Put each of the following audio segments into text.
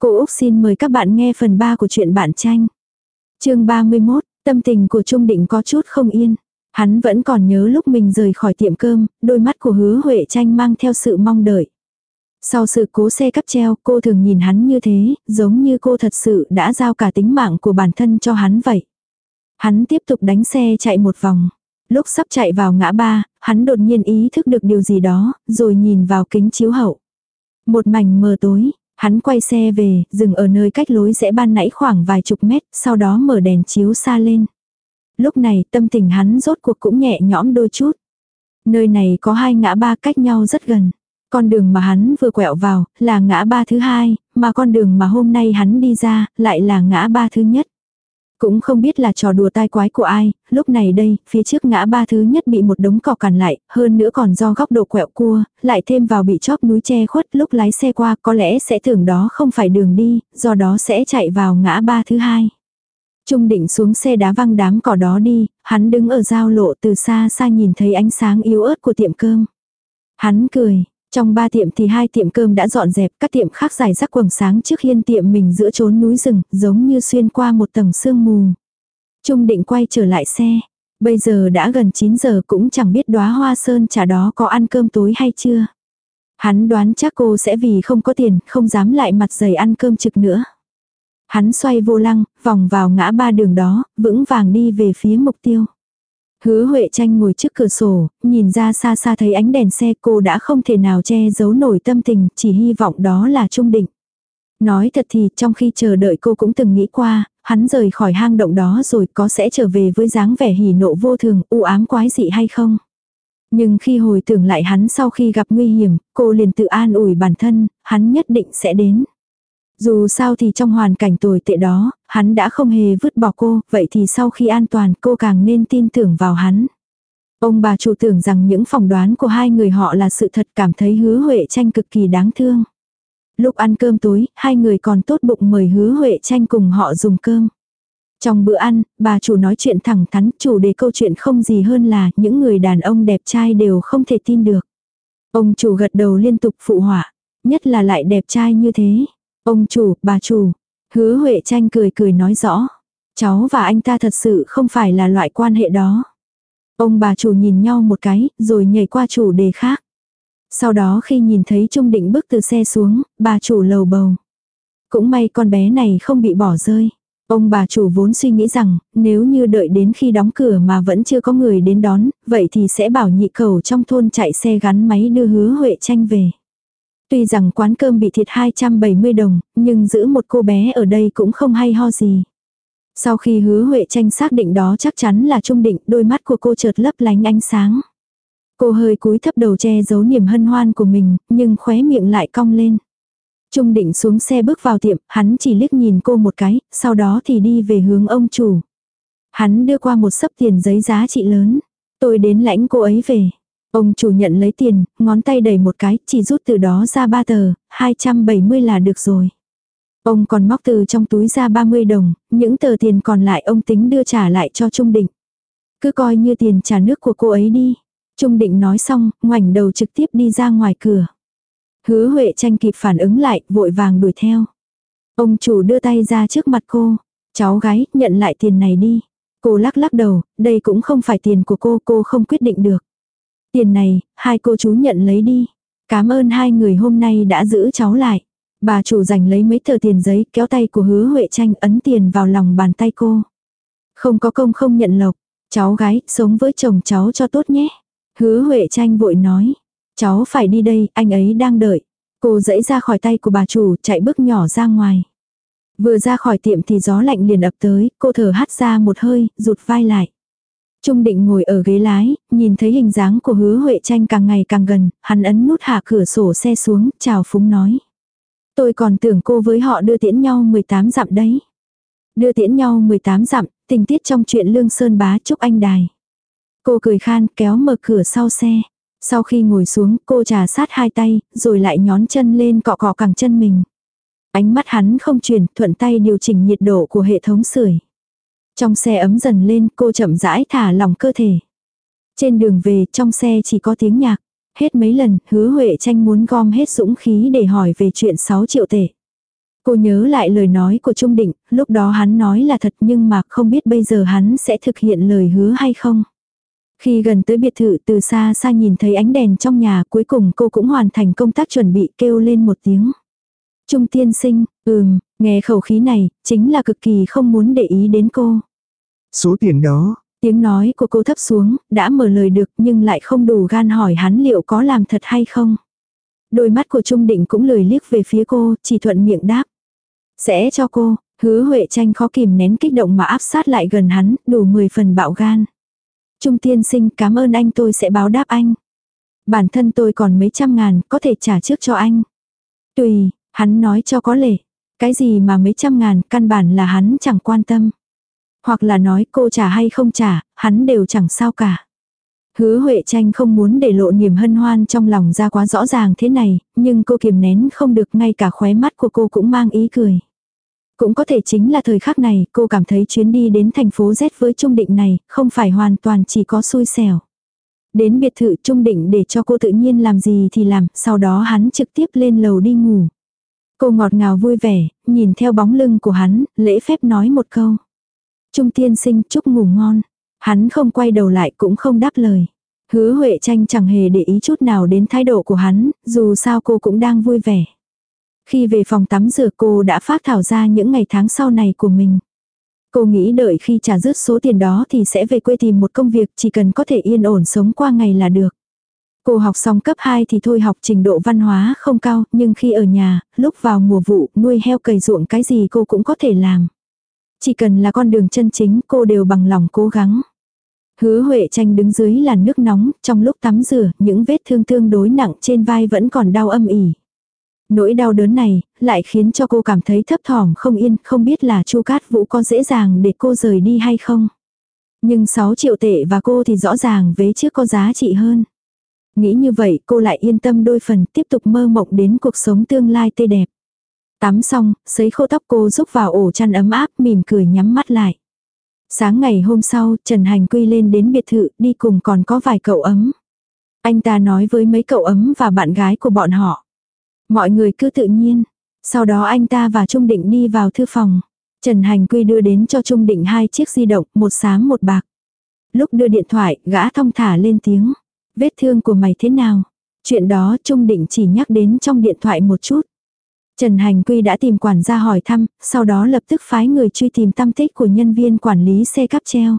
Cô Úc xin mời các bạn nghe phần 3 của truyện bạn tranh. chương 31, tâm tình của Trung Định có chút không yên. Hắn vẫn còn nhớ lúc mình rời khỏi tiệm cơm, đôi mắt của hứa Huệ tranh mang theo sự mong đợi. Sau sự cố xe cắp treo, cô thường nhìn hắn như thế, giống như cô thật sự đã giao cả tính mạng của bản thân cho hắn vậy. Hắn tiếp tục đánh xe chạy một vòng. Lúc sắp chạy vào ngã ba, hắn đột nhiên ý thức được điều gì đó, rồi nhìn vào kính chiếu hậu. Một mảnh mờ tối, hắn quay xe về, dừng ở nơi cách lối rẽ ban nãy khoảng vài chục mét, sau đó mở đèn chiếu xa lên. Lúc này tâm tình hắn rốt cuộc cũng nhẹ nhõm đôi chút. Nơi này có hai ngã ba cách nhau rất gần. Con đường mà hắn vừa quẹo vào, là ngã ba thứ hai, mà con đường mà hôm nay hắn đi ra, lại là ngã ba thứ nhất. Cũng không biết là trò đùa tai quái của ai, lúc này đây, phía trước ngã ba thứ nhất bị một đống cỏ cản lại, hơn nữa còn do góc độ quẹo cua, lại thêm vào bị chóp núi che khuất lúc lái xe qua có lẽ sẽ tưởng đó không phải đường đi, do đó sẽ chạy vào ngã ba thứ hai. Trung định xuống xe đá văng đám cỏ đó đi, hắn đứng ở giao lộ từ xa xa nhìn thấy ánh sáng yếu ớt của tiệm cơm. Hắn cười, trong ba tiệm thì hai tiệm cơm đã dọn dẹp, các tiệm khác dài rác quầng sáng trước hiên tiệm mình giữa chốn núi rừng, giống như xuyên qua một tầng sương mù. Trung định quay trở lại xe. Bây giờ đã gần 9 giờ cũng chẳng biết đóa hoa sơn trà đó có ăn cơm tối hay chưa. Hắn đoán chắc cô sẽ vì không có tiền, không dám lại mặt dày ăn cơm trực nữa. Hắn xoay vô lăng, vòng vào ngã ba đường đó, vững vàng đi về phía mục tiêu. Hứa Huệ tranh ngồi trước cửa sổ, nhìn ra xa xa thấy ánh đèn xe cô đã không thể nào che giấu nổi tâm tình, chỉ hy vọng đó là trung định. Nói thật thì trong khi chờ đợi cô cũng từng nghĩ qua, hắn rời khỏi hang động đó rồi có sẽ trở về với dáng vẻ hỉ nộ vô thường, u ám quái dị hay không. Nhưng khi hồi tưởng lại hắn sau khi gặp nguy hiểm, cô liền tự an ủi bản thân, hắn nhất định sẽ đến. Dù sao thì trong hoàn cảnh tồi tệ đó, hắn đã không hề vứt bỏ cô, vậy thì sau khi an toàn cô càng nên tin tưởng vào hắn. Ông bà chủ tưởng rằng những phỏng đoán của hai người họ là sự thật cảm thấy hứa Huệ tranh cực kỳ đáng thương. Lúc ăn cơm tối, hai người còn tốt bụng mời hứa Huệ tranh cùng họ dùng cơm. Trong bữa ăn, bà chủ nói chuyện thẳng thắn, chủ đề câu chuyện không gì hơn là những người đàn ông đẹp trai đều không thể tin được. Ông chủ gật đầu liên tục phụ họa, nhất là lại đẹp trai như thế. Ông chủ, bà chủ. Hứa Huệ tranh cười cười nói rõ. Cháu và anh ta thật sự không phải là loại quan hệ đó. Ông bà chủ nhìn nhau một cái, rồi nhảy qua chủ đề khác. Sau đó khi nhìn thấy Trung Định bước từ xe xuống, bà chủ lầu bầu. Cũng may con bé này không bị bỏ rơi. Ông bà chủ vốn suy nghĩ rằng, nếu như đợi đến khi đóng cửa mà vẫn chưa có người đến đón, vậy thì sẽ bảo nhị cầu trong thôn chạy xe gắn máy đưa hứa Huệ tranh về. Tuy rằng quán cơm bị thiệt 270 đồng, nhưng giữ một cô bé ở đây cũng không hay ho gì. Sau khi hứa Huệ tranh xác định đó chắc chắn là trung định, đôi mắt của cô chợt lấp lánh ánh sáng. Cô hơi cúi thấp đầu che giấu niềm hân hoan của mình, nhưng khóe miệng lại cong lên. Trung định xuống xe bước vào tiệm, hắn chỉ liếc nhìn cô một cái, sau đó thì đi về hướng ông chủ. Hắn đưa qua một sấp tiền giấy giá trị lớn. Tôi đến lãnh cô ấy về. Ông chủ nhận lấy tiền, ngón tay đẩy một cái, chỉ rút từ đó ra ba tờ, 270 là được rồi. Ông còn móc từ trong túi ra 30 đồng, những tờ tiền còn lại ông tính đưa trả lại cho Trung Định. Cứ coi như tiền trả nước của cô ấy đi. Trung Định nói xong, ngoảnh đầu trực tiếp đi ra ngoài cửa. Hứa Huệ tranh kịp phản ứng lại, vội vàng đuổi theo. Ông chủ đưa tay ra trước mặt cô. Cháu gái, nhận lại tiền này đi. Cô lắc lắc đầu, đây cũng không phải tiền của cô, cô không quyết định được. Tiền này, hai cô chú nhận lấy đi. Cảm ơn hai người hôm nay đã giữ cháu lại. Bà chủ giành lấy mấy tờ tiền giấy kéo tay của hứa Huệ tranh ấn tiền vào lòng bàn tay cô. Không có công không nhận lộc. Cháu gái, sống với chồng cháu cho tốt nhé. Hứa Huệ tranh vội nói. Cháu phải đi đây, anh ấy đang đợi. Cô dẫy ra khỏi tay của bà chủ, chạy bước nhỏ ra ngoài. Vừa ra khỏi tiệm thì gió lạnh liền ập tới, cô thở hắt ra một hơi, rụt vai lại. Trung định ngồi ở ghế lái, nhìn thấy hình dáng của hứa Huệ tranh càng ngày càng gần, hắn ấn nút hạ cửa sổ xe xuống, chào phúng nói. Tôi còn tưởng cô với họ đưa tiễn nhau 18 dặm đấy. Đưa tiễn nhau 18 dặm, tình tiết trong chuyện Lương Sơn bá chúc anh đài. Cô cười khan kéo mở cửa sau xe. Sau khi ngồi xuống cô trà sát hai tay, rồi lại nhón chân lên cọ cọ cẳng chân mình. Ánh mắt hắn không chuyển, thuận tay điều chỉnh nhiệt độ của hệ thống sưởi. Trong xe ấm dần lên cô chậm rãi thả lòng cơ thể. Trên đường về trong xe chỉ có tiếng nhạc. Hết mấy lần hứa Huệ tranh muốn gom hết dũng khí để hỏi về chuyện 6 triệu tệ. Cô nhớ lại lời nói của Trung Định, lúc đó hắn nói là thật nhưng mà không biết bây giờ hắn sẽ thực hiện lời hứa hay không. Khi gần tới biệt thự từ xa xa nhìn thấy ánh đèn trong nhà cuối cùng cô cũng hoàn thành công tác chuẩn bị kêu lên một tiếng. Trung tiên sinh, ừm, nghe khẩu khí này, chính là cực kỳ không muốn để ý đến cô. Số tiền đó, Tiếng nói của cô thấp xuống, đã mở lời được nhưng lại không đủ gan hỏi hắn liệu có làm thật hay không. Đôi mắt của Trung Định cũng lười liếc về phía cô, chỉ thuận miệng đáp. Sẽ cho cô, hứa Huệ tranh khó kìm nén kích động mà áp sát lại gần hắn, đủ 10 phần bạo gan. Trung tiên sinh cảm ơn anh tôi sẽ báo đáp anh. Bản thân tôi còn mấy trăm ngàn, có thể trả trước cho anh. Tùy, hắn nói cho có lệ. Cái gì mà mấy trăm ngàn, căn bản là hắn chẳng quan tâm. Hoặc là nói cô trả hay không trả, hắn đều chẳng sao cả. Hứa Huệ tranh không muốn để lộ niềm hân hoan trong lòng ra quá rõ ràng thế này, nhưng cô kiềm nén không được ngay cả khóe mắt của cô cũng mang ý cười. Cũng có thể chính là thời khắc này cô cảm thấy chuyến đi đến thành phố Z với Trung Định này không phải hoàn toàn chỉ có xui xẻo. Đến biệt thự Trung Định để cho cô tự nhiên làm gì thì làm, sau đó hắn trực tiếp lên lầu đi ngủ. Cô ngọt ngào vui vẻ, nhìn theo bóng lưng của hắn, lễ phép nói một câu. Trung tiên sinh chúc ngủ ngon. Hắn không quay đầu lại cũng không đáp lời. Hứa Huệ tranh chẳng hề để ý chút nào đến thái độ của hắn, dù sao cô cũng đang vui vẻ. Khi về phòng tắm rửa cô đã phát thảo ra những ngày tháng sau này của mình. Cô nghĩ đợi khi trả dứt số tiền đó thì sẽ về quê tìm một công việc chỉ cần có thể yên ổn sống qua ngày là được. Cô học xong cấp 2 thì thôi học trình độ văn hóa không cao, nhưng khi ở nhà, lúc vào mùa vụ, nuôi heo cày ruộng cái gì cô cũng có thể làm. Chỉ cần là con đường chân chính cô đều bằng lòng cố gắng. Hứa Huệ tranh đứng dưới làn nước nóng, trong lúc tắm rửa, những vết thương tương đối nặng trên vai vẫn còn đau âm ỉ. Nỗi đau đớn này, lại khiến cho cô cảm thấy thấp thỏm không yên, không biết là Chu Cát Vũ có dễ dàng để cô rời đi hay không. Nhưng 6 triệu tệ và cô thì rõ ràng vế trước có giá trị hơn. Nghĩ như vậy cô lại yên tâm đôi phần tiếp tục mơ mộng đến cuộc sống tương lai tươi đẹp. Tắm xong, sấy khô tóc cô rúc vào ổ chăn ấm áp mỉm cười nhắm mắt lại. Sáng ngày hôm sau, Trần Hành Quy lên đến biệt thự, đi cùng còn có vài cậu ấm. Anh ta nói với mấy cậu ấm và bạn gái của bọn họ. Mọi người cứ tự nhiên. Sau đó anh ta và Trung Định đi vào thư phòng. Trần Hành Quy đưa đến cho Trung Định hai chiếc di động, một xám một bạc. Lúc đưa điện thoại, gã thong thả lên tiếng. Vết thương của mày thế nào? Chuyện đó Trung Định chỉ nhắc đến trong điện thoại một chút. Trần Hành Quy đã tìm quản gia hỏi thăm, sau đó lập tức phái người truy tìm tâm tích của nhân viên quản lý xe cắp treo.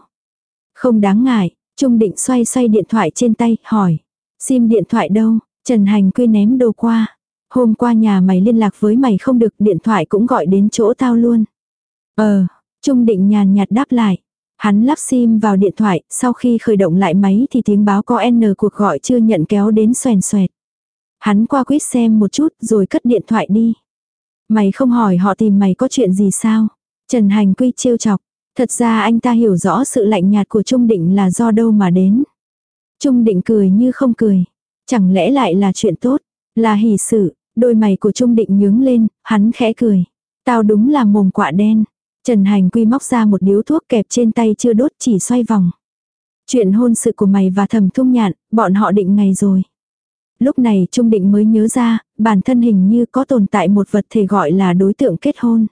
Không đáng ngại, Trung Định xoay xoay điện thoại trên tay, hỏi. Sim điện thoại đâu? Trần Hành Quy ném đồ qua. Hôm qua nhà mày liên lạc với mày không được, điện thoại cũng gọi đến chỗ tao luôn. Ờ, Trung Định nhàn nhạt đáp lại. Hắn lắp sim vào điện thoại, sau khi khởi động lại máy thì tiếng báo có N cuộc gọi chưa nhận kéo đến xoèn xoẹt. Hắn qua quýt xem một chút rồi cất điện thoại đi. Mày không hỏi họ tìm mày có chuyện gì sao? Trần Hành Quy trêu chọc. Thật ra anh ta hiểu rõ sự lạnh nhạt của Trung Định là do đâu mà đến. Trung Định cười như không cười. Chẳng lẽ lại là chuyện tốt? Là hỷ sự. Đôi mày của Trung Định nhướng lên, hắn khẽ cười. Tao đúng là mồm quạ đen. Trần Hành Quy móc ra một điếu thuốc kẹp trên tay chưa đốt chỉ xoay vòng. Chuyện hôn sự của mày và thầm thung nhạn, bọn họ định ngày rồi. Lúc này Trung Định mới nhớ ra, bản thân hình như có tồn tại một vật thể gọi là đối tượng kết hôn.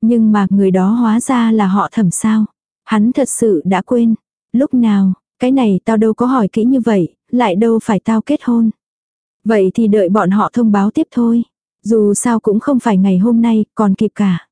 Nhưng mà người đó hóa ra là họ thẩm sao. Hắn thật sự đã quên. Lúc nào, cái này tao đâu có hỏi kỹ như vậy, lại đâu phải tao kết hôn. Vậy thì đợi bọn họ thông báo tiếp thôi. Dù sao cũng không phải ngày hôm nay, còn kịp cả.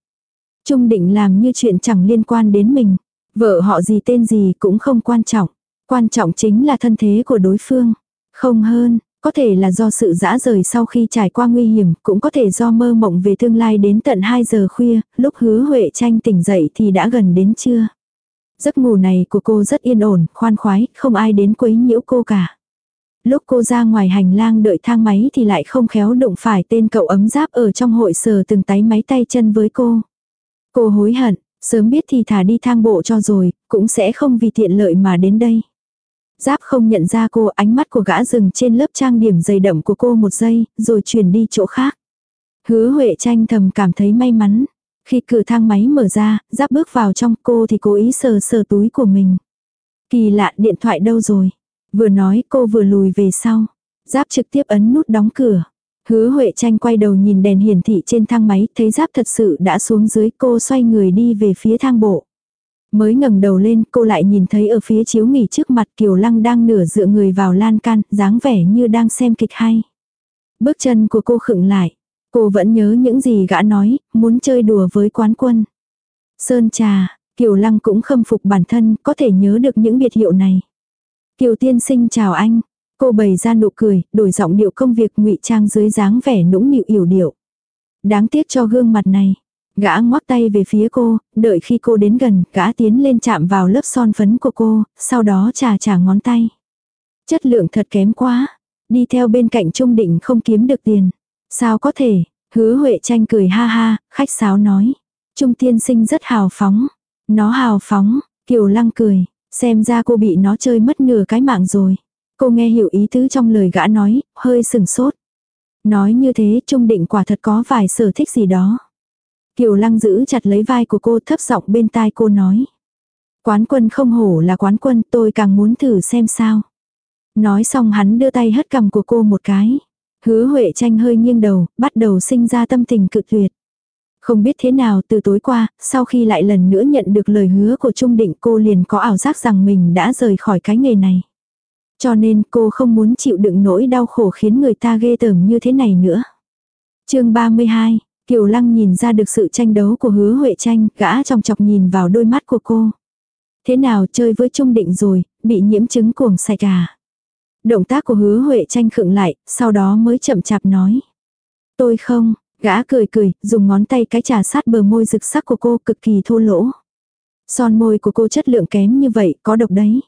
Trung định làm như chuyện chẳng liên quan đến mình. Vợ họ gì tên gì cũng không quan trọng. Quan trọng chính là thân thế của đối phương. Không hơn, có thể là do sự dã rời sau khi trải qua nguy hiểm, cũng có thể do mơ mộng về tương lai đến tận 2 giờ khuya, lúc hứa Huệ tranh tỉnh dậy thì đã gần đến trưa. Giấc ngủ này của cô rất yên ổn, khoan khoái, không ai đến quấy nhiễu cô cả. Lúc cô ra ngoài hành lang đợi thang máy thì lại không khéo đụng phải tên cậu ấm giáp ở trong hội sờ từng tái máy tay chân với cô. Cô hối hận, sớm biết thì thả đi thang bộ cho rồi, cũng sẽ không vì tiện lợi mà đến đây. Giáp không nhận ra cô, ánh mắt của gã dừng trên lớp trang điểm dày đậm của cô một giây, rồi chuyển đi chỗ khác. Hứa Huệ tranh thầm cảm thấy may mắn. Khi cửa thang máy mở ra, giáp bước vào trong cô thì cố ý sờ sờ túi của mình. Kỳ lạ điện thoại đâu rồi? Vừa nói cô vừa lùi về sau. Giáp trực tiếp ấn nút đóng cửa. Hứa Huệ tranh quay đầu nhìn đèn hiển thị trên thang máy, thấy giáp thật sự đã xuống dưới, cô xoay người đi về phía thang bộ. Mới ngẩng đầu lên, cô lại nhìn thấy ở phía chiếu nghỉ trước mặt Kiều Lăng đang nửa dựa người vào lan can, dáng vẻ như đang xem kịch hay. Bước chân của cô khựng lại. Cô vẫn nhớ những gì gã nói, muốn chơi đùa với quán quân. Sơn trà, Kiều Lăng cũng khâm phục bản thân, có thể nhớ được những biệt hiệu này. Kiều tiên sinh chào anh. Cô bày ra nụ cười, đổi giọng điệu công việc ngụy trang dưới dáng vẻ nũng nịu yểu điệu. Đáng tiếc cho gương mặt này. Gã ngoắc tay về phía cô, đợi khi cô đến gần, gã tiến lên chạm vào lớp son phấn của cô, sau đó trà trà ngón tay. Chất lượng thật kém quá. Đi theo bên cạnh Trung Định không kiếm được tiền. Sao có thể? Hứa Huệ tranh cười ha ha, khách sáo nói. Trung tiên sinh rất hào phóng. Nó hào phóng, Kiều Lăng cười, xem ra cô bị nó chơi mất nửa cái mạng rồi. Cô nghe hiểu ý tứ trong lời gã nói, hơi sừng sốt. Nói như thế Trung Định quả thật có vài sở thích gì đó. Kiều Lăng giữ chặt lấy vai của cô thấp giọng bên tai cô nói. Quán quân không hổ là quán quân tôi càng muốn thử xem sao. Nói xong hắn đưa tay hất cầm của cô một cái. Hứa Huệ tranh hơi nghiêng đầu, bắt đầu sinh ra tâm tình cự tuyệt. Không biết thế nào từ tối qua, sau khi lại lần nữa nhận được lời hứa của Trung Định cô liền có ảo giác rằng mình đã rời khỏi cái nghề này. Cho nên cô không muốn chịu đựng nỗi đau khổ khiến người ta ghê tởm như thế này nữa. chương 32, Kiều Lăng nhìn ra được sự tranh đấu của hứa Huệ tranh, gã trong chọc nhìn vào đôi mắt của cô. Thế nào chơi với Trung Định rồi, bị nhiễm chứng cuồng sạch à? Động tác của hứa Huệ tranh khựng lại, sau đó mới chậm chạp nói. Tôi không, gã cười cười, dùng ngón tay cái trà sát bờ môi rực sắc của cô cực kỳ thô lỗ. Son môi của cô chất lượng kém như vậy, có độc đấy.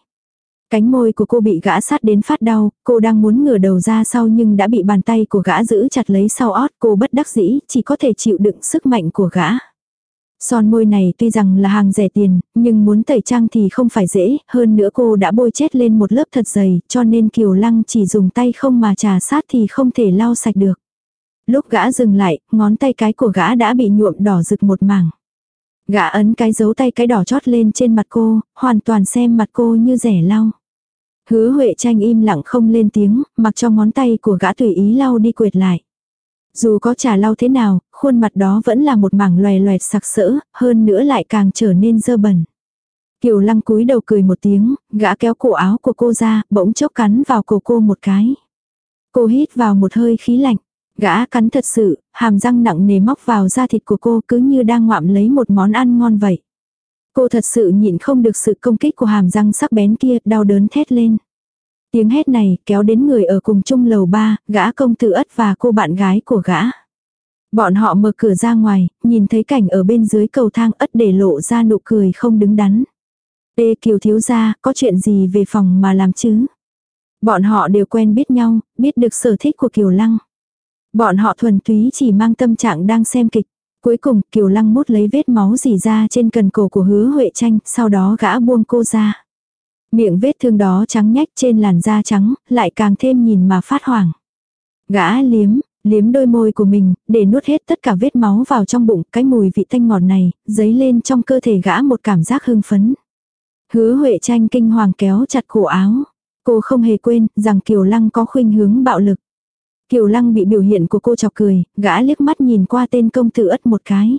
Cánh môi của cô bị gã sát đến phát đau, cô đang muốn ngửa đầu ra sau nhưng đã bị bàn tay của gã giữ chặt lấy sau ót, cô bất đắc dĩ, chỉ có thể chịu đựng sức mạnh của gã. Son môi này tuy rằng là hàng rẻ tiền, nhưng muốn tẩy trang thì không phải dễ, hơn nữa cô đã bôi chết lên một lớp thật dày, cho nên Kiều Lăng chỉ dùng tay không mà trà sát thì không thể lau sạch được. Lúc gã dừng lại, ngón tay cái của gã đã bị nhuộm đỏ rực một mảng. Gã ấn cái dấu tay cái đỏ chót lên trên mặt cô, hoàn toàn xem mặt cô như rẻ lau. Hứa Huệ tranh im lặng không lên tiếng, mặc cho ngón tay của gã tùy ý lau đi quệt lại. Dù có trà lau thế nào, khuôn mặt đó vẫn là một mảng loè loẹt sặc sỡ, hơn nữa lại càng trở nên dơ bẩn. Kiều lăng cúi đầu cười một tiếng, gã kéo cổ áo của cô ra, bỗng chốc cắn vào cổ cô một cái. Cô hít vào một hơi khí lạnh. Gã cắn thật sự, hàm răng nặng nề móc vào da thịt của cô cứ như đang ngoạm lấy một món ăn ngon vậy. Cô thật sự nhịn không được sự công kích của hàm răng sắc bén kia, đau đớn thét lên. Tiếng hét này kéo đến người ở cùng chung lầu ba, gã công tử ất và cô bạn gái của gã. Bọn họ mở cửa ra ngoài, nhìn thấy cảnh ở bên dưới cầu thang ất để lộ ra nụ cười không đứng đắn. Ê kiều thiếu gia, có chuyện gì về phòng mà làm chứ? Bọn họ đều quen biết nhau, biết được sở thích của kiều lăng. Bọn họ thuần túy chỉ mang tâm trạng đang xem kịch. Cuối cùng, Kiều Lăng mút lấy vết máu dì ra trên cần cổ của hứa Huệ tranh, sau đó gã buông cô ra. Miệng vết thương đó trắng nhách trên làn da trắng, lại càng thêm nhìn mà phát hoảng. Gã liếm, liếm đôi môi của mình, để nuốt hết tất cả vết máu vào trong bụng, cái mùi vị thanh ngọt này, dấy lên trong cơ thể gã một cảm giác hưng phấn. Hứa Huệ tranh kinh hoàng kéo chặt cổ áo. Cô không hề quên rằng Kiều Lăng có khuynh hướng bạo lực. Kiều Lăng bị biểu hiện của cô chọc cười, gã liếc mắt nhìn qua tên công tử ất một cái.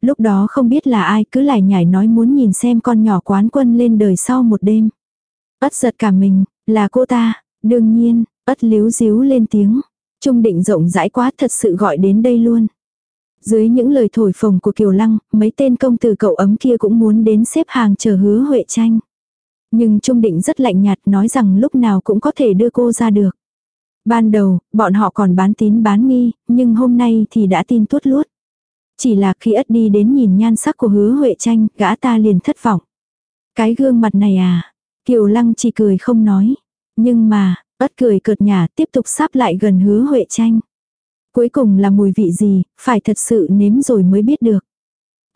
Lúc đó không biết là ai cứ lại nhảy nói muốn nhìn xem con nhỏ quán quân lên đời sau một đêm. Ất giật cả mình, là cô ta, đương nhiên, ất líu díu lên tiếng. Trung định rộng rãi quá thật sự gọi đến đây luôn. Dưới những lời thổi phồng của Kiều Lăng, mấy tên công tử cậu ấm kia cũng muốn đến xếp hàng chờ hứa Huệ tranh. Nhưng Trung định rất lạnh nhạt nói rằng lúc nào cũng có thể đưa cô ra được. Ban đầu, bọn họ còn bán tín bán nghi, nhưng hôm nay thì đã tin tuốt luốt. Chỉ là khi ất đi đến nhìn nhan sắc của hứa Huệ tranh, gã ta liền thất vọng. Cái gương mặt này à? Kiều Lăng chỉ cười không nói. Nhưng mà, ất cười cợt nhả tiếp tục sắp lại gần hứa Huệ tranh. Cuối cùng là mùi vị gì, phải thật sự nếm rồi mới biết được.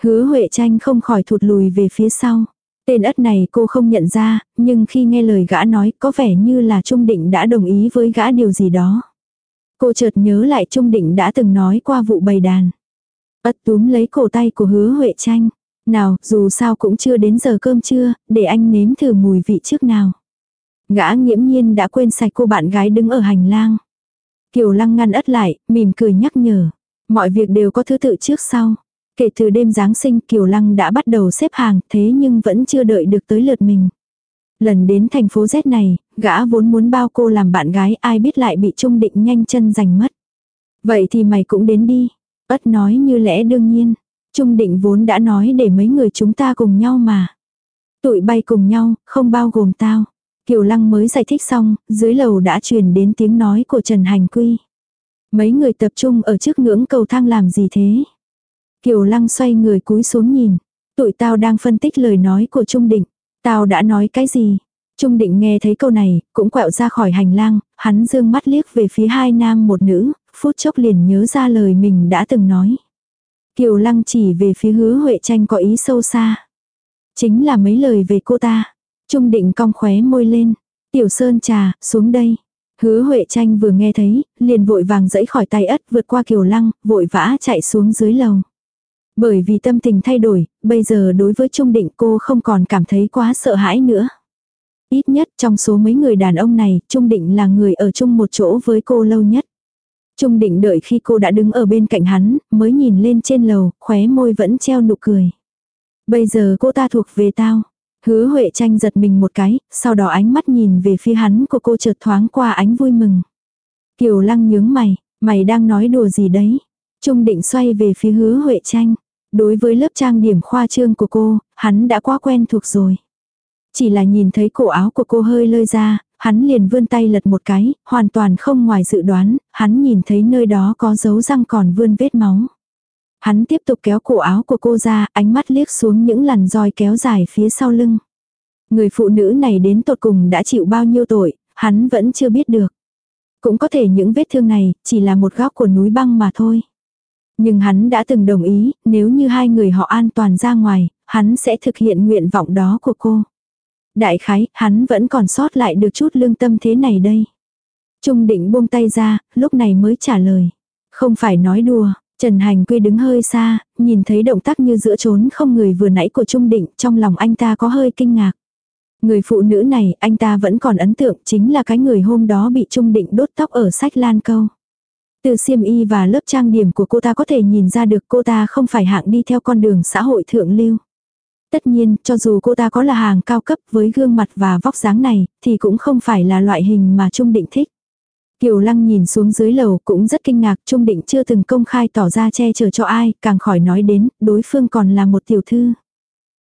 Hứa Huệ tranh không khỏi thụt lùi về phía sau. Tên ất này cô không nhận ra, nhưng khi nghe lời gã nói có vẻ như là Trung Định đã đồng ý với gã điều gì đó. Cô chợt nhớ lại Trung Định đã từng nói qua vụ bày đàn. Ất túm lấy cổ tay của hứa Huệ tranh. Nào, dù sao cũng chưa đến giờ cơm trưa, để anh nếm thử mùi vị trước nào. Gã nghiễm nhiên đã quên sạch cô bạn gái đứng ở hành lang. Kiều Lăng ngăn ất lại, mỉm cười nhắc nhở. Mọi việc đều có thứ tự trước sau. Kể từ đêm Giáng sinh Kiều Lăng đã bắt đầu xếp hàng thế nhưng vẫn chưa đợi được tới lượt mình. Lần đến thành phố Z này, gã vốn muốn bao cô làm bạn gái ai biết lại bị Trung Định nhanh chân giành mất. Vậy thì mày cũng đến đi. Ất nói như lẽ đương nhiên. Trung Định vốn đã nói để mấy người chúng ta cùng nhau mà. Tụi bay cùng nhau, không bao gồm tao. Kiều Lăng mới giải thích xong, dưới lầu đã truyền đến tiếng nói của Trần Hành Quy. Mấy người tập trung ở trước ngưỡng cầu thang làm gì thế? Kiều Lăng xoay người cúi xuống nhìn. Tụi tao đang phân tích lời nói của Trung Định. Tao đã nói cái gì? Trung Định nghe thấy câu này, cũng quẹo ra khỏi hành lang, hắn dương mắt liếc về phía hai nam một nữ, phút chốc liền nhớ ra lời mình đã từng nói. Kiều Lăng chỉ về phía hứa Huệ tranh có ý sâu xa. Chính là mấy lời về cô ta. Trung định cong khóe môi lên. Tiểu Sơn trà, xuống đây. Hứa Huệ tranh vừa nghe thấy, liền vội vàng dẫy khỏi tay ất vượt qua Kiều Lăng, vội vã chạy xuống dưới lầu. Bởi vì tâm tình thay đổi, bây giờ đối với Trung Định cô không còn cảm thấy quá sợ hãi nữa. Ít nhất trong số mấy người đàn ông này, Trung Định là người ở chung một chỗ với cô lâu nhất. Trung Định đợi khi cô đã đứng ở bên cạnh hắn, mới nhìn lên trên lầu, khóe môi vẫn treo nụ cười. Bây giờ cô ta thuộc về tao. Hứa Huệ tranh giật mình một cái, sau đó ánh mắt nhìn về phía hắn của cô chợt thoáng qua ánh vui mừng. Kiều lăng nhướng mày, mày đang nói đùa gì đấy? Trung định xoay về phía hứa Huệ tranh. Đối với lớp trang điểm khoa trương của cô, hắn đã quá quen thuộc rồi. Chỉ là nhìn thấy cổ áo của cô hơi lơi ra, hắn liền vươn tay lật một cái, hoàn toàn không ngoài dự đoán, hắn nhìn thấy nơi đó có dấu răng còn vươn vết máu. Hắn tiếp tục kéo cổ áo của cô ra, ánh mắt liếc xuống những làn roi kéo dài phía sau lưng. Người phụ nữ này đến tột cùng đã chịu bao nhiêu tội, hắn vẫn chưa biết được. Cũng có thể những vết thương này chỉ là một góc của núi băng mà thôi. Nhưng hắn đã từng đồng ý, nếu như hai người họ an toàn ra ngoài, hắn sẽ thực hiện nguyện vọng đó của cô. Đại khái, hắn vẫn còn sót lại được chút lương tâm thế này đây. Trung định buông tay ra, lúc này mới trả lời. Không phải nói đùa, Trần Hành Quy đứng hơi xa, nhìn thấy động tác như giữa trốn không người vừa nãy của Trung Định, trong lòng anh ta có hơi kinh ngạc. Người phụ nữ này, anh ta vẫn còn ấn tượng, chính là cái người hôm đó bị Trung Định đốt tóc ở sách lan câu. Từ xiêm y và lớp trang điểm của cô ta có thể nhìn ra được cô ta không phải hạng đi theo con đường xã hội thượng lưu. Tất nhiên, cho dù cô ta có là hàng cao cấp với gương mặt và vóc dáng này, thì cũng không phải là loại hình mà Trung Định thích. Kiều Lăng nhìn xuống dưới lầu cũng rất kinh ngạc, Trung Định chưa từng công khai tỏ ra che chở cho ai, càng khỏi nói đến, đối phương còn là một tiểu thư.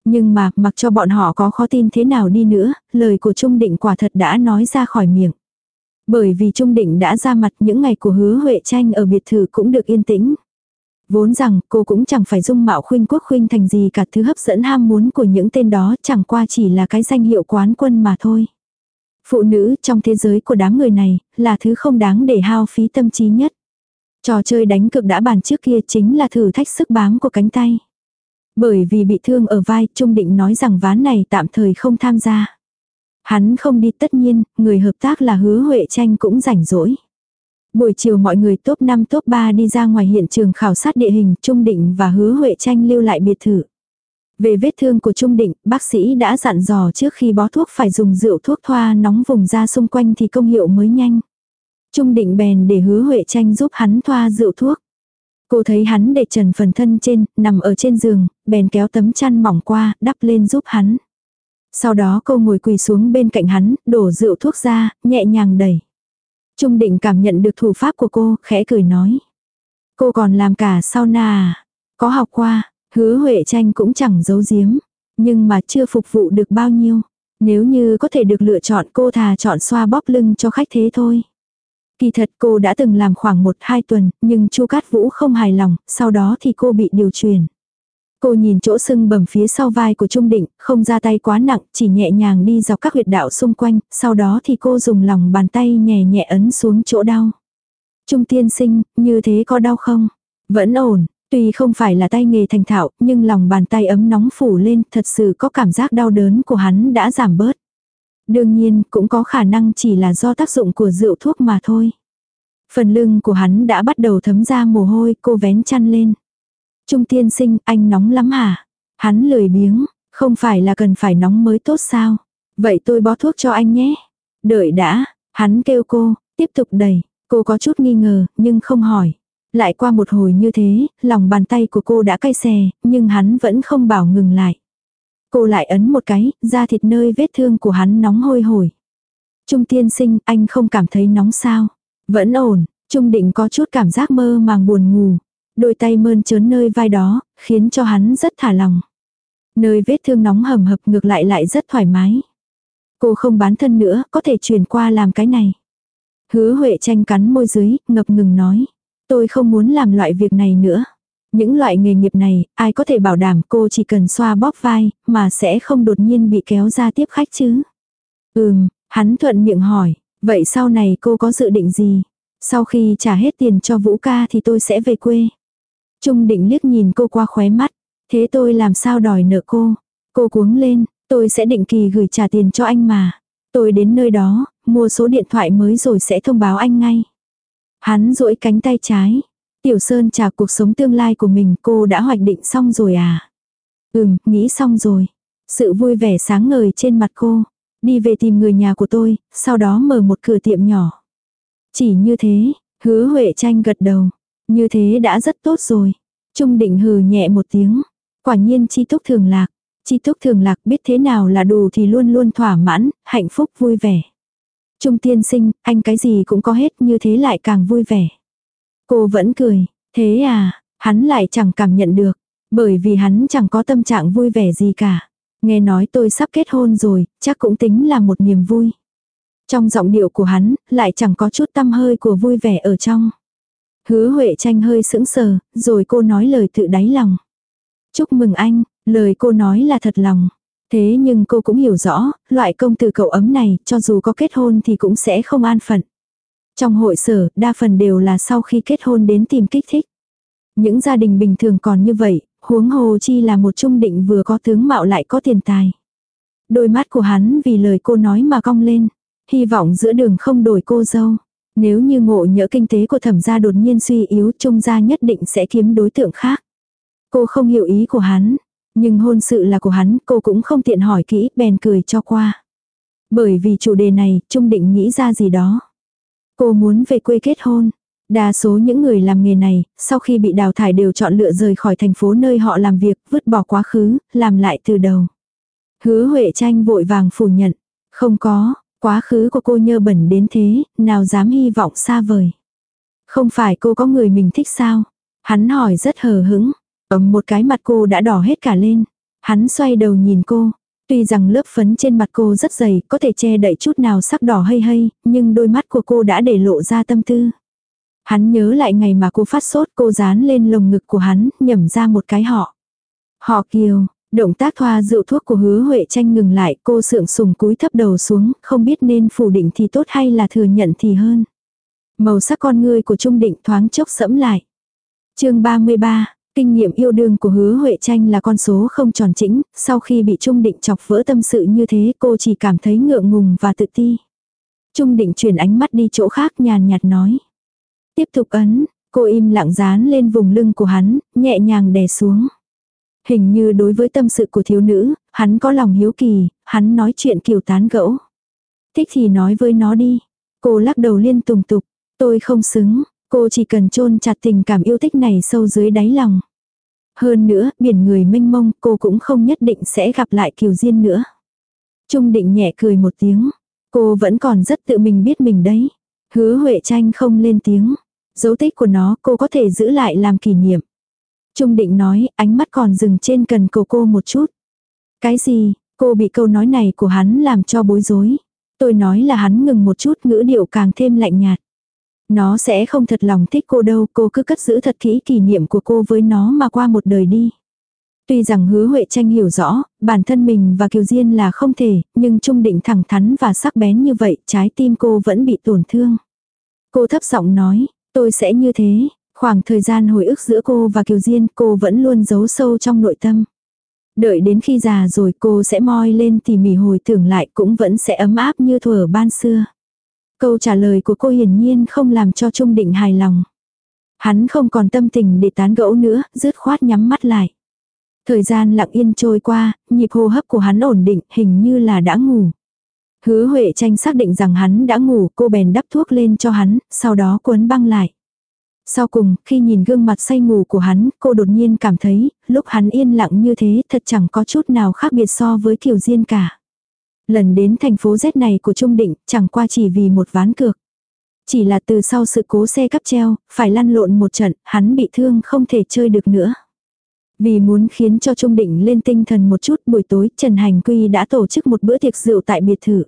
Nhưng mà, mặc cho bọn họ có khó tin thế nào đi nữa, lời của Trung Định quả thật đã nói ra khỏi miệng. Bởi vì Trung Định đã ra mặt những ngày của hứa Huệ Tranh ở biệt thự cũng được yên tĩnh. Vốn rằng cô cũng chẳng phải dung mạo khuynh quốc khuynh thành gì cả thứ hấp dẫn ham muốn của những tên đó chẳng qua chỉ là cái danh hiệu quán quân mà thôi. Phụ nữ trong thế giới của đám người này là thứ không đáng để hao phí tâm trí nhất. Trò chơi đánh cực đã bàn trước kia chính là thử thách sức bám của cánh tay. Bởi vì bị thương ở vai, Trung Định nói rằng ván này tạm thời không tham gia. Hắn không đi tất nhiên, người hợp tác là hứa Huệ Tranh cũng rảnh rỗi. Buổi chiều mọi người top 5 top 3 đi ra ngoài hiện trường khảo sát địa hình, Trung Định và hứa Huệ Tranh lưu lại biệt thự. Về vết thương của Trung Định, bác sĩ đã dặn dò trước khi bó thuốc phải dùng rượu thuốc thoa nóng vùng da xung quanh thì công hiệu mới nhanh. Trung Định bèn để hứa Huệ Tranh giúp hắn thoa rượu thuốc. Cô thấy hắn để trần phần thân trên, nằm ở trên giường, bèn kéo tấm chăn mỏng qua, đắp lên giúp hắn. Sau đó cô ngồi quỳ xuống bên cạnh hắn, đổ rượu thuốc ra, nhẹ nhàng đẩy. Trung định cảm nhận được thủ pháp của cô, khẽ cười nói. Cô còn làm cả sauna à? Có học qua, hứa Huệ tranh cũng chẳng giấu giếm. Nhưng mà chưa phục vụ được bao nhiêu. Nếu như có thể được lựa chọn cô thà chọn xoa bóp lưng cho khách thế thôi. Kỳ thật cô đã từng làm khoảng 1-2 tuần, nhưng Chu Cát Vũ không hài lòng, sau đó thì cô bị điều chuyển. Cô nhìn chỗ sưng bầm phía sau vai của Trung Định, không ra tay quá nặng, chỉ nhẹ nhàng đi dọc các huyệt đạo xung quanh, sau đó thì cô dùng lòng bàn tay nhẹ nhẹ ấn xuống chỗ đau. Trung tiên sinh, như thế có đau không? Vẫn ổn, tuy không phải là tay nghề thành thạo, nhưng lòng bàn tay ấm nóng phủ lên, thật sự có cảm giác đau đớn của hắn đã giảm bớt. Đương nhiên, cũng có khả năng chỉ là do tác dụng của rượu thuốc mà thôi. Phần lưng của hắn đã bắt đầu thấm ra mồ hôi, cô vén chăn lên. Trung tiên sinh, anh nóng lắm hả? Hắn lười biếng, không phải là cần phải nóng mới tốt sao? Vậy tôi bó thuốc cho anh nhé. Đợi đã, hắn kêu cô, tiếp tục đẩy. Cô có chút nghi ngờ, nhưng không hỏi. Lại qua một hồi như thế, lòng bàn tay của cô đã cay xè, nhưng hắn vẫn không bảo ngừng lại. Cô lại ấn một cái, da thịt nơi vết thương của hắn nóng hôi hổi. Trung tiên sinh, anh không cảm thấy nóng sao? Vẫn ổn, Trung định có chút cảm giác mơ màng buồn ngủ. Đôi tay mơn trớn nơi vai đó, khiến cho hắn rất thả lòng. Nơi vết thương nóng hầm hập ngược lại lại rất thoải mái. Cô không bán thân nữa, có thể chuyển qua làm cái này. Hứa Huệ tranh cắn môi dưới, ngập ngừng nói. Tôi không muốn làm loại việc này nữa. Những loại nghề nghiệp này, ai có thể bảo đảm cô chỉ cần xoa bóp vai, mà sẽ không đột nhiên bị kéo ra tiếp khách chứ. Ừm, hắn thuận miệng hỏi, vậy sau này cô có dự định gì? Sau khi trả hết tiền cho Vũ ca thì tôi sẽ về quê. Trung định liếc nhìn cô qua khóe mắt. Thế tôi làm sao đòi nợ cô? Cô cuống lên, tôi sẽ định kỳ gửi trả tiền cho anh mà. Tôi đến nơi đó, mua số điện thoại mới rồi sẽ thông báo anh ngay. Hắn duỗi cánh tay trái. Tiểu Sơn trả cuộc sống tương lai của mình cô đã hoạch định xong rồi à? Ừm, nghĩ xong rồi. Sự vui vẻ sáng ngời trên mặt cô. Đi về tìm người nhà của tôi, sau đó mở một cửa tiệm nhỏ. Chỉ như thế, hứa Huệ tranh gật đầu. Như thế đã rất tốt rồi. Trung định hừ nhẹ một tiếng. Quả nhiên chi túc thường lạc. Chi túc thường lạc biết thế nào là đủ thì luôn luôn thỏa mãn, hạnh phúc vui vẻ. Trung tiên sinh, anh cái gì cũng có hết như thế lại càng vui vẻ. Cô vẫn cười, thế à, hắn lại chẳng cảm nhận được, bởi vì hắn chẳng có tâm trạng vui vẻ gì cả. Nghe nói tôi sắp kết hôn rồi, chắc cũng tính là một niềm vui. Trong giọng điệu của hắn, lại chẳng có chút tâm hơi của vui vẻ ở trong. Hứa Huệ tranh hơi sững sờ, rồi cô nói lời tự đáy lòng. Chúc mừng anh, lời cô nói là thật lòng. Thế nhưng cô cũng hiểu rõ, loại công từ cậu ấm này, cho dù có kết hôn thì cũng sẽ không an phận. Trong hội sở, đa phần đều là sau khi kết hôn đến tìm kích thích. Những gia đình bình thường còn như vậy, huống hồ chi là một trung định vừa có tướng mạo lại có tiền tài. Đôi mắt của hắn vì lời cô nói mà cong lên. Hy vọng giữa đường không đổi cô dâu. Nếu như ngộ nhỡ kinh tế của thẩm gia đột nhiên suy yếu trung gia nhất định sẽ kiếm đối tượng khác. Cô không hiểu ý của hắn. Nhưng hôn sự là của hắn cô cũng không tiện hỏi kỹ bèn cười cho qua. Bởi vì chủ đề này Trung định nghĩ ra gì đó. Cô muốn về quê kết hôn. Đa số những người làm nghề này, sau khi bị đào thải đều chọn lựa rời khỏi thành phố nơi họ làm việc, vứt bỏ quá khứ, làm lại từ đầu. Hứa Huệ tranh vội vàng phủ nhận. Không có, quá khứ của cô nhơ bẩn đến thế, nào dám hy vọng xa vời. Không phải cô có người mình thích sao? Hắn hỏi rất hờ hững. Ấm một cái mặt cô đã đỏ hết cả lên. Hắn xoay đầu nhìn cô. Tuy rằng lớp phấn trên mặt cô rất dày, có thể che đậy chút nào sắc đỏ hay hay, nhưng đôi mắt của cô đã để lộ ra tâm tư. Hắn nhớ lại ngày mà cô phát sốt cô dán lên lồng ngực của hắn, nhẩm ra một cái họ. Họ kiều, động tác thoa rượu thuốc của hứa Huệ tranh ngừng lại, cô sượng sùng cúi thấp đầu xuống, không biết nên phủ định thì tốt hay là thừa nhận thì hơn. Màu sắc con ngươi của Trung Định thoáng chốc sẫm lại. chương 33, Kinh nghiệm yêu đương của hứa Huệ tranh là con số không tròn chỉnh, sau khi bị Trung Định chọc vỡ tâm sự như thế cô chỉ cảm thấy ngượng ngùng và tự ti. Trung Định chuyển ánh mắt đi chỗ khác nhàn nhạt nói. Tiếp tục ấn, cô im lặng dán lên vùng lưng của hắn, nhẹ nhàng đè xuống. Hình như đối với tâm sự của thiếu nữ, hắn có lòng hiếu kỳ, hắn nói chuyện kiểu tán gẫu. Thích thì nói với nó đi. Cô lắc đầu liên tùng tục, tôi không xứng, cô chỉ cần chôn chặt tình cảm yêu thích này sâu dưới đáy lòng. Hơn nữa, biển người mênh mông, cô cũng không nhất định sẽ gặp lại Kiều Diên nữa. Trung định nhẹ cười một tiếng. Cô vẫn còn rất tự mình biết mình đấy. Hứa Huệ tranh không lên tiếng. Dấu tích của nó cô có thể giữ lại làm kỷ niệm. Trung định nói, ánh mắt còn dừng trên cần cầu cô một chút. Cái gì, cô bị câu nói này của hắn làm cho bối rối. Tôi nói là hắn ngừng một chút ngữ điệu càng thêm lạnh nhạt. Nó sẽ không thật lòng thích cô đâu, cô cứ cất giữ thật kỹ kỷ niệm của cô với nó mà qua một đời đi. Tuy rằng hứa Huệ tranh hiểu rõ, bản thân mình và Kiều Diên là không thể, nhưng trung định thẳng thắn và sắc bén như vậy, trái tim cô vẫn bị tổn thương. Cô thấp giọng nói, tôi sẽ như thế, khoảng thời gian hồi ức giữa cô và Kiều Diên cô vẫn luôn giấu sâu trong nội tâm. Đợi đến khi già rồi cô sẽ moi lên tỉ mỉ hồi tưởng lại cũng vẫn sẽ ấm áp như thuở ban xưa. Câu trả lời của cô hiển nhiên không làm cho Trung Định hài lòng. Hắn không còn tâm tình để tán gẫu nữa, rứt khoát nhắm mắt lại. Thời gian lặng yên trôi qua, nhịp hô hấp của hắn ổn định, hình như là đã ngủ. Hứa Huệ tranh xác định rằng hắn đã ngủ, cô bèn đắp thuốc lên cho hắn, sau đó cuốn băng lại. Sau cùng, khi nhìn gương mặt say ngủ của hắn, cô đột nhiên cảm thấy, lúc hắn yên lặng như thế thật chẳng có chút nào khác biệt so với Kiều Diên cả. Lần đến thành phố Z này của Trung Định, chẳng qua chỉ vì một ván cược. Chỉ là từ sau sự cố xe cắp treo, phải lăn lộn một trận, hắn bị thương không thể chơi được nữa. Vì muốn khiến cho Trung Định lên tinh thần một chút buổi tối Trần Hành Quy đã tổ chức một bữa tiệc rượu tại biệt thự.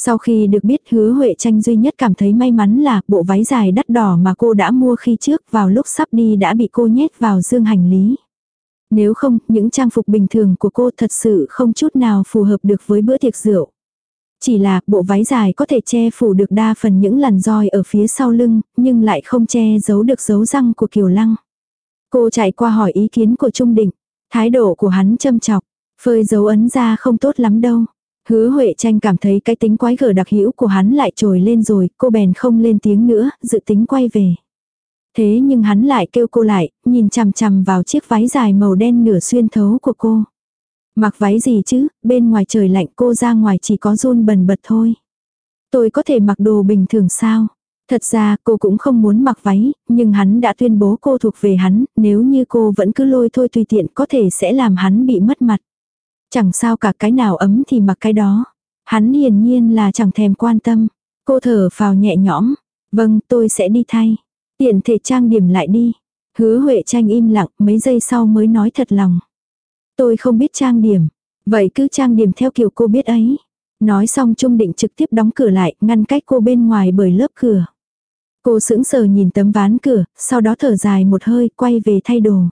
Sau khi được biết hứa Huệ tranh duy nhất cảm thấy may mắn là bộ váy dài đắt đỏ mà cô đã mua khi trước vào lúc sắp đi đã bị cô nhét vào dương hành lý. Nếu không, những trang phục bình thường của cô thật sự không chút nào phù hợp được với bữa tiệc rượu. Chỉ là bộ váy dài có thể che phủ được đa phần những làn roi ở phía sau lưng, nhưng lại không che giấu được dấu răng của Kiều Lăng. Cô chạy qua hỏi ý kiến của Trung Định. Thái độ của hắn châm chọc. Phơi dấu ấn ra không tốt lắm đâu. Hứa Huệ tranh cảm thấy cái tính quái gở đặc hữu của hắn lại trồi lên rồi, cô bèn không lên tiếng nữa, dự tính quay về. Thế nhưng hắn lại kêu cô lại, nhìn chằm chằm vào chiếc váy dài màu đen nửa xuyên thấu của cô. Mặc váy gì chứ, bên ngoài trời lạnh cô ra ngoài chỉ có run bần bật thôi. Tôi có thể mặc đồ bình thường sao? Thật ra cô cũng không muốn mặc váy, nhưng hắn đã tuyên bố cô thuộc về hắn, nếu như cô vẫn cứ lôi thôi tùy tiện có thể sẽ làm hắn bị mất mặt. Chẳng sao cả cái nào ấm thì mặc cái đó. Hắn hiển nhiên là chẳng thèm quan tâm. Cô thở phào nhẹ nhõm. Vâng, tôi sẽ đi thay. Tiện thể trang điểm lại đi. Hứa Huệ tranh im lặng mấy giây sau mới nói thật lòng. Tôi không biết trang điểm. Vậy cứ trang điểm theo kiểu cô biết ấy. Nói xong Trung Định trực tiếp đóng cửa lại, ngăn cách cô bên ngoài bởi lớp cửa. Cô sững sờ nhìn tấm ván cửa, sau đó thở dài một hơi, quay về thay đồ.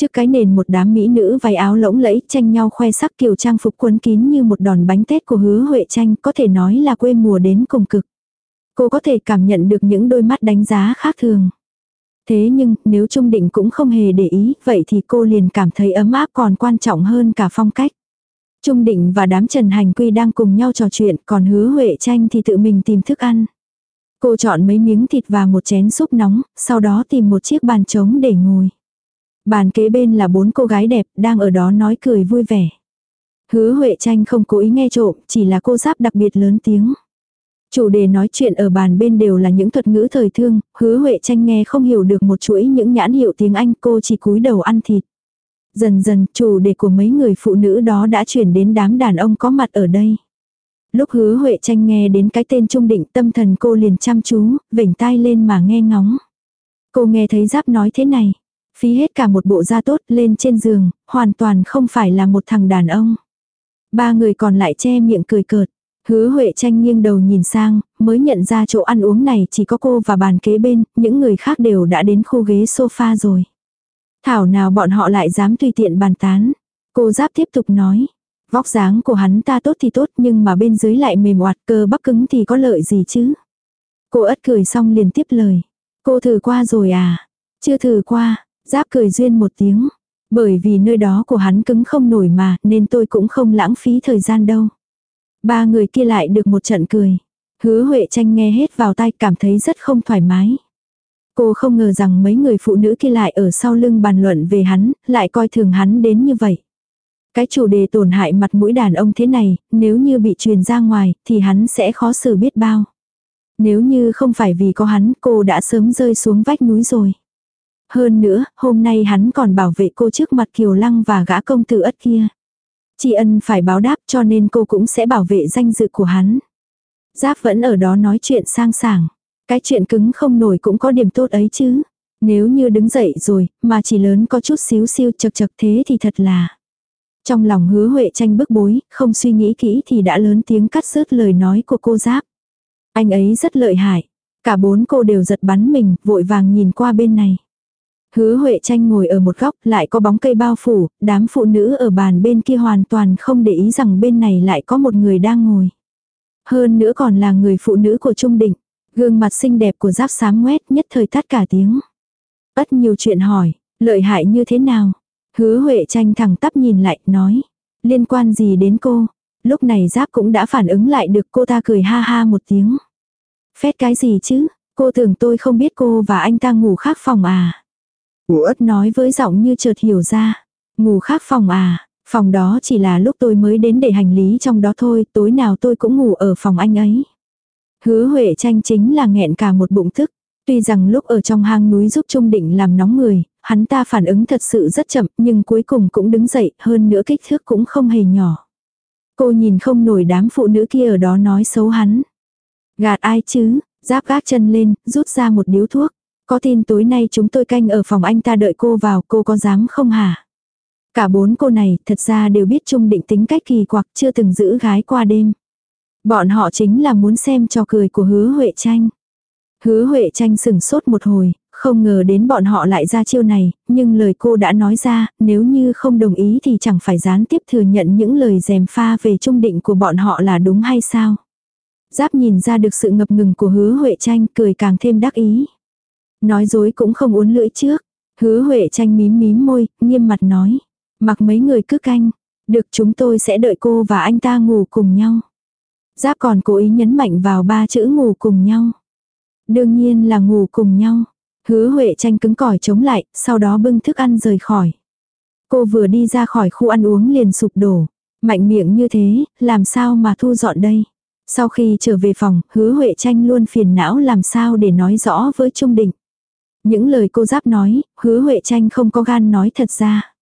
Trước cái nền một đám mỹ nữ váy áo lỗng lẫy tranh nhau khoe sắc kiểu trang phục quấn kín như một đòn bánh tét của hứa Huệ tranh có thể nói là quê mùa đến cùng cực. Cô có thể cảm nhận được những đôi mắt đánh giá khác thường. Thế nhưng, nếu Trung Định cũng không hề để ý, vậy thì cô liền cảm thấy ấm áp còn quan trọng hơn cả phong cách. Trung Định và đám Trần Hành Quy đang cùng nhau trò chuyện, còn hứa Huệ tranh thì tự mình tìm thức ăn. Cô chọn mấy miếng thịt và một chén súp nóng, sau đó tìm một chiếc bàn trống để ngồi. Bàn kế bên là bốn cô gái đẹp, đang ở đó nói cười vui vẻ. Hứa Huệ tranh không cố ý nghe trộm, chỉ là cô giáp đặc biệt lớn tiếng. Chủ đề nói chuyện ở bàn bên đều là những thuật ngữ thời thương, hứa Huệ tranh nghe không hiểu được một chuỗi những nhãn hiệu tiếng Anh cô chỉ cúi đầu ăn thịt. Dần dần chủ đề của mấy người phụ nữ đó đã chuyển đến đám đàn ông có mặt ở đây. Lúc hứa Huệ tranh nghe đến cái tên trung định tâm thần cô liền chăm chú, vểnh tai lên mà nghe ngóng. Cô nghe thấy giáp nói thế này. Phí hết cả một bộ da tốt lên trên giường, hoàn toàn không phải là một thằng đàn ông. Ba người còn lại che miệng cười cợt. Hứa Huệ tranh nghiêng đầu nhìn sang, mới nhận ra chỗ ăn uống này chỉ có cô và bàn kế bên, những người khác đều đã đến khu ghế sofa rồi. Thảo nào bọn họ lại dám tùy tiện bàn tán. Cô giáp tiếp tục nói. Vóc dáng của hắn ta tốt thì tốt nhưng mà bên dưới lại mềm oạt cơ bắp cứng thì có lợi gì chứ. Cô ất cười xong liền tiếp lời. Cô thử qua rồi à? Chưa thử qua, giáp cười duyên một tiếng. Bởi vì nơi đó của hắn cứng không nổi mà nên tôi cũng không lãng phí thời gian đâu. Ba người kia lại được một trận cười. Hứa Huệ tranh nghe hết vào tai cảm thấy rất không thoải mái. Cô không ngờ rằng mấy người phụ nữ kia lại ở sau lưng bàn luận về hắn, lại coi thường hắn đến như vậy. Cái chủ đề tổn hại mặt mũi đàn ông thế này, nếu như bị truyền ra ngoài, thì hắn sẽ khó xử biết bao. Nếu như không phải vì có hắn, cô đã sớm rơi xuống vách núi rồi. Hơn nữa, hôm nay hắn còn bảo vệ cô trước mặt Kiều Lăng và gã công tử ất kia. tri ân phải báo đáp cho nên cô cũng sẽ bảo vệ danh dự của hắn. Giáp vẫn ở đó nói chuyện sang sảng. Cái chuyện cứng không nổi cũng có điểm tốt ấy chứ. Nếu như đứng dậy rồi, mà chỉ lớn có chút xíu siêu chật chật thế thì thật là. Trong lòng hứa Huệ tranh bức bối, không suy nghĩ kỹ thì đã lớn tiếng cắt rớt lời nói của cô giáp. Anh ấy rất lợi hại. Cả bốn cô đều giật bắn mình, vội vàng nhìn qua bên này. Hứa Huệ tranh ngồi ở một góc, lại có bóng cây bao phủ, đám phụ nữ ở bàn bên kia hoàn toàn không để ý rằng bên này lại có một người đang ngồi. Hơn nữa còn là người phụ nữ của Trung Định. Gương mặt xinh đẹp của giáp sám ngoét nhất thời tắt cả tiếng. Ất nhiều chuyện hỏi, lợi hại như thế nào? Hứa Huệ tranh thẳng tắp nhìn lại, nói. Liên quan gì đến cô? Lúc này giáp cũng đã phản ứng lại được cô ta cười ha ha một tiếng. Phét cái gì chứ? Cô tưởng tôi không biết cô và anh ta ngủ khác phòng à? Ú nói với giọng như chợt hiểu ra. Ngủ khác phòng à? Phòng đó chỉ là lúc tôi mới đến để hành lý trong đó thôi, tối nào tôi cũng ngủ ở phòng anh ấy. Hứa Huệ tranh chính là nghẹn cả một bụng thức. Tuy rằng lúc ở trong hang núi giúp Trung Định làm nóng người, hắn ta phản ứng thật sự rất chậm, nhưng cuối cùng cũng đứng dậy, hơn nữa kích thước cũng không hề nhỏ. Cô nhìn không nổi đám phụ nữ kia ở đó nói xấu hắn. Gạt ai chứ, giáp gác chân lên, rút ra một điếu thuốc. Có tin tối nay chúng tôi canh ở phòng anh ta đợi cô vào, cô có dám không hả? Cả bốn cô này thật ra đều biết Trung Định tính cách kỳ quặc chưa từng giữ gái qua đêm. Bọn họ chính là muốn xem trò cười của hứa Huệ tranh. Hứa Huệ tranh sừng sốt một hồi, không ngờ đến bọn họ lại ra chiêu này, nhưng lời cô đã nói ra, nếu như không đồng ý thì chẳng phải gián tiếp thừa nhận những lời dèm pha về trung định của bọn họ là đúng hay sao. Giáp nhìn ra được sự ngập ngừng của hứa Huệ tranh cười càng thêm đắc ý. Nói dối cũng không uốn lưỡi trước. Hứa Huệ tranh mím mím môi, nghiêm mặt nói. Mặc mấy người cứ canh. Được chúng tôi sẽ đợi cô và anh ta ngủ cùng nhau. Giáp còn cố ý nhấn mạnh vào ba chữ ngủ cùng nhau. Đương nhiên là ngủ cùng nhau. Hứa Huệ tranh cứng cỏi chống lại, sau đó bưng thức ăn rời khỏi. Cô vừa đi ra khỏi khu ăn uống liền sụp đổ. Mạnh miệng như thế, làm sao mà thu dọn đây? Sau khi trở về phòng, hứa Huệ tranh luôn phiền não làm sao để nói rõ với Trung Định. Những lời cô giáp nói, hứa Huệ tranh không có gan nói thật ra.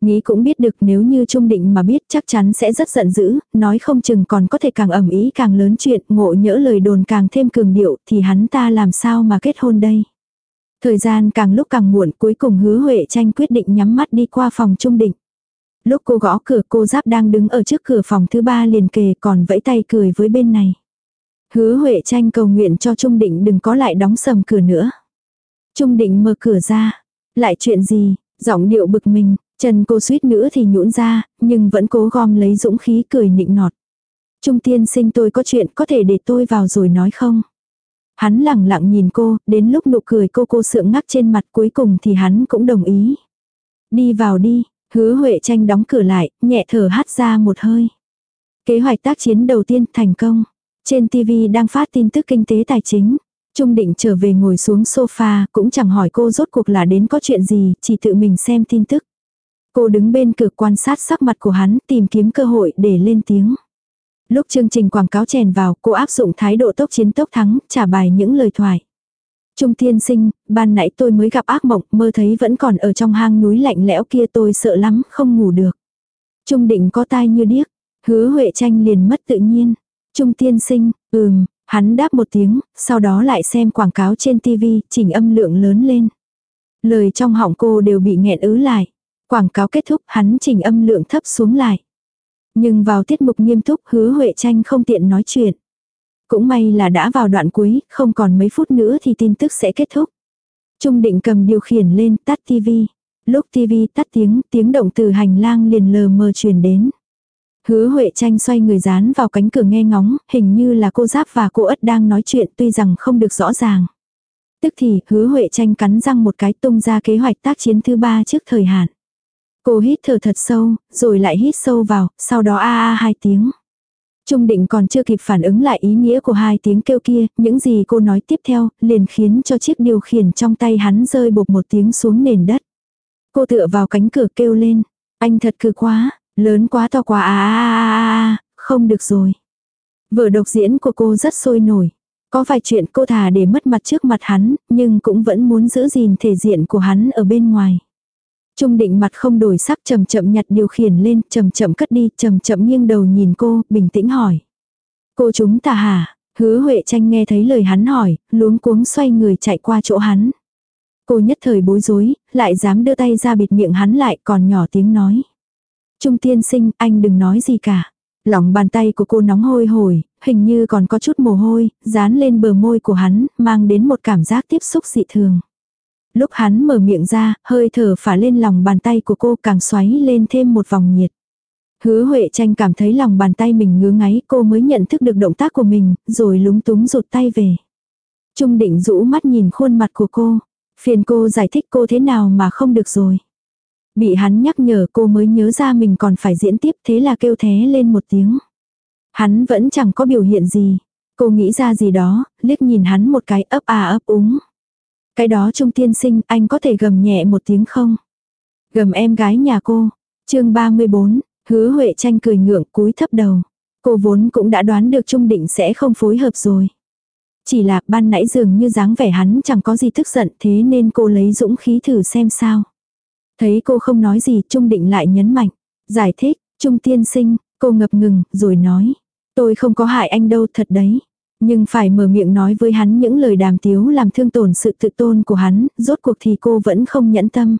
Nghĩ cũng biết được nếu như Trung Định mà biết chắc chắn sẽ rất giận dữ, nói không chừng còn có thể càng ẩm ý càng lớn chuyện, ngộ nhỡ lời đồn càng thêm cường điệu thì hắn ta làm sao mà kết hôn đây. Thời gian càng lúc càng muộn cuối cùng hứa Huệ tranh quyết định nhắm mắt đi qua phòng Trung Định. Lúc cô gõ cửa cô giáp đang đứng ở trước cửa phòng thứ ba liền kề còn vẫy tay cười với bên này. Hứa Huệ tranh cầu nguyện cho Trung Định đừng có lại đóng sầm cửa nữa. Trung Định mở cửa ra. Lại chuyện gì? Giọng điệu bực mình, Chân cô suýt nữa thì nhũn ra, nhưng vẫn cố gom lấy dũng khí cười nịnh nọt. Trung tiên sinh tôi có chuyện có thể để tôi vào rồi nói không? Hắn lẳng lặng nhìn cô, đến lúc nụ cười cô cô sượng ngắc trên mặt cuối cùng thì hắn cũng đồng ý. Đi vào đi, hứa Huệ tranh đóng cửa lại, nhẹ thở hát ra một hơi. Kế hoạch tác chiến đầu tiên thành công. Trên TV đang phát tin tức kinh tế tài chính. Trung định trở về ngồi xuống sofa, cũng chẳng hỏi cô rốt cuộc là đến có chuyện gì, chỉ tự mình xem tin tức. Cô đứng bên cửa quan sát sắc mặt của hắn tìm kiếm cơ hội để lên tiếng. Lúc chương trình quảng cáo chèn vào cô áp dụng thái độ tốc chiến tốc thắng, trả bài những lời thoại. Trung tiên sinh, ban nãy tôi mới gặp ác mộng, mơ thấy vẫn còn ở trong hang núi lạnh lẽo kia tôi sợ lắm, không ngủ được. Trung định có tai như điếc, hứa Huệ tranh liền mất tự nhiên. Trung tiên sinh, ừm, hắn đáp một tiếng, sau đó lại xem quảng cáo trên tivi, chỉnh âm lượng lớn lên. Lời trong họng cô đều bị nghẹn ứ lại. Quảng cáo kết thúc hắn chỉnh âm lượng thấp xuống lại. Nhưng vào tiết mục nghiêm túc hứa Huệ tranh không tiện nói chuyện. Cũng may là đã vào đoạn cuối, không còn mấy phút nữa thì tin tức sẽ kết thúc. Trung định cầm điều khiển lên tắt tivi. Lúc tivi tắt tiếng, tiếng động từ hành lang liền lờ mờ truyền đến. Hứa Huệ tranh xoay người dán vào cánh cửa nghe ngóng, hình như là cô Giáp và cô Ất đang nói chuyện tuy rằng không được rõ ràng. Tức thì hứa Huệ tranh cắn răng một cái tung ra kế hoạch tác chiến thứ ba trước thời hạn. Cô hít thở thật sâu, rồi lại hít sâu vào, sau đó a a hai tiếng. Trung định còn chưa kịp phản ứng lại ý nghĩa của hai tiếng kêu kia, những gì cô nói tiếp theo, liền khiến cho chiếc điều khiển trong tay hắn rơi bột một tiếng xuống nền đất. Cô tựa vào cánh cửa kêu lên, anh thật cư quá, lớn quá to quá à, à à à à, không được rồi. Vở độc diễn của cô rất sôi nổi. Có vài chuyện cô thà để mất mặt trước mặt hắn, nhưng cũng vẫn muốn giữ gìn thể diện của hắn ở bên ngoài. Trung định mặt không đổi sắc chậm chậm nhặt điều khiển lên, chậm chậm cất đi, chậm chậm nghiêng đầu nhìn cô, bình tĩnh hỏi. Cô chúng ta hả? Hứa Huệ tranh nghe thấy lời hắn hỏi, luống cuống xoay người chạy qua chỗ hắn. Cô nhất thời bối rối, lại dám đưa tay ra bịt miệng hắn lại còn nhỏ tiếng nói. Trung tiên sinh, anh đừng nói gì cả. Lòng bàn tay của cô nóng hôi hổi, hình như còn có chút mồ hôi, dán lên bờ môi của hắn, mang đến một cảm giác tiếp xúc dị thường. Lúc hắn mở miệng ra, hơi thở phả lên lòng bàn tay của cô càng xoáy lên thêm một vòng nhiệt. Hứa Huệ tranh cảm thấy lòng bàn tay mình ngứa ngáy cô mới nhận thức được động tác của mình, rồi lúng túng rụt tay về. Trung định rũ mắt nhìn khuôn mặt của cô. Phiền cô giải thích cô thế nào mà không được rồi. Bị hắn nhắc nhở cô mới nhớ ra mình còn phải diễn tiếp thế là kêu thế lên một tiếng. Hắn vẫn chẳng có biểu hiện gì. Cô nghĩ ra gì đó, liếc nhìn hắn một cái ấp à ấp úng. Cái đó trung tiên sinh, anh có thể gầm nhẹ một tiếng không? Gầm em gái nhà cô. chương 34, hứa Huệ tranh cười ngượng cúi thấp đầu. Cô vốn cũng đã đoán được Trung Định sẽ không phối hợp rồi. Chỉ là ban nãy dường như dáng vẻ hắn chẳng có gì tức giận thế nên cô lấy dũng khí thử xem sao. Thấy cô không nói gì Trung Định lại nhấn mạnh. Giải thích, Trung tiên sinh, cô ngập ngừng rồi nói. Tôi không có hại anh đâu thật đấy. Nhưng phải mở miệng nói với hắn những lời đàm tiếu làm thương tổn sự tự tôn của hắn, rốt cuộc thì cô vẫn không nhẫn tâm.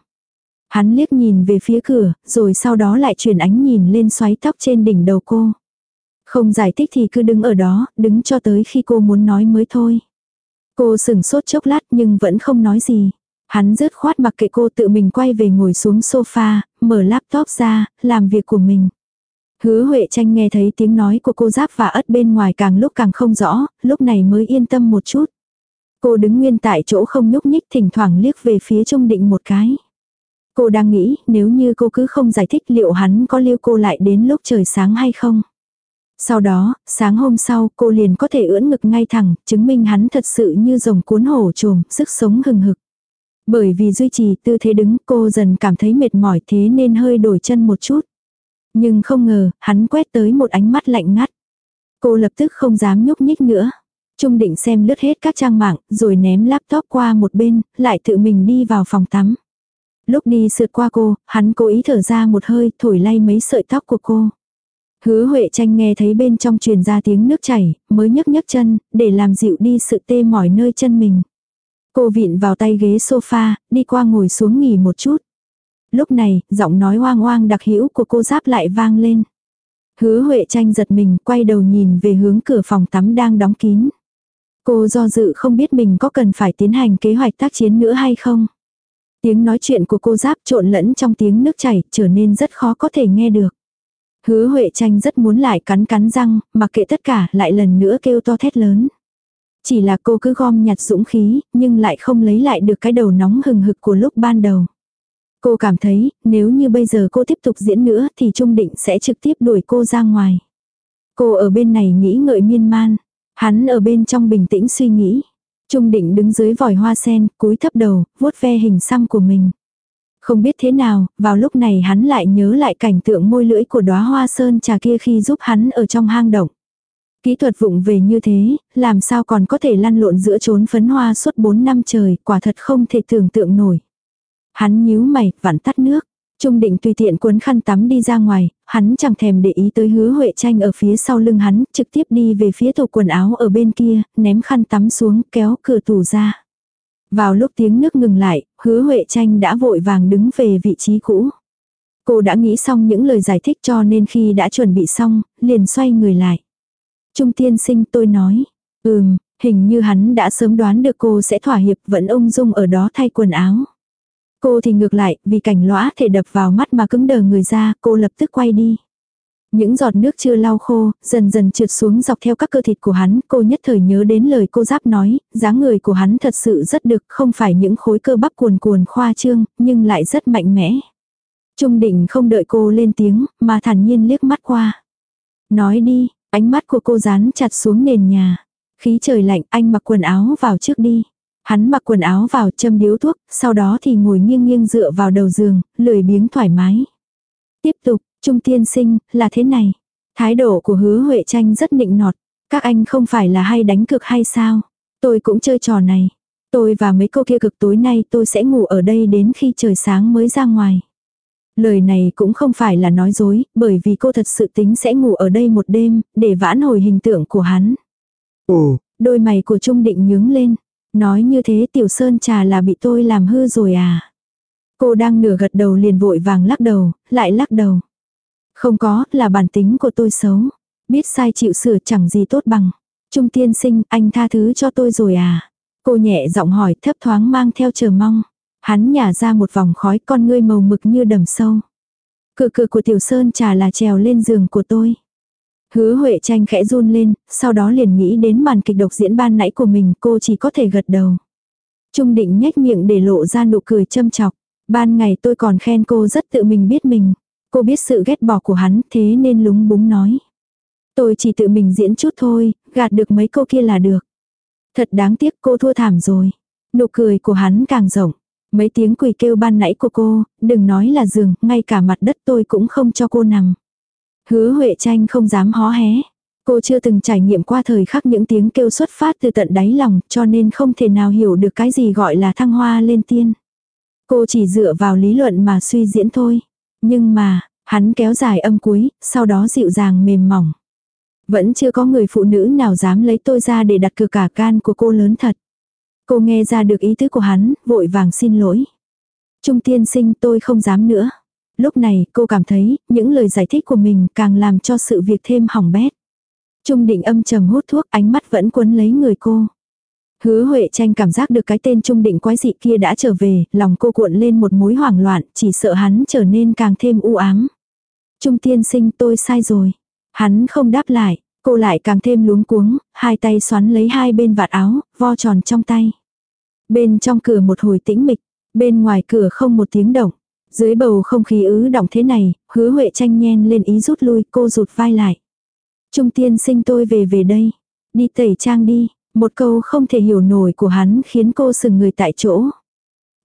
Hắn liếc nhìn về phía cửa, rồi sau đó lại chuyển ánh nhìn lên xoáy tóc trên đỉnh đầu cô. Không giải thích thì cứ đứng ở đó, đứng cho tới khi cô muốn nói mới thôi. Cô sừng sốt chốc lát nhưng vẫn không nói gì. Hắn rớt khoát mặc kệ cô tự mình quay về ngồi xuống sofa, mở laptop ra, làm việc của mình. Hứa Huệ tranh nghe thấy tiếng nói của cô giáp và ất bên ngoài càng lúc càng không rõ, lúc này mới yên tâm một chút. Cô đứng nguyên tại chỗ không nhúc nhích thỉnh thoảng liếc về phía Trung Định một cái. Cô đang nghĩ nếu như cô cứ không giải thích liệu hắn có lưu cô lại đến lúc trời sáng hay không. Sau đó, sáng hôm sau cô liền có thể ưỡn ngực ngay thẳng, chứng minh hắn thật sự như rồng cuốn hổ trồm, sức sống hừng hực. Bởi vì duy trì tư thế đứng cô dần cảm thấy mệt mỏi thế nên hơi đổi chân một chút. Nhưng không ngờ, hắn quét tới một ánh mắt lạnh ngắt. Cô lập tức không dám nhúc nhích nữa. Trung định xem lướt hết các trang mạng, rồi ném laptop qua một bên, lại tự mình đi vào phòng tắm. Lúc đi sượt qua cô, hắn cố ý thở ra một hơi, thổi lay mấy sợi tóc của cô. Hứa Huệ tranh nghe thấy bên trong truyền ra tiếng nước chảy, mới nhấc nhấc chân, để làm dịu đi sự tê mỏi nơi chân mình. Cô vịn vào tay ghế sofa, đi qua ngồi xuống nghỉ một chút. Lúc này, giọng nói hoang hoang đặc hữu của cô giáp lại vang lên. Hứa Huệ tranh giật mình, quay đầu nhìn về hướng cửa phòng tắm đang đóng kín. Cô do dự không biết mình có cần phải tiến hành kế hoạch tác chiến nữa hay không. Tiếng nói chuyện của cô giáp trộn lẫn trong tiếng nước chảy, trở nên rất khó có thể nghe được. Hứa Huệ tranh rất muốn lại cắn cắn răng, mặc kệ tất cả, lại lần nữa kêu to thét lớn. Chỉ là cô cứ gom nhặt dũng khí, nhưng lại không lấy lại được cái đầu nóng hừng hực của lúc ban đầu. Cô cảm thấy, nếu như bây giờ cô tiếp tục diễn nữa thì Trung Định sẽ trực tiếp đuổi cô ra ngoài. Cô ở bên này nghĩ ngợi miên man. Hắn ở bên trong bình tĩnh suy nghĩ. Trung Định đứng dưới vòi hoa sen, cúi thấp đầu, vuốt ve hình xăm của mình. Không biết thế nào, vào lúc này hắn lại nhớ lại cảnh tượng môi lưỡi của đóa hoa sơn trà kia khi giúp hắn ở trong hang động. Kỹ thuật vụng về như thế, làm sao còn có thể lăn lộn giữa trốn phấn hoa suốt 4 năm trời, quả thật không thể tưởng tượng nổi. Hắn nhíu mày, vặn tắt nước. Trung định tùy tiện cuốn khăn tắm đi ra ngoài, hắn chẳng thèm để ý tới hứa Huệ tranh ở phía sau lưng hắn, trực tiếp đi về phía tủ quần áo ở bên kia, ném khăn tắm xuống, kéo cửa tủ ra. Vào lúc tiếng nước ngừng lại, hứa Huệ tranh đã vội vàng đứng về vị trí cũ. Cô đã nghĩ xong những lời giải thích cho nên khi đã chuẩn bị xong, liền xoay người lại. Trung tiên sinh tôi nói, ừm, hình như hắn đã sớm đoán được cô sẽ thỏa hiệp vẫn ung dung ở đó thay quần áo. Cô thì ngược lại, vì cảnh lõa thể đập vào mắt mà cứng đờ người ra, cô lập tức quay đi. Những giọt nước chưa lau khô, dần dần trượt xuống dọc theo các cơ thịt của hắn, cô nhất thời nhớ đến lời cô giáp nói, dáng người của hắn thật sự rất được, không phải những khối cơ bắp cuồn cuồn khoa trương, nhưng lại rất mạnh mẽ. Trung định không đợi cô lên tiếng, mà thản nhiên liếc mắt qua. Nói đi, ánh mắt của cô dán chặt xuống nền nhà. Khí trời lạnh, anh mặc quần áo vào trước đi. Hắn mặc quần áo vào châm điếu thuốc, sau đó thì ngồi nghiêng nghiêng dựa vào đầu giường, lười biếng thoải mái. Tiếp tục, Trung tiên sinh, là thế này. Thái độ của hứa Huệ tranh rất nịnh nọt. Các anh không phải là hay đánh cực hay sao? Tôi cũng chơi trò này. Tôi và mấy cô kia cực tối nay tôi sẽ ngủ ở đây đến khi trời sáng mới ra ngoài. Lời này cũng không phải là nói dối, bởi vì cô thật sự tính sẽ ngủ ở đây một đêm, để vãn hồi hình tượng của hắn. Ồ, Đôi mày của Trung Định nhướng lên. Nói như thế tiểu sơn trà là bị tôi làm hư rồi à. Cô đang nửa gật đầu liền vội vàng lắc đầu, lại lắc đầu. Không có, là bản tính của tôi xấu. Biết sai chịu sửa chẳng gì tốt bằng. Trung tiên sinh, anh tha thứ cho tôi rồi à? Cô nhẹ giọng hỏi thấp thoáng mang theo chờ mong. Hắn nhả ra một vòng khói con ngươi màu mực như đầm sâu. Cửa cửa của tiểu sơn trà là trèo lên giường của tôi. Hứa Huệ tranh khẽ run lên, sau đó liền nghĩ đến màn kịch độc diễn ban nãy của mình cô chỉ có thể gật đầu. Trung định nhếch miệng để lộ ra nụ cười châm chọc. Ban ngày tôi còn khen cô rất tự mình biết mình. Cô biết sự ghét bỏ của hắn thế nên lúng búng nói. Tôi chỉ tự mình diễn chút thôi, gạt được mấy cô kia là được. Thật đáng tiếc cô thua thảm rồi. Nụ cười của hắn càng rộng. Mấy tiếng quỳ kêu ban nãy của cô, đừng nói là giường, ngay cả mặt đất tôi cũng không cho cô nằm. Hứa Huệ tranh không dám hó hé. Cô chưa từng trải nghiệm qua thời khắc những tiếng kêu xuất phát từ tận đáy lòng cho nên không thể nào hiểu được cái gì gọi là thăng hoa lên tiên. Cô chỉ dựa vào lý luận mà suy diễn thôi. Nhưng mà, hắn kéo dài âm cuối, sau đó dịu dàng mềm mỏng. Vẫn chưa có người phụ nữ nào dám lấy tôi ra để đặt cược cả can của cô lớn thật. Cô nghe ra được ý tứ của hắn, vội vàng xin lỗi. Trung tiên sinh tôi không dám nữa. Lúc này cô cảm thấy những lời giải thích của mình càng làm cho sự việc thêm hỏng bét. Trung định âm trầm hút thuốc ánh mắt vẫn quấn lấy người cô. Hứa Huệ tranh cảm giác được cái tên Trung định quái dị kia đã trở về, lòng cô cuộn lên một mối hoảng loạn, chỉ sợ hắn trở nên càng thêm u ám. Trung tiên sinh tôi sai rồi. Hắn không đáp lại, cô lại càng thêm luống cuống, hai tay xoắn lấy hai bên vạt áo, vo tròn trong tay. Bên trong cửa một hồi tĩnh mịch, bên ngoài cửa không một tiếng động. Dưới bầu không khí ứ động thế này, hứa Huệ tranh nhen lên ý rút lui, cô rụt vai lại. Trung tiên sinh tôi về về đây. Đi tẩy trang đi. Một câu không thể hiểu nổi của hắn khiến cô sừng người tại chỗ.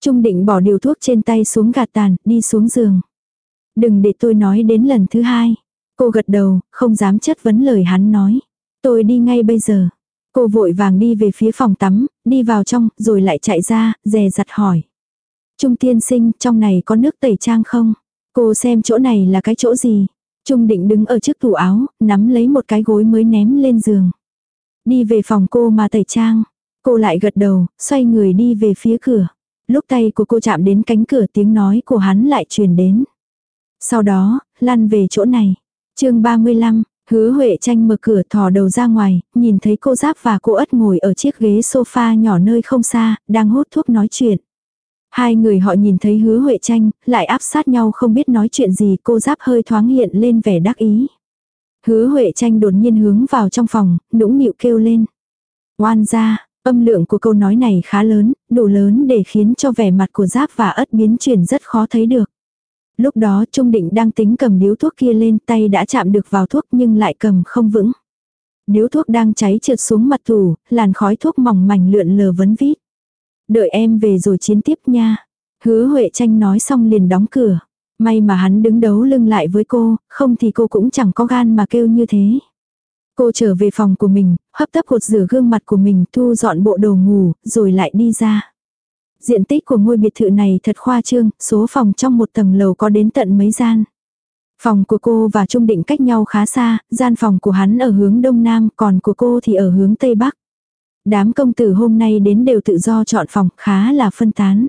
Trung định bỏ điều thuốc trên tay xuống gạt tàn, đi xuống giường. Đừng để tôi nói đến lần thứ hai. Cô gật đầu, không dám chất vấn lời hắn nói. Tôi đi ngay bây giờ. Cô vội vàng đi về phía phòng tắm, đi vào trong, rồi lại chạy ra, dè dặt hỏi. Trung tiên sinh, trong này có nước tẩy trang không? Cô xem chỗ này là cái chỗ gì? Trung định đứng ở trước tủ áo, nắm lấy một cái gối mới ném lên giường. Đi về phòng cô mà tẩy trang. Cô lại gật đầu, xoay người đi về phía cửa. Lúc tay của cô chạm đến cánh cửa tiếng nói của hắn lại truyền đến. Sau đó, lăn về chỗ này chương 35, hứa Huệ tranh mở cửa thò đầu ra ngoài, nhìn thấy cô Giáp và cô ất ngồi ở chiếc ghế sofa nhỏ nơi không xa, đang hút thuốc nói chuyện. Hai người họ nhìn thấy hứa Huệ tranh, lại áp sát nhau không biết nói chuyện gì cô Giáp hơi thoáng hiện lên vẻ đắc ý. Hứa Huệ tranh đột nhiên hướng vào trong phòng, nũng nịu kêu lên. Oan ra, âm lượng của câu nói này khá lớn, đủ lớn để khiến cho vẻ mặt của Giáp và ất biến chuyển rất khó thấy được. Lúc đó Trung Định đang tính cầm điếu thuốc kia lên tay đã chạm được vào thuốc nhưng lại cầm không vững. Điếu thuốc đang cháy trượt xuống mặt tủ, làn khói thuốc mỏng mảnh lượn lờ vấn vít. Đợi em về rồi chiến tiếp nha. Hứa Huệ tranh nói xong liền đóng cửa. May mà hắn đứng đấu lưng lại với cô, không thì cô cũng chẳng có gan mà kêu như thế. Cô trở về phòng của mình, hấp tấp hột rửa gương mặt của mình, thu dọn bộ đồ ngủ, rồi lại đi ra. Diện tích của ngôi biệt thự này thật khoa trương, số phòng trong một tầng lầu có đến tận mấy gian. Phòng của cô và Trung Định cách nhau khá xa, gian phòng của hắn ở hướng đông nam, còn của cô thì ở hướng tây bắc. Đám công tử hôm nay đến đều tự do chọn phòng, khá là phân tán.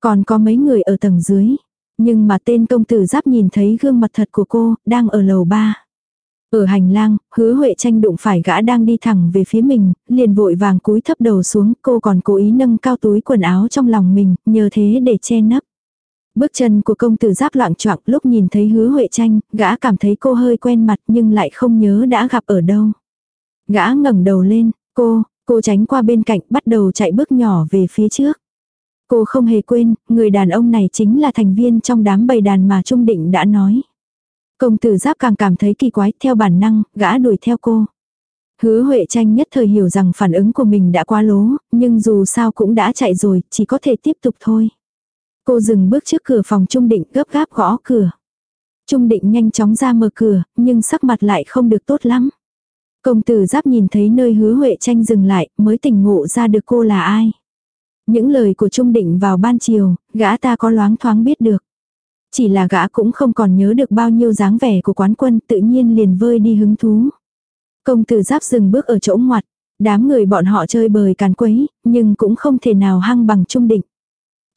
Còn có mấy người ở tầng dưới. Nhưng mà tên công tử giáp nhìn thấy gương mặt thật của cô, đang ở lầu ba. Ở hành lang, hứa Huệ tranh đụng phải gã đang đi thẳng về phía mình, liền vội vàng cúi thấp đầu xuống, cô còn cố ý nâng cao túi quần áo trong lòng mình, nhờ thế để che nắp. Bước chân của công tử giáp loạn choạng lúc nhìn thấy hứa Huệ tranh, gã cảm thấy cô hơi quen mặt nhưng lại không nhớ đã gặp ở đâu. Gã ngẩng đầu lên, cô, cô tránh qua bên cạnh bắt đầu chạy bước nhỏ về phía trước. Cô không hề quên, người đàn ông này chính là thành viên trong đám bầy đàn mà Trung Định đã nói. Công tử giáp càng cảm thấy kỳ quái, theo bản năng, gã đuổi theo cô. Hứa Huệ tranh nhất thời hiểu rằng phản ứng của mình đã quá lố, nhưng dù sao cũng đã chạy rồi, chỉ có thể tiếp tục thôi. Cô dừng bước trước cửa phòng Trung Định gấp gáp gõ cửa. Trung Định nhanh chóng ra mở cửa, nhưng sắc mặt lại không được tốt lắm. Công tử giáp nhìn thấy nơi hứa Huệ tranh dừng lại, mới tỉnh ngộ ra được cô là ai. Những lời của Trung Định vào ban chiều, gã ta có loáng thoáng biết được. Chỉ là gã cũng không còn nhớ được bao nhiêu dáng vẻ của quán quân tự nhiên liền vơi đi hứng thú. Công tử giáp dừng bước ở chỗ ngoặt, đám người bọn họ chơi bời càn quấy, nhưng cũng không thể nào hăng bằng Trung Định.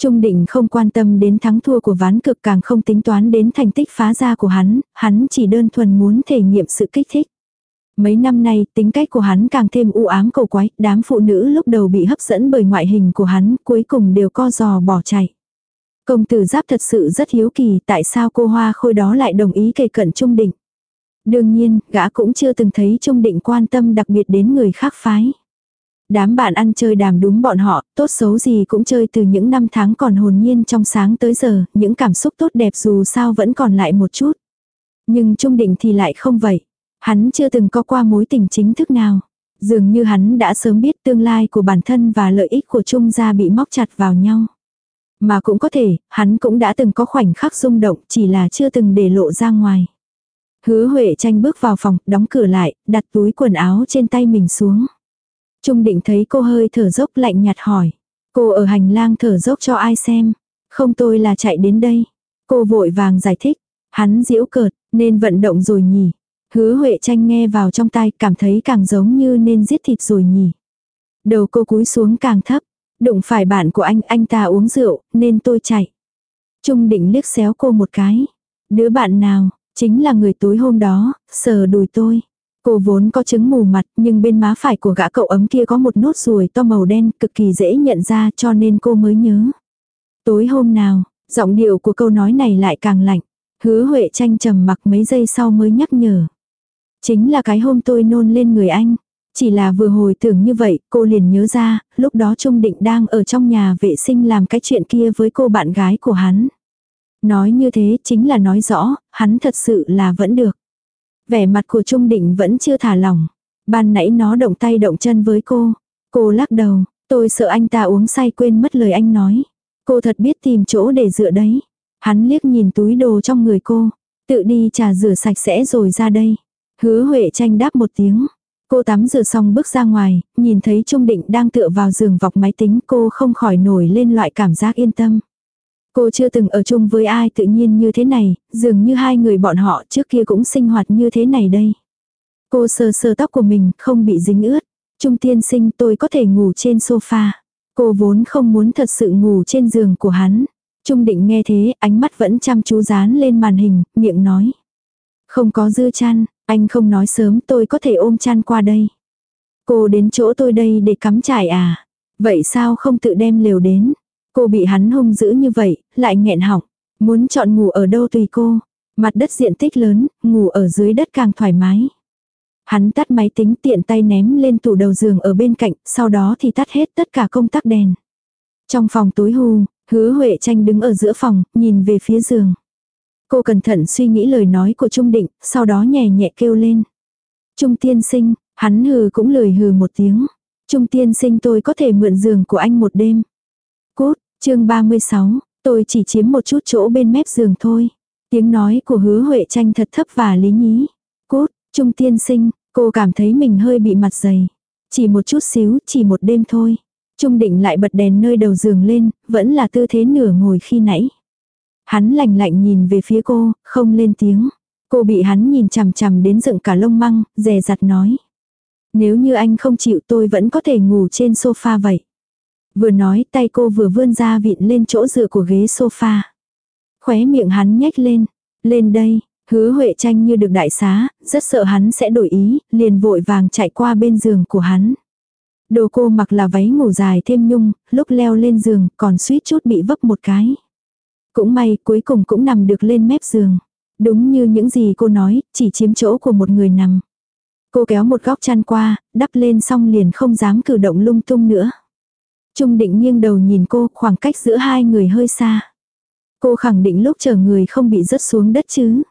Trung Định không quan tâm đến thắng thua của ván cực càng không tính toán đến thành tích phá ra của hắn, hắn chỉ đơn thuần muốn thể nghiệm sự kích thích. Mấy năm nay, tính cách của hắn càng thêm u ám cầu quái, đám phụ nữ lúc đầu bị hấp dẫn bởi ngoại hình của hắn, cuối cùng đều co giò bỏ chạy. Công tử giáp thật sự rất hiếu kỳ tại sao cô hoa khôi đó lại đồng ý kề cận Trung Định. Đương nhiên, gã cũng chưa từng thấy Trung Định quan tâm đặc biệt đến người khác phái. Đám bạn ăn chơi đàm đúng bọn họ, tốt xấu gì cũng chơi từ những năm tháng còn hồn nhiên trong sáng tới giờ, những cảm xúc tốt đẹp dù sao vẫn còn lại một chút. Nhưng Trung Định thì lại không vậy. Hắn chưa từng có qua mối tình chính thức nào. Dường như hắn đã sớm biết tương lai của bản thân và lợi ích của Trung gia bị móc chặt vào nhau. Mà cũng có thể, hắn cũng đã từng có khoảnh khắc rung động chỉ là chưa từng để lộ ra ngoài. Hứa Huệ tranh bước vào phòng, đóng cửa lại, đặt túi quần áo trên tay mình xuống. Trung định thấy cô hơi thở dốc lạnh nhạt hỏi. Cô ở hành lang thở dốc cho ai xem. Không tôi là chạy đến đây. Cô vội vàng giải thích. Hắn diễu cợt, nên vận động rồi nhỉ. Hứa Huệ tranh nghe vào trong tai cảm thấy càng giống như nên giết thịt rồi nhỉ. Đầu cô cúi xuống càng thấp. Đụng phải bạn của anh, anh ta uống rượu, nên tôi chạy. Trung định liếc xéo cô một cái. Đứa bạn nào, chính là người tối hôm đó, sờ đùi tôi. Cô vốn có chứng mù mặt nhưng bên má phải của gã cậu ấm kia có một nốt ruồi to màu đen cực kỳ dễ nhận ra cho nên cô mới nhớ. Tối hôm nào, giọng điệu của câu nói này lại càng lạnh. Hứa Huệ tranh trầm mặc mấy giây sau mới nhắc nhở. Chính là cái hôm tôi nôn lên người anh. Chỉ là vừa hồi tưởng như vậy, cô liền nhớ ra, lúc đó Trung Định đang ở trong nhà vệ sinh làm cái chuyện kia với cô bạn gái của hắn. Nói như thế chính là nói rõ, hắn thật sự là vẫn được. Vẻ mặt của Trung Định vẫn chưa thả lỏng. Ban nãy nó động tay động chân với cô. Cô lắc đầu, tôi sợ anh ta uống say quên mất lời anh nói. Cô thật biết tìm chỗ để dựa đấy. Hắn liếc nhìn túi đồ trong người cô. Tự đi trà rửa sạch sẽ rồi ra đây. Hứa Huệ tranh đáp một tiếng. Cô tắm rửa xong bước ra ngoài, nhìn thấy Trung Định đang tựa vào giường vọc máy tính cô không khỏi nổi lên loại cảm giác yên tâm. Cô chưa từng ở chung với ai tự nhiên như thế này, dường như hai người bọn họ trước kia cũng sinh hoạt như thế này đây. Cô sờ sờ tóc của mình, không bị dính ướt. Trung tiên sinh tôi có thể ngủ trên sofa. Cô vốn không muốn thật sự ngủ trên giường của hắn. Trung định nghe thế, ánh mắt vẫn chăm chú dán lên màn hình, miệng nói. Không có dư chăn, anh không nói sớm tôi có thể ôm chăn qua đây. Cô đến chỗ tôi đây để cắm trải à? Vậy sao không tự đem lều đến? Cô bị hắn hung dữ như vậy, lại nghẹn họng. Muốn chọn ngủ ở đâu tùy cô. Mặt đất diện tích lớn, ngủ ở dưới đất càng thoải mái. Hắn tắt máy tính tiện tay ném lên tủ đầu giường ở bên cạnh, sau đó thì tắt hết tất cả công tắc đèn. Trong phòng tối hù, hứa Huệ tranh đứng ở giữa phòng, nhìn về phía giường. Cô cẩn thận suy nghĩ lời nói của Trung Định, sau đó nhẹ nhẹ kêu lên. Trung tiên sinh, hắn hừ cũng lười hừ một tiếng. Trung tiên sinh tôi có thể mượn giường của anh một đêm. Cốt, chương 36, tôi chỉ chiếm một chút chỗ bên mép giường thôi. Tiếng nói của hứa Huệ tranh thật thấp và lý nhí. Cốt, Trung tiên sinh, cô cảm thấy mình hơi bị mặt dày. Chỉ một chút xíu, chỉ một đêm thôi. Trung định lại bật đèn nơi đầu giường lên, vẫn là tư thế nửa ngồi khi nãy. Hắn lạnh lạnh nhìn về phía cô, không lên tiếng. Cô bị hắn nhìn chằm chằm đến dựng cả lông măng, dè dặt nói. Nếu như anh không chịu tôi vẫn có thể ngủ trên sofa vậy. Vừa nói tay cô vừa vươn ra vịn lên chỗ dựa của ghế sofa. Khóe miệng hắn nhếch lên. Lên đây, hứa Huệ tranh như được đại xá, rất sợ hắn sẽ đổi ý, liền vội vàng chạy qua bên giường của hắn. Đồ cô mặc là váy ngủ dài thêm nhung, lúc leo lên giường còn suýt chút bị vấp một cái. Cũng may cuối cùng cũng nằm được lên mép giường. Đúng như những gì cô nói, chỉ chiếm chỗ của một người nằm. Cô kéo một góc chăn qua, đắp lên xong liền không dám cử động lung tung nữa. Trung định nghiêng đầu nhìn cô, khoảng cách giữa hai người hơi xa. Cô khẳng định lúc chờ người không bị rớt xuống đất chứ.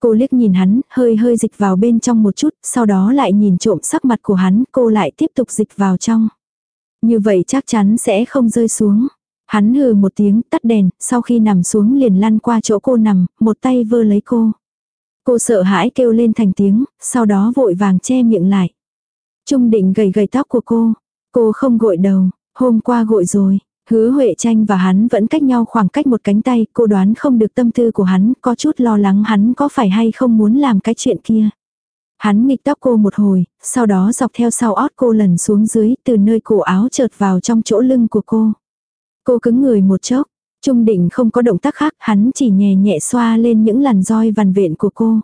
Cô liếc nhìn hắn, hơi hơi dịch vào bên trong một chút, sau đó lại nhìn trộm sắc mặt của hắn, cô lại tiếp tục dịch vào trong. Như vậy chắc chắn sẽ không rơi xuống. Hắn hừ một tiếng tắt đèn, sau khi nằm xuống liền lăn qua chỗ cô nằm, một tay vơ lấy cô. Cô sợ hãi kêu lên thành tiếng, sau đó vội vàng che miệng lại. Trung định gầy gầy tóc của cô. Cô không gội đầu, hôm qua gội rồi. Hứa Huệ tranh và hắn vẫn cách nhau khoảng cách một cánh tay, cô đoán không được tâm tư của hắn, có chút lo lắng hắn có phải hay không muốn làm cái chuyện kia. Hắn nghịch tóc cô một hồi, sau đó dọc theo sau ót cô lần xuống dưới, từ nơi cổ áo trượt vào trong chỗ lưng của cô. Cô cứng người một chốc, Trung định không có động tác khác, hắn chỉ nhẹ nhẹ xoa lên những làn roi vằn vện của cô.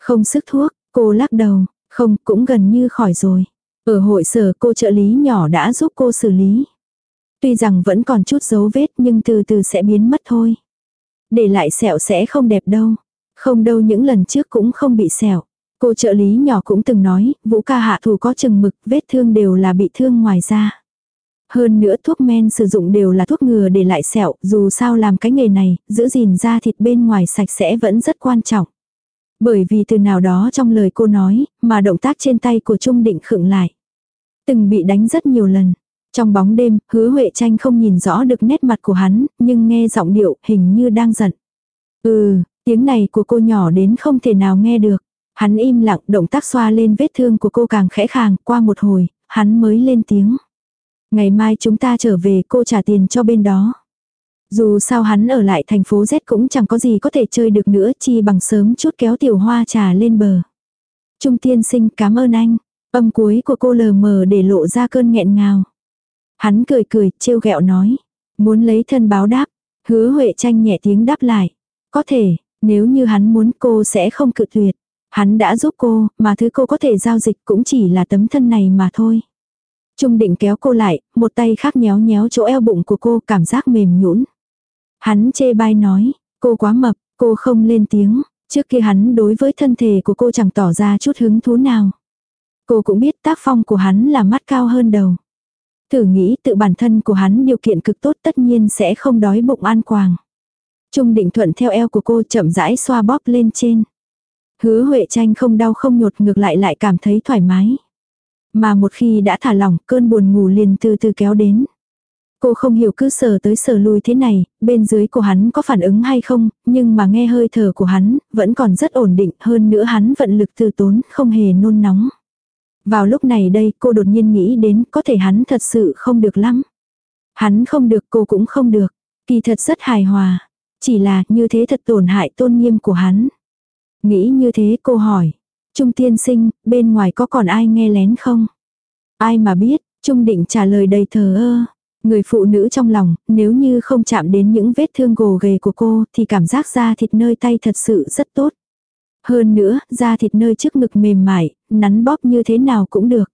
Không sức thuốc, cô lắc đầu, không, cũng gần như khỏi rồi. Ở hội sở cô trợ lý nhỏ đã giúp cô xử lý. Tuy rằng vẫn còn chút dấu vết nhưng từ từ sẽ biến mất thôi. Để lại sẹo sẽ không đẹp đâu. Không đâu những lần trước cũng không bị sẹo. Cô trợ lý nhỏ cũng từng nói, vũ ca hạ thủ có chừng mực, vết thương đều là bị thương ngoài da. Hơn nữa thuốc men sử dụng đều là thuốc ngừa để lại sẹo, dù sao làm cái nghề này, giữ gìn da thịt bên ngoài sạch sẽ vẫn rất quan trọng. Bởi vì từ nào đó trong lời cô nói, mà động tác trên tay của Trung Định khựng lại. Từng bị đánh rất nhiều lần. Trong bóng đêm, hứa Huệ tranh không nhìn rõ được nét mặt của hắn, nhưng nghe giọng điệu hình như đang giận. Ừ, tiếng này của cô nhỏ đến không thể nào nghe được. Hắn im lặng động tác xoa lên vết thương của cô càng khẽ khàng, qua một hồi, hắn mới lên tiếng. Ngày mai chúng ta trở về cô trả tiền cho bên đó. Dù sao hắn ở lại thành phố Z cũng chẳng có gì có thể chơi được nữa chi bằng sớm chút kéo tiểu hoa trà lên bờ. Trung tiên sinh cảm ơn anh. Âm cuối của cô lờ mờ để lộ ra cơn nghẹn ngào. Hắn cười cười, trêu ghẹo nói. Muốn lấy thân báo đáp. Hứa Huệ tranh nhẹ tiếng đáp lại. Có thể, nếu như hắn muốn cô sẽ không cự tuyệt. Hắn đã giúp cô, mà thứ cô có thể giao dịch cũng chỉ là tấm thân này mà thôi. Trung định kéo cô lại, một tay khác nhéo nhéo chỗ eo bụng của cô cảm giác mềm nhũn. Hắn chê bai nói, cô quá mập, cô không lên tiếng. Trước kia hắn đối với thân thể của cô chẳng tỏ ra chút hứng thú nào. Cô cũng biết tác phong của hắn là mắt cao hơn đầu. Thử nghĩ tự bản thân của hắn điều kiện cực tốt tất nhiên sẽ không đói bụng an quàng. Trung định thuận theo eo của cô chậm rãi xoa bóp lên trên. Hứa Huệ tranh không đau không nhột ngược lại lại cảm thấy thoải mái. Mà một khi đã thả lỏng cơn buồn ngủ liền từ từ kéo đến. Cô không hiểu cứ sờ tới sờ lui thế này, bên dưới của hắn có phản ứng hay không, nhưng mà nghe hơi thở của hắn, vẫn còn rất ổn định, hơn nữa hắn vận lực từ tốn, không hề nôn nóng. Vào lúc này đây cô đột nhiên nghĩ đến có thể hắn thật sự không được lắm. Hắn không được cô cũng không được, kỳ thật rất hài hòa. Chỉ là như thế thật tổn hại tôn nghiêm của hắn. Nghĩ như thế cô hỏi. Trung tiên sinh, bên ngoài có còn ai nghe lén không? Ai mà biết, Trung định trả lời đầy thờ ơ. Người phụ nữ trong lòng, nếu như không chạm đến những vết thương gồ ghề của cô thì cảm giác da thịt nơi tay thật sự rất tốt. Hơn nữa, da thịt nơi trước ngực mềm mại, nắn bóp như thế nào cũng được.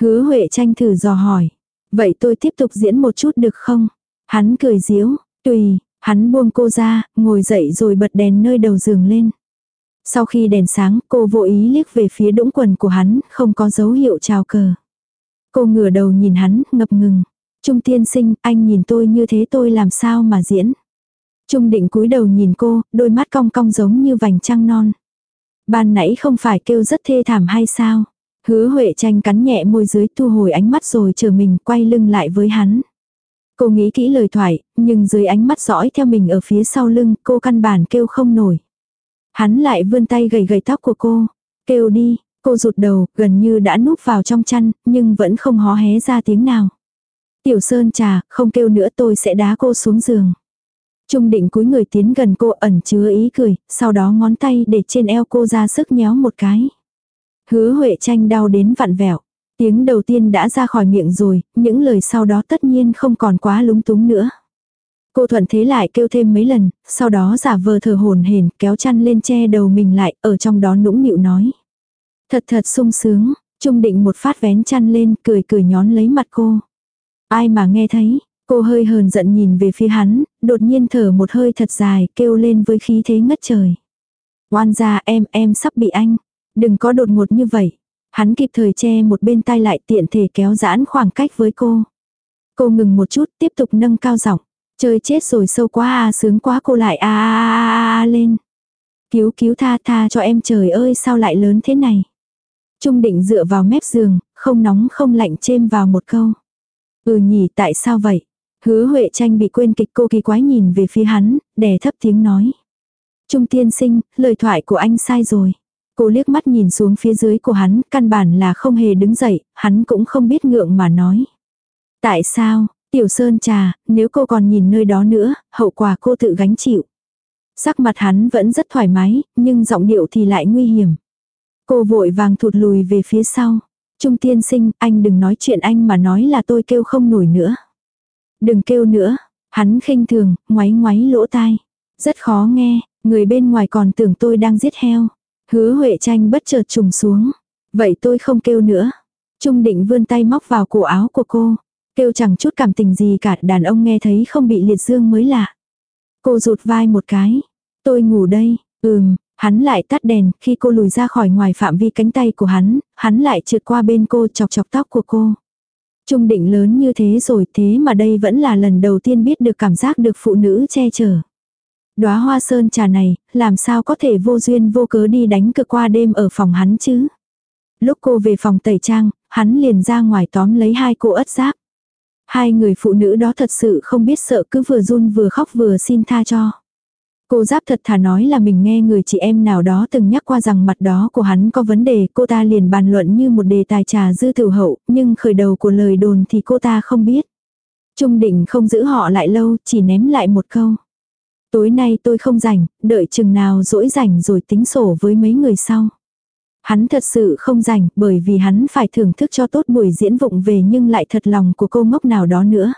Hứa Huệ tranh thử dò hỏi. Vậy tôi tiếp tục diễn một chút được không? Hắn cười diếu, tùy, hắn buông cô ra, ngồi dậy rồi bật đèn nơi đầu giường lên. Sau khi đèn sáng, cô vô ý liếc về phía đũng quần của hắn, không có dấu hiệu chào cờ. Cô ngửa đầu nhìn hắn, ngập ngừng. Trung tiên sinh, anh nhìn tôi như thế tôi làm sao mà diễn. Trung định cúi đầu nhìn cô, đôi mắt cong cong giống như vành trăng non. Ban nãy không phải kêu rất thê thảm hay sao? Hứa Huệ tranh cắn nhẹ môi dưới thu hồi ánh mắt rồi chờ mình quay lưng lại với hắn. Cô nghĩ kỹ lời thoại, nhưng dưới ánh mắt dõi theo mình ở phía sau lưng cô căn bản kêu không nổi. Hắn lại vươn tay gầy gầy tóc của cô. Kêu đi, cô rụt đầu, gần như đã núp vào trong chăn, nhưng vẫn không hó hé ra tiếng nào. Tiểu Sơn trà, không kêu nữa tôi sẽ đá cô xuống giường. Trung định cúi người tiến gần cô ẩn chứa ý cười, sau đó ngón tay để trên eo cô ra sức nhéo một cái. Hứa Huệ tranh đau đến vặn vẹo. Tiếng đầu tiên đã ra khỏi miệng rồi, những lời sau đó tất nhiên không còn quá lúng túng nữa. Cô thuận thế lại kêu thêm mấy lần, sau đó giả vờ thờ hồn hển kéo chăn lên che đầu mình lại, ở trong đó nũng nịu nói. Thật thật sung sướng, trung định một phát vén chăn lên, cười cười nhón lấy mặt cô. Ai mà nghe thấy, cô hơi hờn giận nhìn về phía hắn, đột nhiên thở một hơi thật dài, kêu lên với khí thế ngất trời. Oan ra em, em sắp bị anh. Đừng có đột ngột như vậy. Hắn kịp thời che một bên tay lại tiện thể kéo giãn khoảng cách với cô. Cô ngừng một chút, tiếp tục nâng cao giọng. Chơi chết rồi sâu quá à sướng quá cô lại a a a lên. Cứu cứu tha tha cho em trời ơi sao lại lớn thế này. Trung định dựa vào mép giường, không nóng không lạnh chêm vào một câu. Ừ nhỉ tại sao vậy? Hứa Huệ tranh bị quên kịch cô kỳ quái nhìn về phía hắn, đè thấp tiếng nói. Trung tiên sinh, lời thoại của anh sai rồi. Cô liếc mắt nhìn xuống phía dưới của hắn, căn bản là không hề đứng dậy, hắn cũng không biết ngượng mà nói. Tại sao, tiểu sơn trà, nếu cô còn nhìn nơi đó nữa, hậu quả cô tự gánh chịu. Sắc mặt hắn vẫn rất thoải mái, nhưng giọng điệu thì lại nguy hiểm. Cô vội vàng thụt lùi về phía sau. Trung tiên sinh, anh đừng nói chuyện anh mà nói là tôi kêu không nổi nữa. Đừng kêu nữa. Hắn khinh thường, ngoáy ngoáy lỗ tai. Rất khó nghe, người bên ngoài còn tưởng tôi đang giết heo. Hứa Huệ tranh bất chợt trùng xuống. Vậy tôi không kêu nữa. Trung định vươn tay móc vào cổ áo của cô. Kêu chẳng chút cảm tình gì cả đàn ông nghe thấy không bị liệt dương mới lạ. Cô rụt vai một cái. Tôi ngủ đây. Ừm, hắn lại tắt đèn, khi cô lùi ra khỏi ngoài phạm vi cánh tay của hắn, hắn lại trượt qua bên cô chọc chọc tóc của cô. Trung định lớn như thế rồi thế mà đây vẫn là lần đầu tiên biết được cảm giác được phụ nữ che chở. Đóa hoa sơn trà này, làm sao có thể vô duyên vô cớ đi đánh cực qua đêm ở phòng hắn chứ? Lúc cô về phòng tẩy trang, hắn liền ra ngoài tóm lấy hai cô ất giáp. Hai người phụ nữ đó thật sự không biết sợ cứ vừa run vừa khóc vừa xin tha cho. Cô giáp thật thà nói là mình nghe người chị em nào đó từng nhắc qua rằng mặt đó của hắn có vấn đề, cô ta liền bàn luận như một đề tài trà dư thử hậu, nhưng khởi đầu của lời đồn thì cô ta không biết. Trung định không giữ họ lại lâu, chỉ ném lại một câu. Tối nay tôi không rảnh, đợi chừng nào rỗi rảnh rồi tính sổ với mấy người sau. Hắn thật sự không rảnh bởi vì hắn phải thưởng thức cho tốt buổi diễn vụng về nhưng lại thật lòng của cô ngốc nào đó nữa.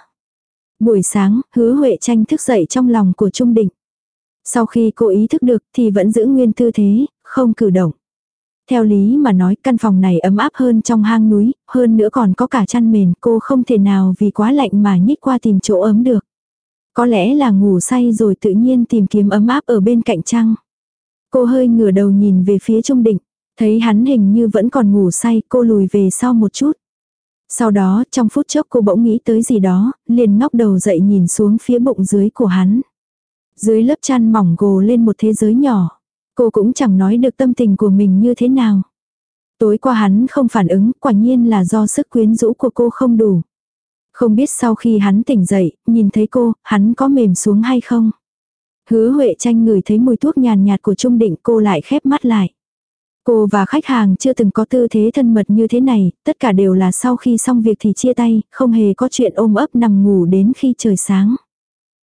Buổi sáng, hứa Huệ tranh thức dậy trong lòng của Trung Định. Sau khi cô ý thức được thì vẫn giữ nguyên tư thế, không cử động. Theo lý mà nói căn phòng này ấm áp hơn trong hang núi, hơn nữa còn có cả chăn mền cô không thể nào vì quá lạnh mà nhích qua tìm chỗ ấm được. Có lẽ là ngủ say rồi tự nhiên tìm kiếm ấm áp ở bên cạnh trăng. Cô hơi ngửa đầu nhìn về phía Trung Định, thấy hắn hình như vẫn còn ngủ say cô lùi về sau một chút. Sau đó trong phút chốc cô bỗng nghĩ tới gì đó, liền ngóc đầu dậy nhìn xuống phía bụng dưới của hắn. Dưới lớp chăn mỏng gồ lên một thế giới nhỏ. Cô cũng chẳng nói được tâm tình của mình như thế nào. Tối qua hắn không phản ứng, quả nhiên là do sức quyến rũ của cô không đủ. Không biết sau khi hắn tỉnh dậy, nhìn thấy cô, hắn có mềm xuống hay không. Hứa Huệ tranh ngửi thấy mùi thuốc nhàn nhạt của Trung Định cô lại khép mắt lại. Cô và khách hàng chưa từng có tư thế thân mật như thế này, tất cả đều là sau khi xong việc thì chia tay, không hề có chuyện ôm ấp nằm ngủ đến khi trời sáng.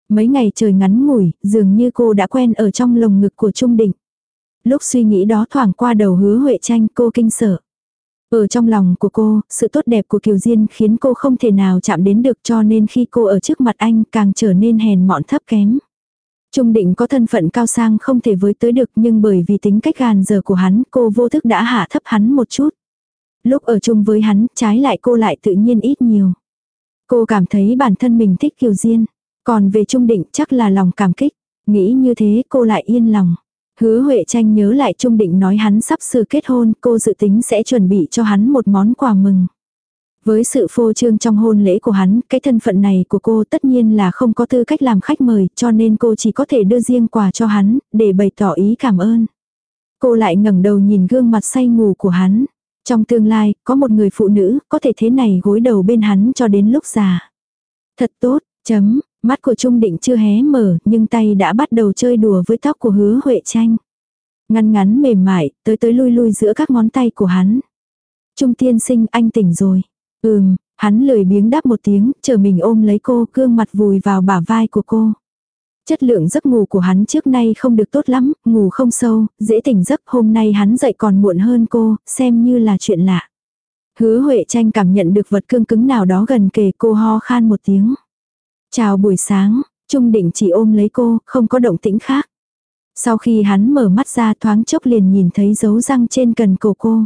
Mấy ngày trời ngắn ngủi, dường như cô đã quen ở trong lồng ngực của Trung Định. Lúc suy nghĩ đó thoảng qua đầu hứa Huệ tranh cô kinh sợ. Ở trong lòng của cô, sự tốt đẹp của Kiều Diên khiến cô không thể nào chạm đến được cho nên khi cô ở trước mặt anh càng trở nên hèn mọn thấp kém. Trung định có thân phận cao sang không thể với tới được nhưng bởi vì tính cách gàn giờ của hắn cô vô thức đã hạ thấp hắn một chút. Lúc ở chung với hắn trái lại cô lại tự nhiên ít nhiều. Cô cảm thấy bản thân mình thích Kiều Diên. Còn về Trung định chắc là lòng cảm kích. Nghĩ như thế cô lại yên lòng. Hứa Huệ tranh nhớ lại Trung Định nói hắn sắp sửa kết hôn, cô dự tính sẽ chuẩn bị cho hắn một món quà mừng. Với sự phô trương trong hôn lễ của hắn, cái thân phận này của cô tất nhiên là không có tư cách làm khách mời, cho nên cô chỉ có thể đưa riêng quà cho hắn, để bày tỏ ý cảm ơn. Cô lại ngẩng đầu nhìn gương mặt say ngủ của hắn. Trong tương lai, có một người phụ nữ, có thể thế này gối đầu bên hắn cho đến lúc già. Thật tốt, chấm, Mắt của Trung Định chưa hé mở, nhưng tay đã bắt đầu chơi đùa với tóc của hứa Huệ tranh. Ngăn ngắn mềm mại, tới tới lui lui giữa các ngón tay của hắn. Trung tiên sinh anh tỉnh rồi. Ừm, hắn lười biếng đáp một tiếng, chờ mình ôm lấy cô, gương mặt vùi vào bả vai của cô. Chất lượng giấc ngủ của hắn trước nay không được tốt lắm, ngủ không sâu, dễ tỉnh giấc hôm nay hắn dậy còn muộn hơn cô, xem như là chuyện lạ. Hứa Huệ tranh cảm nhận được vật cương cứng nào đó gần kề cô ho khan một tiếng. Chào buổi sáng, Trung Định chỉ ôm lấy cô, không có động tĩnh khác. Sau khi hắn mở mắt ra thoáng chốc liền nhìn thấy dấu răng trên cần cổ cô.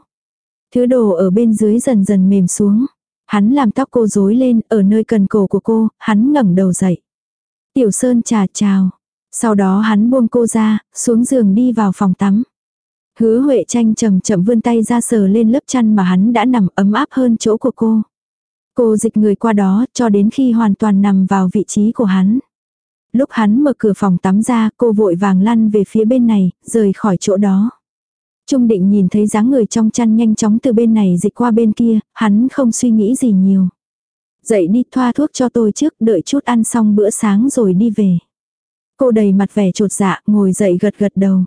Thứ đồ ở bên dưới dần dần mềm xuống. Hắn làm tóc cô rối lên ở nơi cần cổ của cô, hắn ngẩng đầu dậy. Tiểu Sơn trà chào. Sau đó hắn buông cô ra, xuống giường đi vào phòng tắm. Hứa Huệ tranh chậm chậm vươn tay ra sờ lên lớp chăn mà hắn đã nằm ấm áp hơn chỗ của cô. Cô dịch người qua đó cho đến khi hoàn toàn nằm vào vị trí của hắn. Lúc hắn mở cửa phòng tắm ra cô vội vàng lăn về phía bên này, rời khỏi chỗ đó. Trung định nhìn thấy dáng người trong chăn nhanh chóng từ bên này dịch qua bên kia, hắn không suy nghĩ gì nhiều. Dậy đi thoa thuốc cho tôi trước, đợi chút ăn xong bữa sáng rồi đi về. Cô đầy mặt vẻ trột dạ, ngồi dậy gật gật đầu.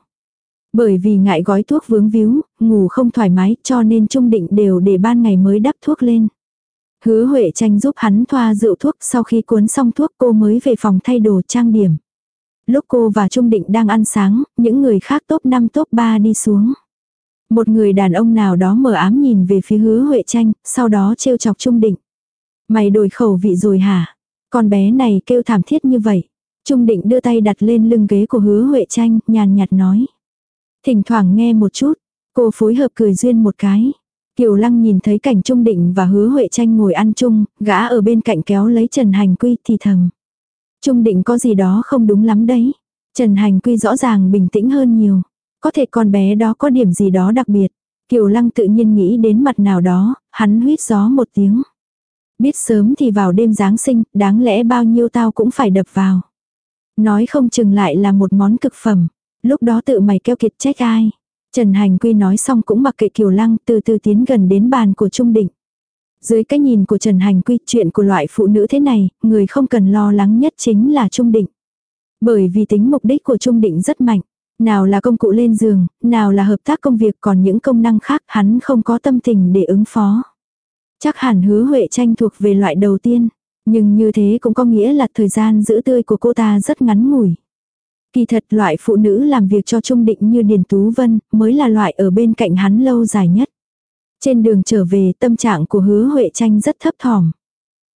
Bởi vì ngại gói thuốc vướng víu, ngủ không thoải mái cho nên Trung định đều để ban ngày mới đắp thuốc lên. Hứa Huệ tranh giúp hắn thoa rượu thuốc sau khi cuốn xong thuốc cô mới về phòng thay đồ trang điểm. Lúc cô và Trung Định đang ăn sáng, những người khác top 5 top 3 đi xuống. Một người đàn ông nào đó mở ám nhìn về phía hứa Huệ tranh, sau đó trêu chọc Trung Định. Mày đổi khẩu vị rồi hả? Con bé này kêu thảm thiết như vậy. Trung Định đưa tay đặt lên lưng ghế của hứa Huệ tranh, nhàn nhạt nói. Thỉnh thoảng nghe một chút, cô phối hợp cười duyên một cái. Kiều Lăng nhìn thấy cảnh Trung Định và Hứa Huệ Tranh ngồi ăn chung, gã ở bên cạnh kéo lấy Trần Hành Quy thì thầm. Trung Định có gì đó không đúng lắm đấy. Trần Hành Quy rõ ràng bình tĩnh hơn nhiều. Có thể con bé đó có điểm gì đó đặc biệt. Kiều Lăng tự nhiên nghĩ đến mặt nào đó, hắn huyết gió một tiếng. Biết sớm thì vào đêm Giáng sinh, đáng lẽ bao nhiêu tao cũng phải đập vào. Nói không chừng lại là một món cực phẩm. Lúc đó tự mày keo kiệt trách ai. Trần Hành Quy nói xong cũng mặc kệ Kiều Lăng từ từ tiến gần đến bàn của Trung Định. Dưới cái nhìn của Trần Hành Quy, chuyện của loại phụ nữ thế này, người không cần lo lắng nhất chính là Trung Định. Bởi vì tính mục đích của Trung Định rất mạnh. Nào là công cụ lên giường, nào là hợp tác công việc còn những công năng khác hắn không có tâm tình để ứng phó. Chắc hẳn hứa Huệ tranh thuộc về loại đầu tiên. Nhưng như thế cũng có nghĩa là thời gian giữ tươi của cô ta rất ngắn ngủi. Kỳ thật loại phụ nữ làm việc cho Trung Định như Điền Tú Vân mới là loại ở bên cạnh hắn lâu dài nhất. Trên đường trở về tâm trạng của hứa Huệ tranh rất thấp thỏm.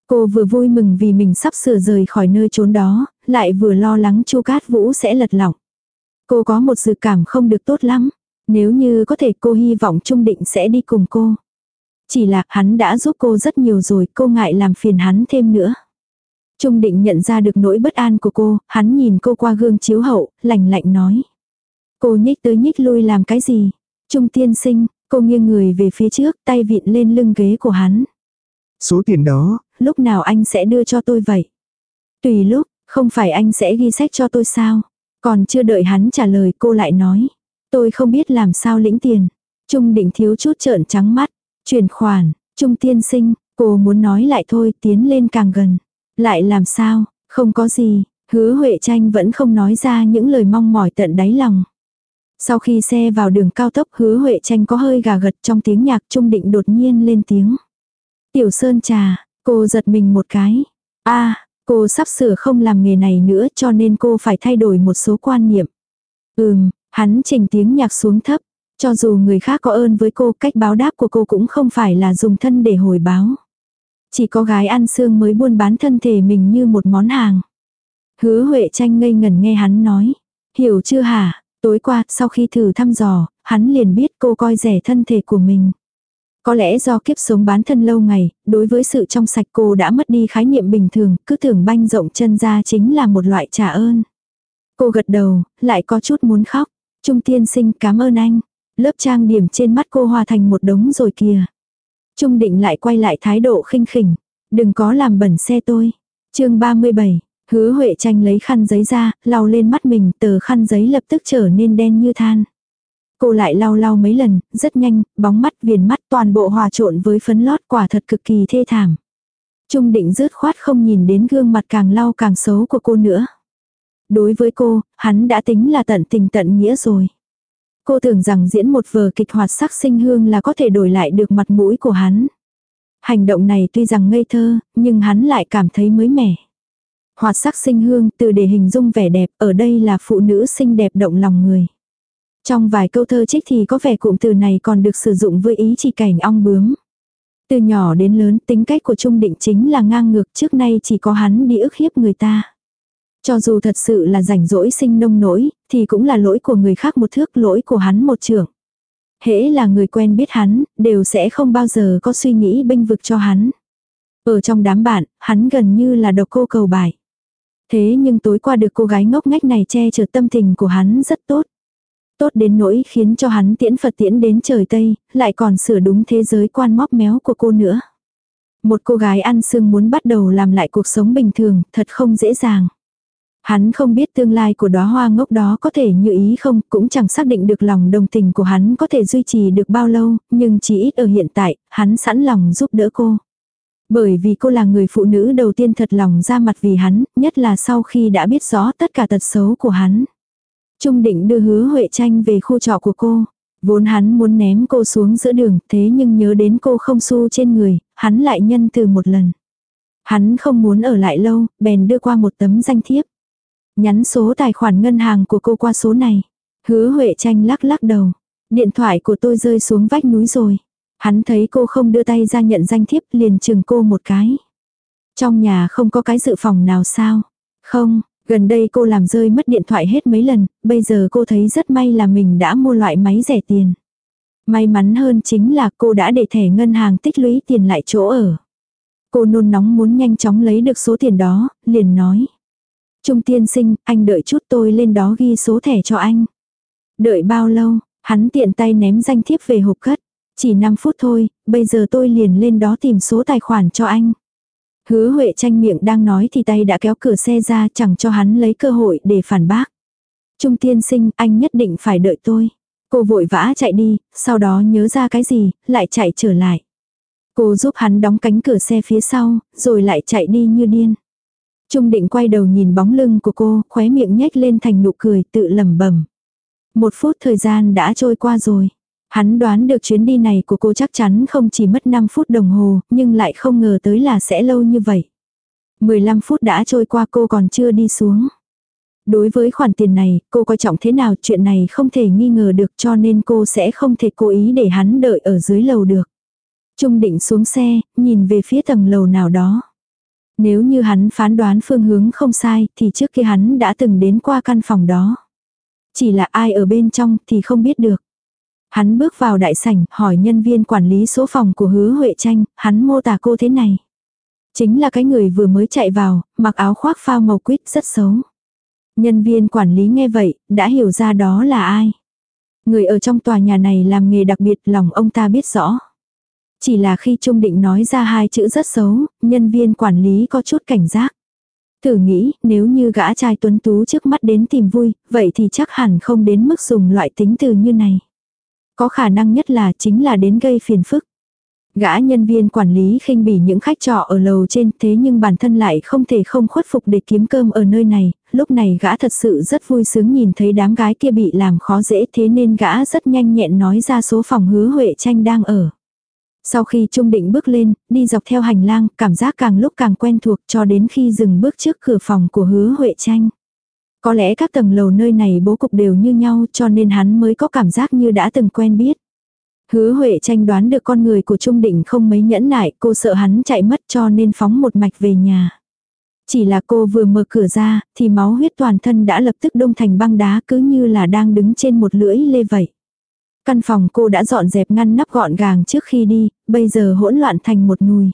Cô vừa vui mừng vì mình sắp sửa rời khỏi nơi trốn đó, lại vừa lo lắng Chu Cát Vũ sẽ lật lỏng. Cô có một dự cảm không được tốt lắm. Nếu như có thể cô hy vọng Trung Định sẽ đi cùng cô. Chỉ là hắn đã giúp cô rất nhiều rồi, cô ngại làm phiền hắn thêm nữa. Trung Định nhận ra được nỗi bất an của cô, hắn nhìn cô qua gương chiếu hậu, lạnh lạnh nói. Cô nhích tới nhích lui làm cái gì? Trung tiên sinh, cô nghiêng người về phía trước, tay vịn lên lưng ghế của hắn. Số tiền đó, Lúc nào anh sẽ đưa cho tôi vậy? Tùy lúc, không phải anh sẽ ghi sách cho tôi sao? Còn chưa đợi hắn trả lời cô lại nói. Tôi không biết làm sao lĩnh tiền. Trung định thiếu chút trợn trắng mắt. Chuyển khoản, Trung tiên sinh, cô muốn nói lại thôi tiến lên càng gần. Lại làm sao, không có gì, hứa Huệ tranh vẫn không nói ra những lời mong mỏi tận đáy lòng. Sau khi xe vào đường cao tốc hứa Huệ tranh có hơi gà gật trong tiếng nhạc trung định đột nhiên lên tiếng. Tiểu Sơn trà, cô giật mình một cái. a cô sắp sửa không làm nghề này nữa cho nên cô phải thay đổi một số quan niệm. Ừm, hắn chỉnh tiếng nhạc xuống thấp. Cho dù người khác có ơn với cô cách báo đáp của cô cũng không phải là dùng thân để hồi báo. Chỉ có gái ăn xương mới buôn bán thân thể mình như một món hàng. Hứa Huệ tranh ngây ngẩn nghe hắn nói. Hiểu chưa hả? Tối qua, sau khi thử thăm dò, hắn liền biết cô coi rẻ thân thể của mình. Có lẽ do kiếp sống bán thân lâu ngày, đối với sự trong sạch cô đã mất đi khái niệm bình thường, cứ tưởng banh rộng chân ra chính là một loại trả ơn. Cô gật đầu, lại có chút muốn khóc. Trung tiên sinh cảm ơn anh. Lớp trang điểm trên mắt cô hòa thành một đống rồi kìa. Trung định lại quay lại thái độ khinh khỉnh. Đừng có làm bẩn xe tôi. chương 37, hứa Huệ tranh lấy khăn giấy ra, lau lên mắt mình, tờ khăn giấy lập tức trở nên đen như than. Cô lại lau lau mấy lần, rất nhanh, bóng mắt viền mắt toàn bộ hòa trộn với phấn lót quả thật cực kỳ thê thảm. Trung định rớt khoát không nhìn đến gương mặt càng lau càng xấu của cô nữa. Đối với cô, hắn đã tính là tận tình tận nghĩa rồi. Cô tưởng rằng diễn một vở kịch hoạt sắc sinh hương là có thể đổi lại được mặt mũi của hắn. Hành động này tuy rằng ngây thơ, nhưng hắn lại cảm thấy mới mẻ. Hoạt sắc sinh hương từ để hình dung vẻ đẹp ở đây là phụ nữ xinh đẹp động lòng người. Trong vài câu thơ trích thì có vẻ cụm từ này còn được sử dụng với ý chỉ cảnh ong bướm. Từ nhỏ đến lớn tính cách của Trung Định chính là ngang ngược trước nay chỉ có hắn đi ức hiếp người ta. Cho dù thật sự là rảnh rỗi sinh nông nỗi, thì cũng là lỗi của người khác một thước lỗi của hắn một trưởng. Hễ là người quen biết hắn, đều sẽ không bao giờ có suy nghĩ bênh vực cho hắn. Ở trong đám bạn, hắn gần như là độc cô cầu bài. Thế nhưng tối qua được cô gái ngốc nghếch này che chở tâm tình của hắn rất tốt. Tốt đến nỗi khiến cho hắn tiễn Phật tiễn đến trời Tây, lại còn sửa đúng thế giới quan móc méo của cô nữa. Một cô gái ăn xương muốn bắt đầu làm lại cuộc sống bình thường, thật không dễ dàng. Hắn không biết tương lai của đóa hoa ngốc đó có thể như ý không, cũng chẳng xác định được lòng đồng tình của hắn có thể duy trì được bao lâu, nhưng chỉ ít ở hiện tại, hắn sẵn lòng giúp đỡ cô. Bởi vì cô là người phụ nữ đầu tiên thật lòng ra mặt vì hắn, nhất là sau khi đã biết rõ tất cả tật xấu của hắn. Trung định đưa hứa Huệ tranh về khu trọ của cô. Vốn hắn muốn ném cô xuống giữa đường, thế nhưng nhớ đến cô không xu trên người, hắn lại nhân từ một lần. Hắn không muốn ở lại lâu, bèn đưa qua một tấm danh thiếp. Nhắn số tài khoản ngân hàng của cô qua số này. Hứa Huệ tranh lắc lắc đầu. Điện thoại của tôi rơi xuống vách núi rồi. Hắn thấy cô không đưa tay ra nhận danh thiếp liền chừng cô một cái. Trong nhà không có cái dự phòng nào sao? Không, Gần đây cô làm rơi mất điện thoại hết mấy lần, bây giờ cô thấy rất may là mình đã mua loại máy rẻ tiền. May mắn hơn chính là cô đã để thẻ ngân hàng tích lũy tiền lại chỗ ở. Cô nôn nóng muốn nhanh chóng lấy được số tiền đó, liền nói. Trung tiên sinh, anh đợi chút tôi lên đó ghi số thẻ cho anh. Đợi bao lâu, hắn tiện tay ném danh thiếp về hộp cất. Chỉ 5 phút thôi, bây giờ tôi liền lên đó tìm số tài khoản cho anh. Hứa Huệ tranh miệng đang nói thì tay đã kéo cửa xe ra chẳng cho hắn lấy cơ hội để phản bác. Trung tiên sinh, anh nhất định phải đợi tôi. Cô vội vã chạy đi, sau đó nhớ ra cái gì, lại chạy trở lại. Cô giúp hắn đóng cánh cửa xe phía sau, rồi lại chạy đi như điên. Trung định quay đầu nhìn bóng lưng của cô, khóe miệng nhếch lên thành nụ cười tự lẩm bẩm. Một phút thời gian đã trôi qua rồi. Hắn đoán được chuyến đi này của cô chắc chắn không chỉ mất 5 phút đồng hồ, nhưng lại không ngờ tới là sẽ lâu như vậy. 15 phút đã trôi qua cô còn chưa đi xuống. Đối với khoản tiền này, cô coi trọng thế nào chuyện này không thể nghi ngờ được cho nên cô sẽ không thể cố ý để hắn đợi ở dưới lầu được. Trung định xuống xe, nhìn về phía tầng lầu nào đó. Nếu như hắn phán đoán phương hướng không sai thì trước kia hắn đã từng đến qua căn phòng đó. Chỉ là ai ở bên trong thì không biết được. Hắn bước vào đại sảnh hỏi nhân viên quản lý số phòng của hứa Huệ Tranh, hắn mô tả cô thế này. Chính là cái người vừa mới chạy vào, mặc áo khoác phao màu quýt rất xấu. Nhân viên quản lý nghe vậy, đã hiểu ra đó là ai. Người ở trong tòa nhà này làm nghề đặc biệt lòng ông ta biết rõ. Chỉ là khi Trung Định nói ra hai chữ rất xấu, nhân viên quản lý có chút cảnh giác. Thử nghĩ, nếu như gã trai tuấn tú trước mắt đến tìm vui, vậy thì chắc hẳn không đến mức dùng loại tính từ như này. Có khả năng nhất là chính là đến gây phiền phức. Gã nhân viên quản lý khinh bỉ những khách trọ ở lầu trên thế nhưng bản thân lại không thể không khuất phục để kiếm cơm ở nơi này, lúc này gã thật sự rất vui sướng nhìn thấy đám gái kia bị làm khó dễ thế nên gã rất nhanh nhẹn nói ra số phòng hứa Huệ tranh đang ở. Sau khi Trung Định bước lên, đi dọc theo hành lang, cảm giác càng lúc càng quen thuộc cho đến khi dừng bước trước cửa phòng của hứa Huệ tranh. Có lẽ các tầng lầu nơi này bố cục đều như nhau cho nên hắn mới có cảm giác như đã từng quen biết. Hứa Huệ tranh đoán được con người của Trung Định không mấy nhẫn nại, cô sợ hắn chạy mất cho nên phóng một mạch về nhà. Chỉ là cô vừa mở cửa ra, thì máu huyết toàn thân đã lập tức đông thành băng đá cứ như là đang đứng trên một lưỡi lê vậy. Căn phòng cô đã dọn dẹp ngăn nắp gọn gàng trước khi đi, bây giờ hỗn loạn thành một nùi.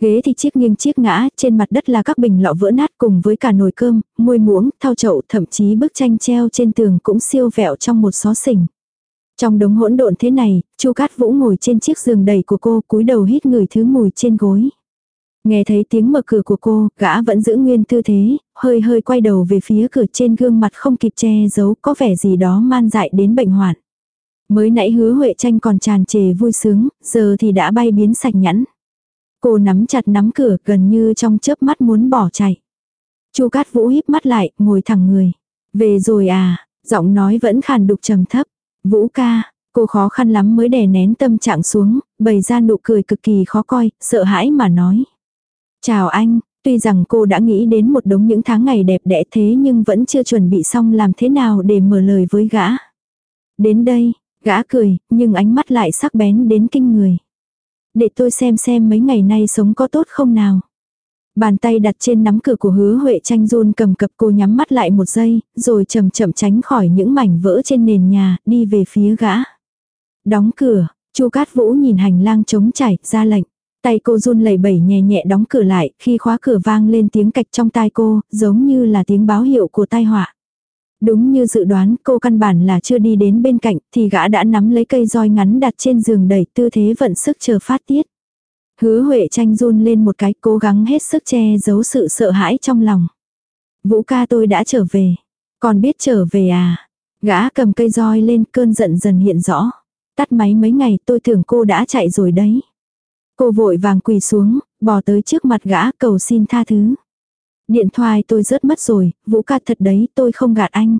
Ghế thì chiếc nghiêng chiếc ngã, trên mặt đất là các bình lọ vỡ nát cùng với cả nồi cơm, muôi muỗng, thao chậu, thậm chí bức tranh treo trên tường cũng siêu vẹo trong một xó xỉnh. Trong đống hỗn độn thế này, Chu Cát Vũ ngồi trên chiếc giường đầy của cô, cúi đầu hít người thứ mùi trên gối. Nghe thấy tiếng mở cửa của cô, gã vẫn giữ nguyên tư thế, hơi hơi quay đầu về phía cửa trên gương mặt không kịp che giấu, có vẻ gì đó man dại đến bệnh hoạn. Mới nãy hứa Huệ tranh còn tràn trề vui sướng, giờ thì đã bay biến sạch nhẵn. Cô nắm chặt nắm cửa gần như trong chớp mắt muốn bỏ chạy. Chu Cát Vũ híp mắt lại, ngồi thẳng người. Về rồi à, giọng nói vẫn khàn đục trầm thấp. Vũ ca, cô khó khăn lắm mới đè nén tâm trạng xuống, bày ra nụ cười cực kỳ khó coi, sợ hãi mà nói. Chào anh, tuy rằng cô đã nghĩ đến một đống những tháng ngày đẹp đẽ thế nhưng vẫn chưa chuẩn bị xong làm thế nào để mở lời với gã. Đến đây, gã cười, nhưng ánh mắt lại sắc bén đến kinh người. Để tôi xem xem mấy ngày nay sống có tốt không nào. Bàn tay đặt trên nắm cửa của hứa Huệ tranh run cầm cập cô nhắm mắt lại một giây, rồi chậm chậm tránh khỏi những mảnh vỡ trên nền nhà, đi về phía gã. Đóng cửa, chu Cát Vũ nhìn hành lang trống chảy, ra lệnh. Tay cô run lẩy bẩy nhẹ nhẹ đóng cửa lại, khi khóa cửa vang lên tiếng cạch trong tai cô, giống như là tiếng báo hiệu của tai họa. Đúng như dự đoán cô căn bản là chưa đi đến bên cạnh thì gã đã nắm lấy cây roi ngắn đặt trên giường đẩy tư thế vận sức chờ phát tiết. Hứa Huệ tranh run lên một cái cố gắng hết sức che giấu sự sợ hãi trong lòng. Vũ ca tôi đã trở về. Còn biết trở về à? Gã cầm cây roi lên cơn giận dần hiện rõ. Tắt máy mấy ngày tôi tưởng cô đã chạy rồi đấy. Cô vội vàng quỳ xuống, bò tới trước mặt gã cầu xin tha thứ. Điện thoại tôi rớt mất rồi, Vũ ca thật đấy tôi không gạt anh.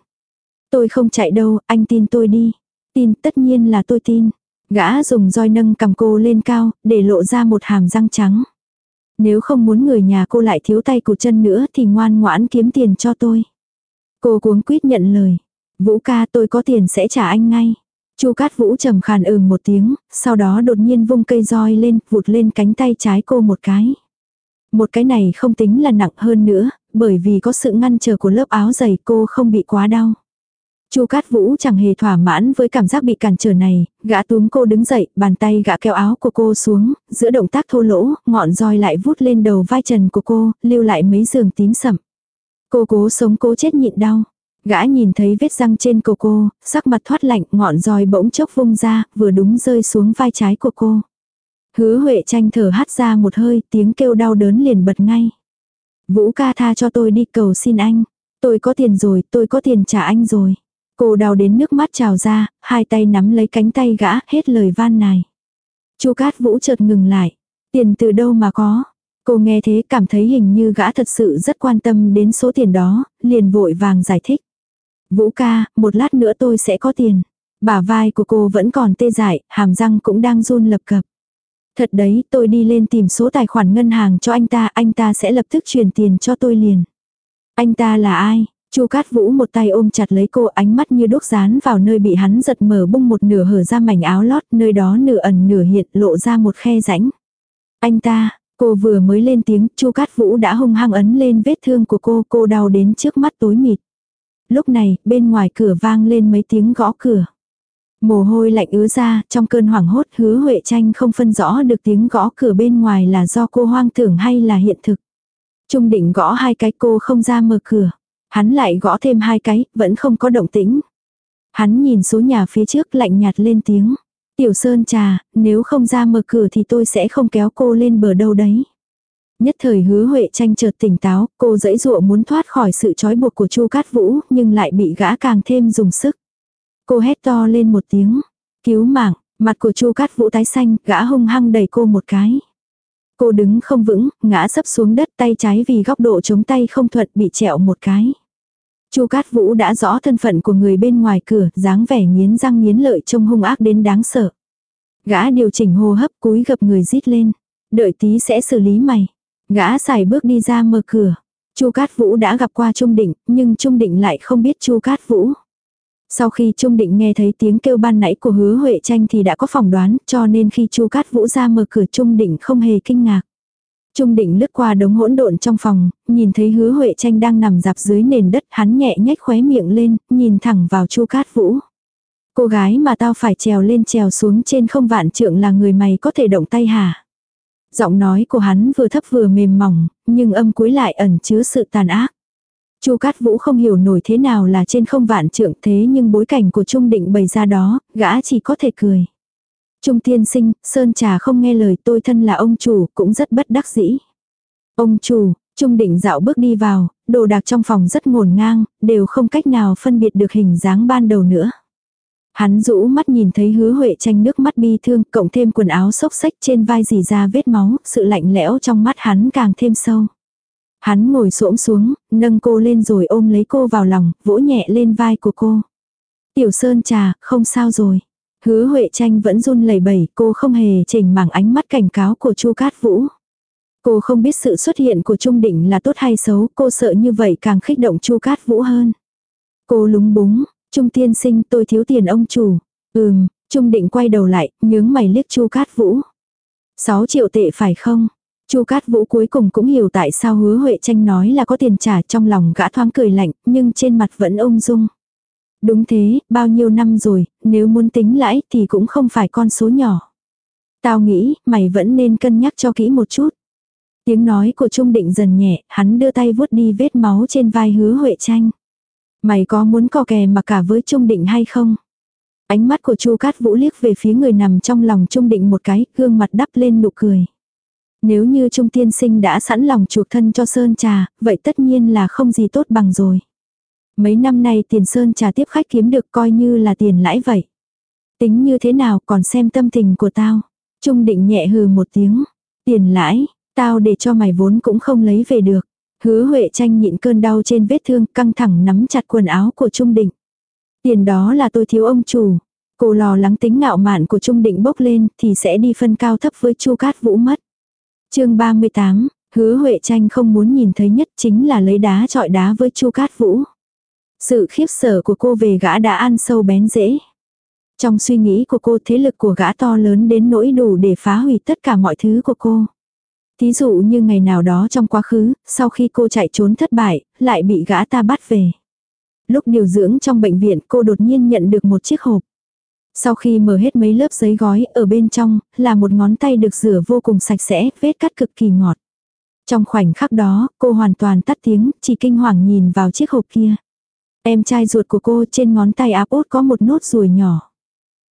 Tôi không chạy đâu, anh tin tôi đi. Tin tất nhiên là tôi tin. Gã dùng roi nâng cầm cô lên cao, để lộ ra một hàm răng trắng. Nếu không muốn người nhà cô lại thiếu tay cụt chân nữa thì ngoan ngoãn kiếm tiền cho tôi. Cô cuống quýt nhận lời. Vũ ca tôi có tiền sẽ trả anh ngay. Chu Cát Vũ trầm khàn ừm một tiếng, sau đó đột nhiên vung cây roi lên, vụt lên cánh tay trái cô một cái. Một cái này không tính là nặng hơn nữa, bởi vì có sự ngăn trở của lớp áo dày cô không bị quá đau. Chu Cát Vũ chẳng hề thỏa mãn với cảm giác bị cản trở này, gã túm cô đứng dậy, bàn tay gã kéo áo của cô xuống, giữa động tác thô lỗ, ngọn roi lại vút lên đầu vai trần của cô, lưu lại mấy giường tím sậm. Cô cố sống cố chết nhịn đau. Gã nhìn thấy vết răng trên cổ cô, sắc mặt thoát lạnh, ngọn roi bỗng chốc vung ra, vừa đúng rơi xuống vai trái của cô. Hứa Huệ tranh thở hắt ra một hơi, tiếng kêu đau đớn liền bật ngay. Vũ ca tha cho tôi đi cầu xin anh. Tôi có tiền rồi, tôi có tiền trả anh rồi. Cô đau đến nước mắt trào ra, hai tay nắm lấy cánh tay gã, hết lời van nài. Chu Cát Vũ chợt ngừng lại. Tiền từ đâu mà có? Cô nghe thế cảm thấy hình như gã thật sự rất quan tâm đến số tiền đó, liền vội vàng giải thích. Vũ ca, một lát nữa tôi sẽ có tiền. Bả vai của cô vẫn còn tê dại, hàm răng cũng đang run lập cập. Thật đấy, tôi đi lên tìm số tài khoản ngân hàng cho anh ta, anh ta sẽ lập tức truyền tiền cho tôi liền. Anh ta là ai? Chu Cát Vũ một tay ôm chặt lấy cô ánh mắt như đốt dán vào nơi bị hắn giật mở bung một nửa hở ra mảnh áo lót, nơi đó nửa ẩn nửa hiện lộ ra một khe rãnh. Anh ta, cô vừa mới lên tiếng, Chu Cát Vũ đã hung hăng ấn lên vết thương của cô, cô đau đến trước mắt tối mịt. Lúc này, bên ngoài cửa vang lên mấy tiếng gõ cửa. Mồ hôi lạnh ứa ra, trong cơn hoảng hốt hứa Huệ tranh không phân rõ được tiếng gõ cửa bên ngoài là do cô hoang tưởng hay là hiện thực. Trung định gõ hai cái cô không ra mở cửa. Hắn lại gõ thêm hai cái, vẫn không có động tĩnh. Hắn nhìn số nhà phía trước lạnh nhạt lên tiếng. Tiểu Sơn trà, nếu không ra mở cửa thì tôi sẽ không kéo cô lên bờ đâu đấy. Nhất thời hứa Huệ tranh chợt tỉnh táo, cô dãy dụa muốn thoát khỏi sự trói buộc của Chu Cát Vũ, nhưng lại bị gã càng thêm dùng sức. Cô hét to lên một tiếng, cứu mạng, mặt của Chu Cát Vũ tái xanh, gã hung hăng đẩy cô một cái. Cô đứng không vững, ngã sấp xuống đất tay trái vì góc độ chống tay không thuận bị trẹo một cái. Chu Cát Vũ đã rõ thân phận của người bên ngoài cửa, dáng vẻ nghiến răng nghiến lợi trông hung ác đến đáng sợ. Gã điều chỉnh hô hấp cúi gập người rít lên. Đợi tí sẽ xử lý mày. Gã xài bước đi ra mở cửa. Chu Cát Vũ đã gặp qua Trung Định, nhưng Trung Định lại không biết Chu Cát Vũ. Sau khi Trung Định nghe thấy tiếng kêu ban nãy của hứa Huệ Tranh thì đã có phỏng đoán, cho nên khi Chu Cát Vũ ra mở cửa Trung Định không hề kinh ngạc. Trung Định lướt qua đống hỗn độn trong phòng, nhìn thấy hứa Huệ Tranh đang nằm dạp dưới nền đất, hắn nhẹ nhếch khóe miệng lên, nhìn thẳng vào Chu Cát Vũ. Cô gái mà tao phải trèo lên trèo xuống trên không vạn trượng là người mày có thể động tay hả? Giọng nói của hắn vừa thấp vừa mềm mỏng, nhưng âm cuối lại ẩn chứa sự tàn ác. Chu Cát Vũ không hiểu nổi thế nào là trên không vạn trượng thế nhưng bối cảnh của Trung Định bày ra đó, gã chỉ có thể cười. Trung tiên sinh, Sơn Trà không nghe lời tôi thân là ông chủ, cũng rất bất đắc dĩ. Ông chủ, Trung Định dạo bước đi vào, đồ đạc trong phòng rất ngổn ngang, đều không cách nào phân biệt được hình dáng ban đầu nữa. Hắn rũ mắt nhìn thấy hứa huệ tranh nước mắt bi thương, cộng thêm quần áo xốc xách trên vai dì ra vết máu, sự lạnh lẽo trong mắt hắn càng thêm sâu. Hắn ngồi xổm xuống, nâng cô lên rồi ôm lấy cô vào lòng, vỗ nhẹ lên vai của cô. Tiểu Sơn trà, không sao rồi. Hứa Huệ Tranh vẫn run lẩy bẩy, cô không hề chỉnh mảng ánh mắt cảnh cáo của Chu Cát Vũ. Cô không biết sự xuất hiện của Trung Định là tốt hay xấu, cô sợ như vậy càng khích động Chu Cát Vũ hơn. Cô lúng búng, Trung tiên sinh tôi thiếu tiền ông chủ. Ừm, Trung Định quay đầu lại, nhướng mày liếc Chu Cát Vũ. 6 triệu tệ phải không? Chu Cát Vũ cuối cùng cũng hiểu tại sao hứa Huệ Tranh nói là có tiền trả trong lòng gã thoáng cười lạnh, nhưng trên mặt vẫn ung dung. Đúng thế, bao nhiêu năm rồi, nếu muốn tính lãi thì cũng không phải con số nhỏ. Tao nghĩ, mày vẫn nên cân nhắc cho kỹ một chút. Tiếng nói của Trung Định dần nhẹ, hắn đưa tay vuốt đi vết máu trên vai hứa Huệ Tranh. Mày có muốn co kè mà cả với Trung Định hay không? Ánh mắt của Chu Cát Vũ liếc về phía người nằm trong lòng Trung Định một cái, gương mặt đắp lên nụ cười. Nếu như Trung Tiên Sinh đã sẵn lòng chuộc thân cho Sơn Trà, vậy tất nhiên là không gì tốt bằng rồi. Mấy năm nay tiền Sơn Trà tiếp khách kiếm được coi như là tiền lãi vậy. Tính như thế nào còn xem tâm tình của tao. Trung định nhẹ hừ một tiếng. Tiền lãi, tao để cho mày vốn cũng không lấy về được. Hứa Huệ tranh nhịn cơn đau trên vết thương căng thẳng nắm chặt quần áo của Trung Định. Tiền đó là tôi thiếu ông chủ. Cô lo lắng tính ngạo mạn của Trung Định bốc lên thì sẽ đi phân cao thấp với Chu Cát Vũ mất chương 38, hứa Huệ tranh không muốn nhìn thấy nhất chính là lấy đá trọi đá với Chu Cát Vũ. Sự khiếp sợ của cô về gã đã ăn sâu bén dễ Trong suy nghĩ của cô thế lực của gã to lớn đến nỗi đủ để phá hủy tất cả mọi thứ của cô. Thí dụ như ngày nào đó trong quá khứ, sau khi cô chạy trốn thất bại, lại bị gã ta bắt về. Lúc điều dưỡng trong bệnh viện cô đột nhiên nhận được một chiếc hộp. Sau khi mở hết mấy lớp giấy gói, ở bên trong, là một ngón tay được rửa vô cùng sạch sẽ, vết cắt cực kỳ ngọt. Trong khoảnh khắc đó, cô hoàn toàn tắt tiếng, chỉ kinh hoàng nhìn vào chiếc hộp kia. Em trai ruột của cô trên ngón tay áp út có một nốt ruồi nhỏ.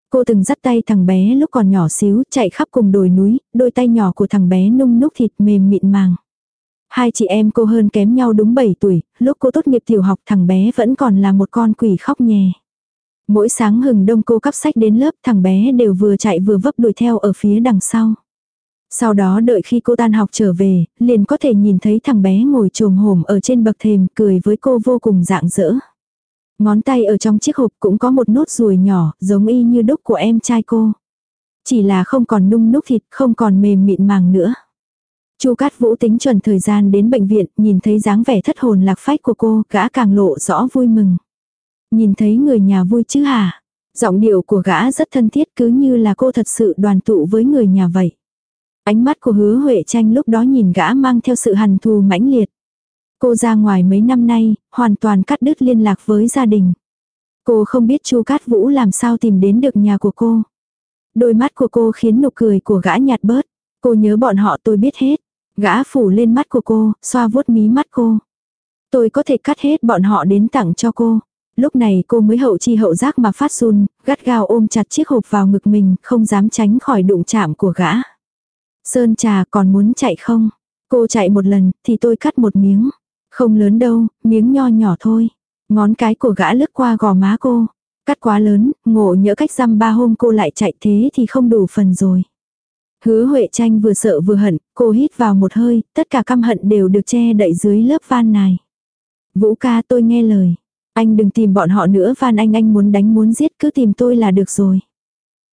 Cô từng dắt tay thằng bé lúc còn nhỏ xíu, chạy khắp cùng đồi núi, đôi tay nhỏ của thằng bé nung núc thịt mềm mịn màng. Hai chị em cô hơn kém nhau đúng 7 tuổi, lúc cô tốt nghiệp tiểu học thằng bé vẫn còn là một con quỷ khóc nhè. Mỗi sáng hừng đông cô cắp sách đến lớp thằng bé đều vừa chạy vừa vấp đuổi theo ở phía đằng sau. Sau đó đợi khi cô tan học trở về, liền có thể nhìn thấy thằng bé ngồi trồm hổm ở trên bậc thềm cười với cô vô cùng dạng dỡ. Ngón tay ở trong chiếc hộp cũng có một nốt ruồi nhỏ, giống y như đúc của em trai cô. Chỉ là không còn nung núc thịt, không còn mềm mịn màng nữa. Chu Cát Vũ tính chuẩn thời gian đến bệnh viện, nhìn thấy dáng vẻ thất hồn lạc phách của cô, gã càng lộ rõ vui mừng. Nhìn thấy người nhà vui chứ hả? Giọng điệu của gã rất thân thiết cứ như là cô thật sự đoàn tụ với người nhà vậy. Ánh mắt của hứa Huệ tranh lúc đó nhìn gã mang theo sự hằn thù mãnh liệt. Cô ra ngoài mấy năm nay, hoàn toàn cắt đứt liên lạc với gia đình. Cô không biết Chu Cát Vũ làm sao tìm đến được nhà của cô. Đôi mắt của cô khiến nụ cười của gã nhạt bớt. Cô nhớ bọn họ tôi biết hết. Gã phủ lên mắt của cô, xoa vuốt mí mắt cô. Tôi có thể cắt hết bọn họ đến tặng cho cô. Lúc này cô mới hậu chi hậu giác mà phát run, gắt gao ôm chặt chiếc hộp vào ngực mình, không dám tránh khỏi đụng chạm của gã. Sơn trà còn muốn chạy không? Cô chạy một lần, thì tôi cắt một miếng. Không lớn đâu, miếng nho nhỏ thôi. Ngón cái của gã lướt qua gò má cô. Cắt quá lớn, ngộ nhỡ cách răm ba hôm cô lại chạy thế thì không đủ phần rồi. Hứa Huệ Tranh vừa sợ vừa hận, cô hít vào một hơi, tất cả căm hận đều được che đậy dưới lớp van này. Vũ ca tôi nghe lời. Anh đừng tìm bọn họ nữa van anh anh muốn đánh, muốn giết, cứ tìm tôi là được rồi.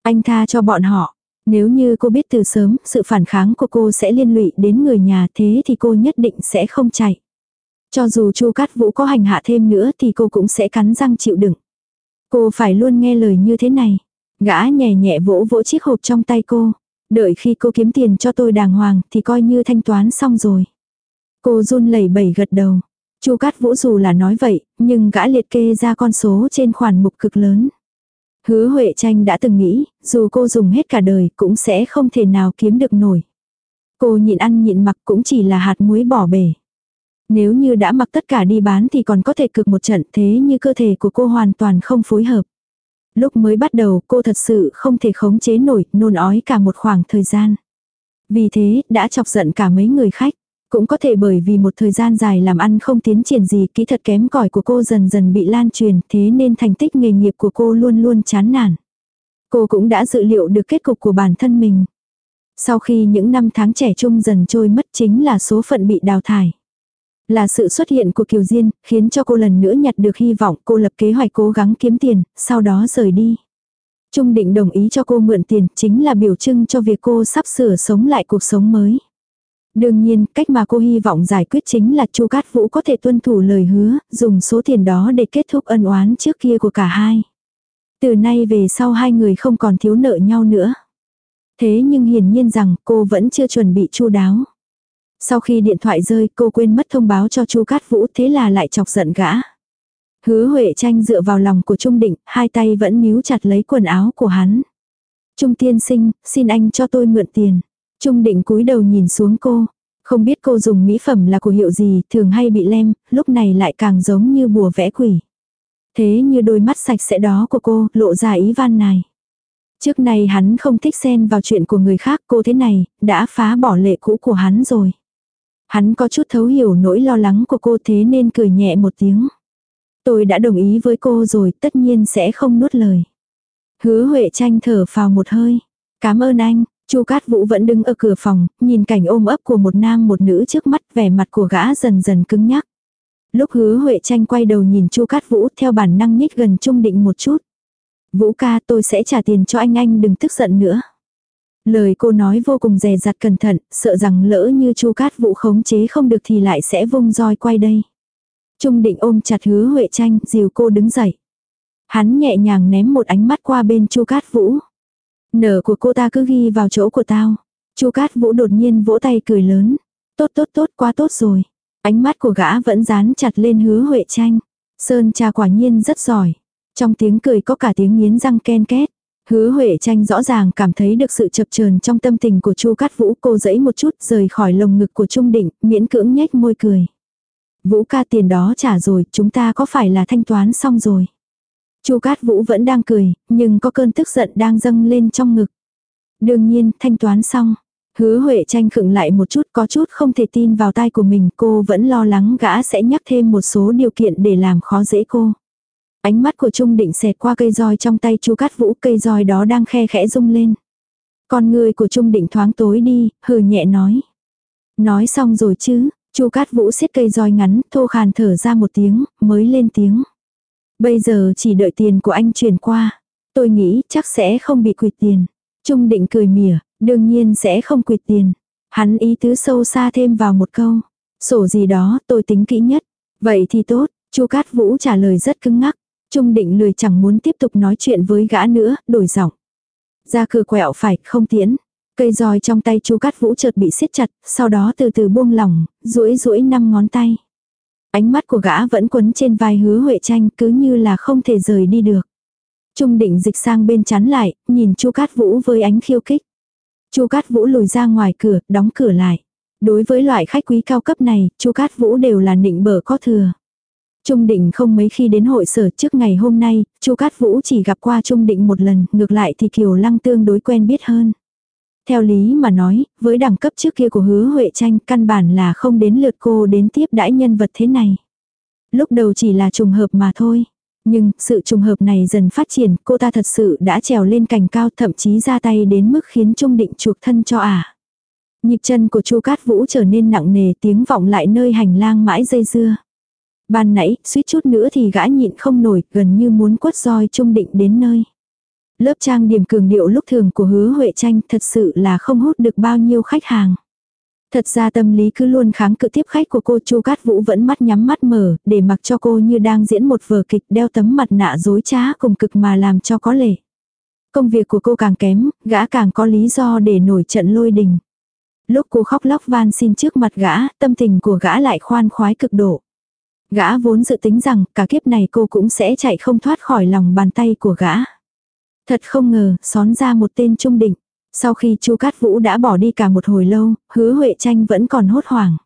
Anh tha cho bọn họ. Nếu như cô biết từ sớm, sự phản kháng của cô sẽ liên lụy đến người nhà, thế thì cô nhất định sẽ không chạy. Cho dù Chu Cát Vũ có hành hạ thêm nữa thì cô cũng sẽ cắn răng chịu đựng. Cô phải luôn nghe lời như thế này. Gã nhẹ nhẹ vỗ vỗ chiếc hộp trong tay cô. Đợi khi cô kiếm tiền cho tôi đàng hoàng thì coi như thanh toán xong rồi. Cô run lẩy bẩy gật đầu. Chu Cát Vũ dù là nói vậy, nhưng gã liệt kê ra con số trên khoản mục cực lớn. Hứa Huệ Tranh đã từng nghĩ, dù cô dùng hết cả đời cũng sẽ không thể nào kiếm được nổi. Cô nhịn ăn nhịn mặc cũng chỉ là hạt muối bỏ bể. Nếu như đã mặc tất cả đi bán thì còn có thể cực một trận thế như cơ thể của cô hoàn toàn không phối hợp. Lúc mới bắt đầu cô thật sự không thể khống chế nổi, nôn ói cả một khoảng thời gian. Vì thế, đã chọc giận cả mấy người khách. Cũng có thể bởi vì một thời gian dài làm ăn không tiến triển gì kỹ thuật kém cỏi của cô dần dần bị lan truyền thế nên thành tích nghề nghiệp của cô luôn luôn chán nản. Cô cũng đã dự liệu được kết cục của bản thân mình. Sau khi những năm tháng trẻ trung dần trôi mất chính là số phận bị đào thải. Là sự xuất hiện của Kiều Diên, khiến cho cô lần nữa nhặt được hy vọng cô lập kế hoạch cố gắng kiếm tiền, sau đó rời đi. Trung định đồng ý cho cô mượn tiền chính là biểu trưng cho việc cô sắp sửa sống lại cuộc sống mới. Đương nhiên, cách mà cô hy vọng giải quyết chính là Chu Cát Vũ có thể tuân thủ lời hứa, dùng số tiền đó để kết thúc ân oán trước kia của cả hai. Từ nay về sau hai người không còn thiếu nợ nhau nữa. Thế nhưng hiển nhiên rằng cô vẫn chưa chuẩn bị chu đáo. Sau khi điện thoại rơi cô quên mất thông báo cho chu Cát Vũ thế là lại chọc giận gã. Hứa Huệ tranh dựa vào lòng của Trung Định, hai tay vẫn níu chặt lấy quần áo của hắn. Trung tiên sinh, xin anh cho tôi mượn tiền. Trung định cúi đầu nhìn xuống cô. Không biết cô dùng mỹ phẩm là của hiệu gì, thường hay bị lem, lúc này lại càng giống như bùa vẽ quỷ. Thế như đôi mắt sạch sẽ đó của cô, lộ ra ý van này. Trước này hắn không thích xen vào chuyện của người khác cô thế này, đã phá bỏ lệ cũ của hắn rồi. Hắn có chút thấu hiểu nỗi lo lắng của cô thế nên cười nhẹ một tiếng. Tôi đã đồng ý với cô rồi, tất nhiên sẽ không nuốt lời. Hứa Huệ tranh thở vào một hơi. Cảm ơn anh, Chu Cát Vũ vẫn đứng ở cửa phòng, nhìn cảnh ôm ấp của một nam một nữ trước mắt, vẻ mặt của gã dần dần cứng nhắc. Lúc hứa Huệ tranh quay đầu nhìn Chu Cát Vũ theo bản năng nhích gần Trung Định một chút. Vũ ca tôi sẽ trả tiền cho anh anh đừng tức giận nữa. Lời cô nói vô cùng dè dặt cẩn thận, sợ rằng lỡ như Chu Cát Vũ khống chế không được thì lại sẽ vung roi quay đây. Trung Định ôm chặt hứa Huệ tranh, dìu cô đứng dậy. Hắn nhẹ nhàng ném một ánh mắt qua bên Chu Cát Vũ. Nở của cô ta cứ ghi vào chỗ của tao. Chu Cát Vũ đột nhiên vỗ tay cười lớn. Tốt tốt tốt quá tốt rồi. Ánh mắt của gã vẫn dán chặt lên hứa Huệ tranh. Sơn cha quả nhiên rất giỏi. Trong tiếng cười có cả tiếng nghiến răng ken két. Hứa Huệ tranh rõ ràng cảm thấy được sự chập chờn trong tâm tình của Chu Cát Vũ, cô dẫy một chút rời khỏi lồng ngực của Trung Định, miễn cưỡng nhếch môi cười. Vũ ca tiền đó trả rồi, chúng ta có phải là thanh toán xong rồi? Chu Cát Vũ vẫn đang cười, nhưng có cơn tức giận đang dâng lên trong ngực. Đương nhiên, thanh toán xong. Hứa Huệ tranh khựng lại một chút có chút không thể tin vào tai của mình cô vẫn lo lắng gã sẽ nhắc thêm một số điều kiện để làm khó dễ cô. Ánh mắt của Trung định xẹt qua cây roi trong tay Chu Cát Vũ cây roi đó đang khe khẽ rung lên. Con người của Trung Định thoáng tối đi, hừ nhẹ nói. Nói xong rồi chứ, Chu Cát Vũ siết cây roi ngắn, thô khàn thở ra một tiếng, mới lên tiếng. Bây giờ chỉ đợi tiền của anh chuyển qua. Tôi nghĩ chắc sẽ không bị quyệt tiền. Trung định cười mỉa, đương nhiên sẽ không quyệt tiền. Hắn ý tứ sâu xa thêm vào một câu. Sổ gì đó tôi tính kỹ nhất. Vậy thì tốt, Chu Cát Vũ trả lời rất cứng ngắc. Trung định lười chẳng muốn tiếp tục nói chuyện với gã nữa, đổi giọng. Ra cửa quẹo phải, không tiễn. Cây roi trong tay Chu Cát Vũ chợt bị siết chặt, sau đó từ từ buông lỏng, duỗi duỗi năm ngón tay. Ánh mắt của gã vẫn quấn trên vai hứa Huệ Tranh cứ như là không thể rời đi được. Trung định dịch sang bên chắn lại, nhìn Chu Cát Vũ với ánh khiêu kích. Chu Cát Vũ lùi ra ngoài cửa, đóng cửa lại. Đối với loại khách quý cao cấp này, Chu Cát Vũ đều là nịnh bở có thừa. Trung Định không mấy khi đến hội sở trước ngày hôm nay, Chu Cát Vũ chỉ gặp qua Trung Định một lần, ngược lại thì Kiều Lăng tương đối quen biết hơn. Theo lý mà nói, với đẳng cấp trước kia của hứa Huệ Tranh căn bản là không đến lượt cô đến tiếp đãi nhân vật thế này. Lúc đầu chỉ là trùng hợp mà thôi. Nhưng, sự trùng hợp này dần phát triển, cô ta thật sự đã trèo lên cành cao thậm chí ra tay đến mức khiến Trung Định chuộc thân cho ả. À. Nhịp chân của Chu Cát Vũ trở nên nặng nề tiếng vọng lại nơi hành lang mãi dây dưa. Ban nãy, suýt chút nữa thì gã nhịn không nổi, gần như muốn quất roi Trung Định đến nơi. Lớp trang điểm cường điệu lúc thường của hứa Huệ Tranh thật sự là không hút được bao nhiêu khách hàng. Thật ra tâm lý cứ luôn kháng cự tiếp khách của cô Chu Cát Vũ vẫn mắt nhắm mắt mở, để mặc cho cô như đang diễn một vở kịch đeo tấm mặt nạ dối trá cùng cực mà làm cho có lệ. Công việc của cô càng kém, gã càng có lý do để nổi trận lôi đình. Lúc cô khóc lóc van xin trước mặt gã, tâm tình của gã lại khoan khoái cực độ. Gã vốn dự tính rằng cả kiếp này cô cũng sẽ chạy không thoát khỏi lòng bàn tay của gã. Thật không ngờ, xón ra một tên trung định. Sau khi Chu Cát Vũ đã bỏ đi cả một hồi lâu, hứa Huệ Tranh vẫn còn hốt hoảng.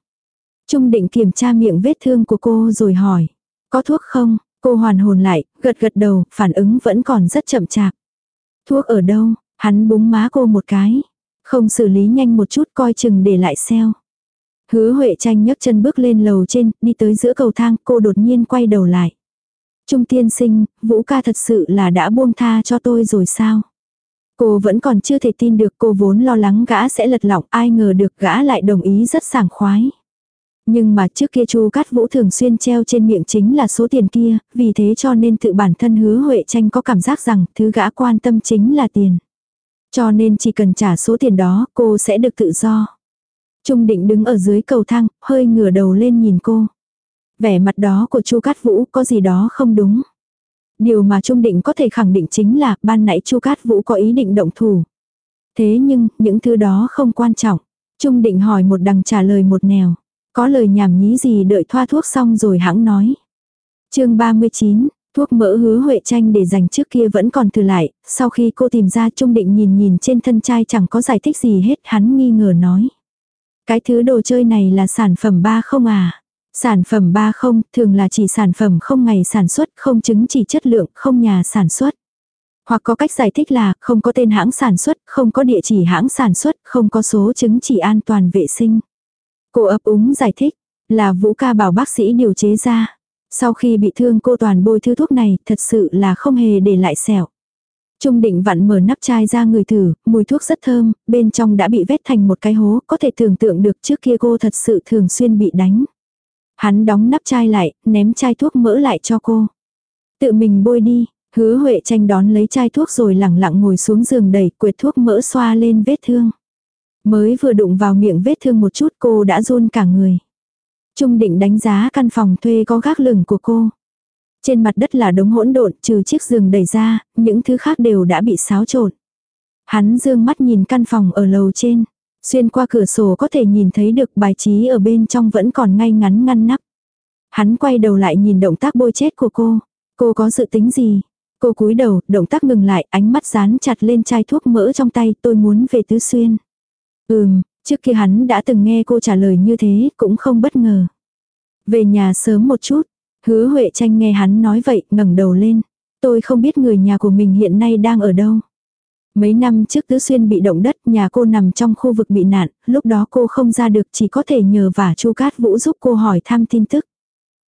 Trung định kiểm tra miệng vết thương của cô rồi hỏi. Có thuốc không? Cô hoàn hồn lại, gật gật đầu, phản ứng vẫn còn rất chậm chạp. Thuốc ở đâu? Hắn búng má cô một cái. Không xử lý nhanh một chút coi chừng để lại xeo. Hứa Huệ Tranh nhấc chân bước lên lầu trên, đi tới giữa cầu thang, cô đột nhiên quay đầu lại. Trung tiên sinh, Vũ ca thật sự là đã buông tha cho tôi rồi sao? Cô vẫn còn chưa thể tin được cô vốn lo lắng gã sẽ lật lọng ai ngờ được gã lại đồng ý rất sảng khoái. Nhưng mà trước kia chu Cát Vũ thường xuyên treo trên miệng chính là số tiền kia, vì thế cho nên tự bản thân hứa Huệ tranh có cảm giác rằng thứ gã quan tâm chính là tiền. Cho nên chỉ cần trả số tiền đó cô sẽ được tự do. Trung định đứng ở dưới cầu thang, hơi ngửa đầu lên nhìn cô. Vẻ mặt đó của chu Cát Vũ có gì đó không đúng. Điều mà Trung Định có thể khẳng định chính là ban nãy Chu Cát Vũ có ý định động thủ. Thế nhưng, những thứ đó không quan trọng. Trung Định hỏi một đằng trả lời một nẻo. Có lời nhảm nhí gì đợi thoa thuốc xong rồi hãng nói. chương 39, thuốc mỡ hứa huệ tranh để dành trước kia vẫn còn thừa lại, sau khi cô tìm ra Trung Định nhìn nhìn trên thân trai chẳng có giải thích gì hết hắn nghi ngờ nói. Cái thứ đồ chơi này là sản phẩm ba không à? Sản phẩm ba không thường là chỉ sản phẩm không ngày sản xuất, không chứng chỉ chất lượng, không nhà sản xuất. Hoặc có cách giải thích là không có tên hãng sản xuất, không có địa chỉ hãng sản xuất, không có số chứng chỉ an toàn vệ sinh. Cô ấp úng giải thích, là Vũ ca bảo bác sĩ điều chế ra. Sau khi bị thương cô toàn bôi thứ thuốc này, thật sự là không hề để lại sẹo. Trung định vặn mở nắp chai ra người thử, mùi thuốc rất thơm, bên trong đã bị vết thành một cái hố, có thể tưởng tượng được trước kia cô thật sự thường xuyên bị đánh. Hắn đóng nắp chai lại, ném chai thuốc mỡ lại cho cô. Tự mình bôi đi, hứa Huệ tranh đón lấy chai thuốc rồi lẳng lặng ngồi xuống giường đẩy quệt thuốc mỡ xoa lên vết thương. Mới vừa đụng vào miệng vết thương một chút cô đã run cả người. Trung định đánh giá căn phòng thuê có gác lửng của cô. Trên mặt đất là đống hỗn độn trừ chiếc giường đẩy ra, những thứ khác đều đã bị xáo trộn. Hắn dương mắt nhìn căn phòng ở lầu trên. Xuyên qua cửa sổ có thể nhìn thấy được bài trí ở bên trong vẫn còn ngay ngắn ngăn nắp. Hắn quay đầu lại nhìn động tác bôi chết của cô. Cô có dự tính gì? Cô cúi đầu, động tác ngừng lại, ánh mắt dán chặt lên chai thuốc mỡ trong tay, tôi muốn về tứ xuyên. Ừm, trước kia hắn đã từng nghe cô trả lời như thế, cũng không bất ngờ. Về nhà sớm một chút, hứa Huệ tranh nghe hắn nói vậy, ngẩng đầu lên. Tôi không biết người nhà của mình hiện nay đang ở đâu. Mấy năm trước Tứ Xuyên bị động đất, nhà cô nằm trong khu vực bị nạn, lúc đó cô không ra được chỉ có thể nhờ vả Chu Cát Vũ giúp cô hỏi thăm tin tức.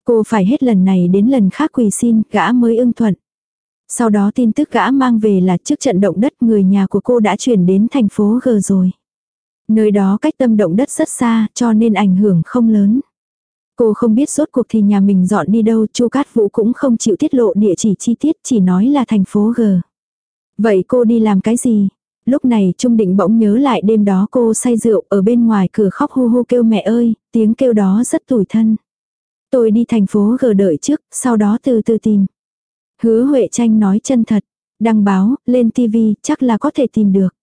Cô phải hết lần này đến lần khác quỳ xin, gã mới ưng thuận. Sau đó tin tức gã mang về là trước trận động đất người nhà của cô đã chuyển đến thành phố G rồi. Nơi đó cách tâm động đất rất xa cho nên ảnh hưởng không lớn. Cô không biết rốt cuộc thì nhà mình dọn đi đâu, Chu Cát Vũ cũng không chịu tiết lộ địa chỉ chi tiết, chỉ nói là thành phố G. Vậy cô đi làm cái gì? Lúc này Trung Định bỗng nhớ lại đêm đó cô say rượu ở bên ngoài cửa khóc hu hu kêu mẹ ơi, tiếng kêu đó rất tủi thân. Tôi đi thành phố gờ đợi trước, sau đó từ từ tìm. Hứa Huệ Tranh nói chân thật, đăng báo, lên TV, chắc là có thể tìm được.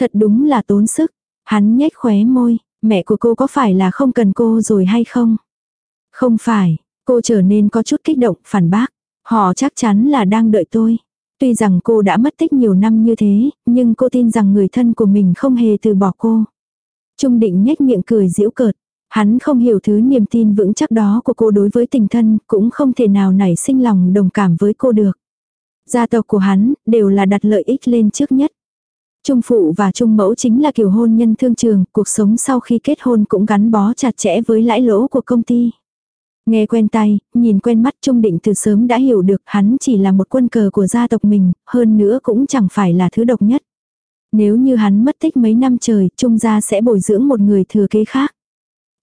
Thật đúng là tốn sức. Hắn nhếch khóe môi, mẹ của cô có phải là không cần cô rồi hay không? Không phải, cô trở nên có chút kích động, phản bác. Họ chắc chắn là đang đợi tôi. Tuy rằng cô đã mất tích nhiều năm như thế, nhưng cô tin rằng người thân của mình không hề từ bỏ cô. Trung định nhếch miệng cười giễu cợt. Hắn không hiểu thứ niềm tin vững chắc đó của cô đối với tình thân, cũng không thể nào nảy sinh lòng đồng cảm với cô được. Gia tộc của hắn, đều là đặt lợi ích lên trước nhất. Trung phụ và trung mẫu chính là kiểu hôn nhân thương trường, cuộc sống sau khi kết hôn cũng gắn bó chặt chẽ với lãi lỗ của công ty. Nghe quen tay, nhìn quen mắt Trung Định từ sớm đã hiểu được hắn chỉ là một quân cờ của gia tộc mình, hơn nữa cũng chẳng phải là thứ độc nhất. Nếu như hắn mất tích mấy năm trời, Trung gia sẽ bồi dưỡng một người thừa kế khác.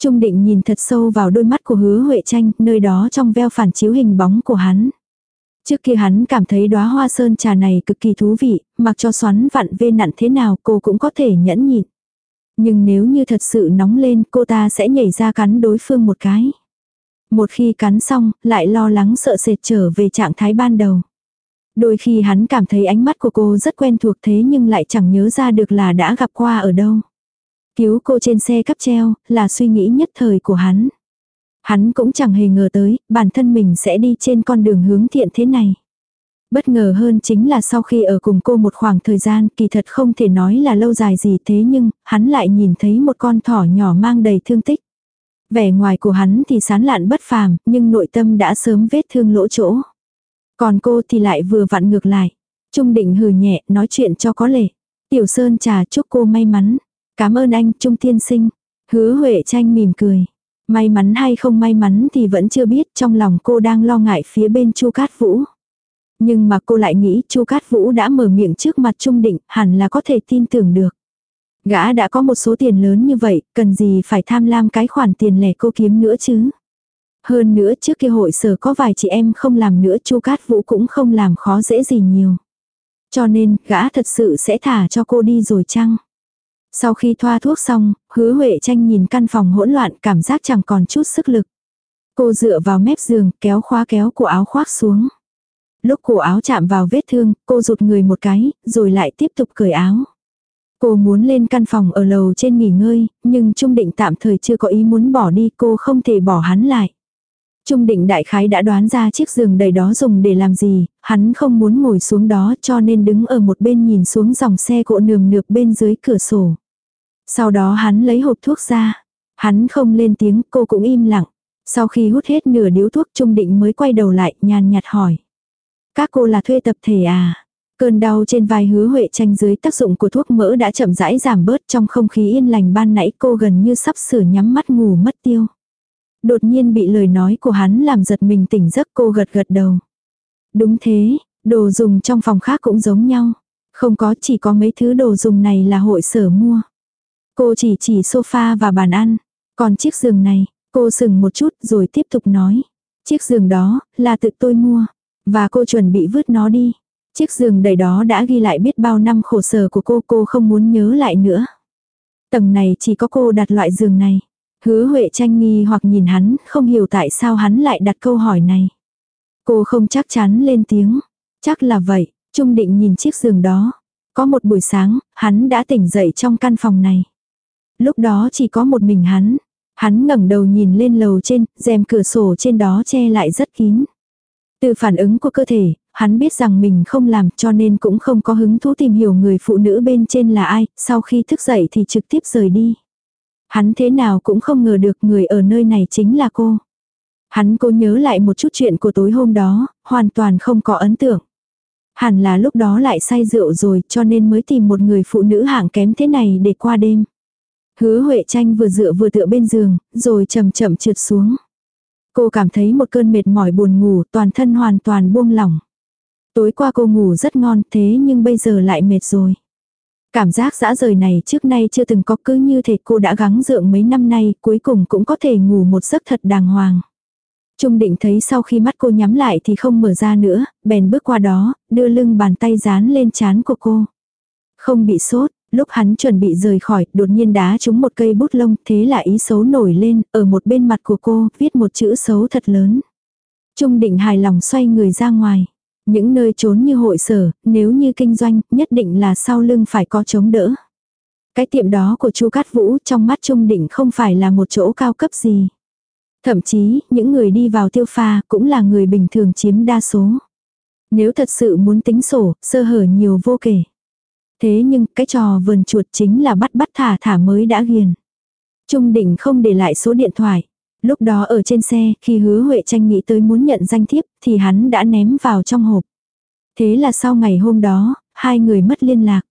Trung Định nhìn thật sâu vào đôi mắt của hứa Huệ Tranh, nơi đó trong veo phản chiếu hình bóng của hắn. Trước kia hắn cảm thấy đóa hoa sơn trà này cực kỳ thú vị, mặc cho xoắn vặn vê nặn thế nào cô cũng có thể nhẫn nhịn. Nhưng nếu như thật sự nóng lên cô ta sẽ nhảy ra cắn đối phương một cái. Một khi cắn xong, lại lo lắng sợ sệt trở về trạng thái ban đầu. Đôi khi hắn cảm thấy ánh mắt của cô rất quen thuộc thế nhưng lại chẳng nhớ ra được là đã gặp qua ở đâu. Cứu cô trên xe cắp treo, là suy nghĩ nhất thời của hắn. Hắn cũng chẳng hề ngờ tới, bản thân mình sẽ đi trên con đường hướng thiện thế này. Bất ngờ hơn chính là sau khi ở cùng cô một khoảng thời gian kỳ thật không thể nói là lâu dài gì thế nhưng, hắn lại nhìn thấy một con thỏ nhỏ mang đầy thương tích. Vẻ ngoài của hắn thì sán lạn bất phàm, nhưng nội tâm đã sớm vết thương lỗ chỗ. Còn cô thì lại vừa vặn ngược lại. Trung định hừ nhẹ, nói chuyện cho có lệ. Tiểu Sơn trà chúc cô may mắn. Cảm ơn anh, Trung tiên sinh. Hứa Huệ tranh mỉm cười. May mắn hay không may mắn thì vẫn chưa biết, trong lòng cô đang lo ngại phía bên Chu Cát Vũ. Nhưng mà cô lại nghĩ Chu Cát Vũ đã mở miệng trước mặt Trung Định, hẳn là có thể tin tưởng được. Gã đã có một số tiền lớn như vậy, cần gì phải tham lam cái khoản tiền lẻ cô kiếm nữa chứ. Hơn nữa trước kia hội sở có vài chị em không làm nữa Chu Cát Vũ cũng không làm khó dễ gì nhiều. Cho nên, gã thật sự sẽ thả cho cô đi rồi chăng? Sau khi thoa thuốc xong, hứa Huệ tranh nhìn căn phòng hỗn loạn cảm giác chẳng còn chút sức lực. Cô dựa vào mép giường, kéo khóa kéo của áo khoác xuống. Lúc cổ áo chạm vào vết thương, cô rụt người một cái, rồi lại tiếp tục cởi áo. Cô muốn lên căn phòng ở lầu trên nghỉ ngơi, nhưng Trung Định tạm thời chưa có ý muốn bỏ đi, cô không thể bỏ hắn lại. Trung Định đại khái đã đoán ra chiếc giường đầy đó dùng để làm gì, hắn không muốn ngồi xuống đó cho nên đứng ở một bên nhìn xuống dòng xe cộ nườm nượp bên dưới cửa sổ. Sau đó hắn lấy hộp thuốc ra. Hắn không lên tiếng, cô cũng im lặng. Sau khi hút hết nửa điếu thuốc Trung Định mới quay đầu lại, nhàn nhạt hỏi. Các cô là thuê tập thể à? Cơn đau trên vai hứa huệ tranh dưới tác dụng của thuốc mỡ đã chậm rãi giảm bớt trong không khí yên lành ban nãy cô gần như sắp sửa nhắm mắt ngủ mất tiêu. Đột nhiên bị lời nói của hắn làm giật mình tỉnh giấc cô gật gật đầu. Đúng thế, đồ dùng trong phòng khác cũng giống nhau. Không có chỉ có mấy thứ đồ dùng này là hội sở mua. Cô chỉ chỉ sofa và bàn ăn. Còn chiếc giường này, cô sừng một chút rồi tiếp tục nói. Chiếc giường đó, là tự tôi mua. Và cô chuẩn bị vứt nó đi. Chiếc giường đầy đó đã ghi lại biết bao năm khổ sở của cô, cô không muốn nhớ lại nữa. Tầng này chỉ có cô đặt loại giường này. Hứa Huệ tranh nghi hoặc nhìn hắn, không hiểu tại sao hắn lại đặt câu hỏi này. Cô không chắc chắn lên tiếng. Chắc là vậy, Trung định nhìn chiếc giường đó. Có một buổi sáng, hắn đã tỉnh dậy trong căn phòng này. Lúc đó chỉ có một mình hắn. Hắn ngẩng đầu nhìn lên lầu trên, rèm cửa sổ trên đó che lại rất kín. Từ phản ứng của cơ thể, hắn biết rằng mình không làm cho nên cũng không có hứng thú tìm hiểu người phụ nữ bên trên là ai, sau khi thức dậy thì trực tiếp rời đi. Hắn thế nào cũng không ngờ được người ở nơi này chính là cô. Hắn cố nhớ lại một chút chuyện của tối hôm đó, hoàn toàn không có ấn tượng. Hẳn là lúc đó lại say rượu rồi cho nên mới tìm một người phụ nữ hạng kém thế này để qua đêm. Hứa Huệ Tranh vừa dựa vừa tựa bên giường, rồi chậm chậm trượt xuống. Cô cảm thấy một cơn mệt mỏi buồn ngủ, toàn thân hoàn toàn buông lỏng. Tối qua cô ngủ rất ngon thế nhưng bây giờ lại mệt rồi. Cảm giác dã rời này trước nay chưa từng có cứ như thể cô đã gắng dượng mấy năm nay cuối cùng cũng có thể ngủ một giấc thật đàng hoàng. Trung định thấy sau khi mắt cô nhắm lại thì không mở ra nữa, bèn bước qua đó, đưa lưng bàn tay dán lên chán của cô. Không bị sốt, lúc hắn chuẩn bị rời khỏi, đột nhiên đá trúng một cây bút lông, thế là ý xấu nổi lên, ở một bên mặt của cô, viết một chữ xấu thật lớn. Trung định hài lòng xoay người ra ngoài. Những nơi trốn như hội sở, nếu như kinh doanh, nhất định là sau lưng phải có chống đỡ. Cái tiệm đó của chu Cát Vũ trong mắt Trung Định không phải là một chỗ cao cấp gì. Thậm chí, những người đi vào tiêu pha cũng là người bình thường chiếm đa số. Nếu thật sự muốn tính sổ, sơ hở nhiều vô kể. Thế nhưng cái trò vườn chuột chính là bắt bắt thả thả mới đã ghiền. Trung định không để lại số điện thoại. Lúc đó ở trên xe, khi hứa Huệ tranh nghĩ tới muốn nhận danh thiếp, thì hắn đã ném vào trong hộp. Thế là sau ngày hôm đó, hai người mất liên lạc.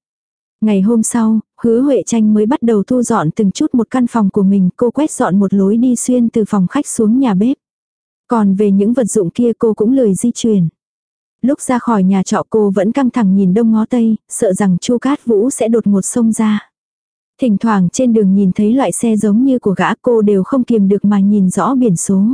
Ngày hôm sau, hứa Huệ tranh mới bắt đầu thu dọn từng chút một căn phòng của mình, cô quét dọn một lối đi xuyên từ phòng khách xuống nhà bếp. Còn về những vật dụng kia cô cũng lười di chuyển. Lúc ra khỏi nhà trọ cô vẫn căng thẳng nhìn đông ngó tây, sợ rằng Chu Cát Vũ sẽ đột ngột xông ra. Thỉnh thoảng trên đường nhìn thấy loại xe giống như của gã cô đều không kiềm được mà nhìn rõ biển số.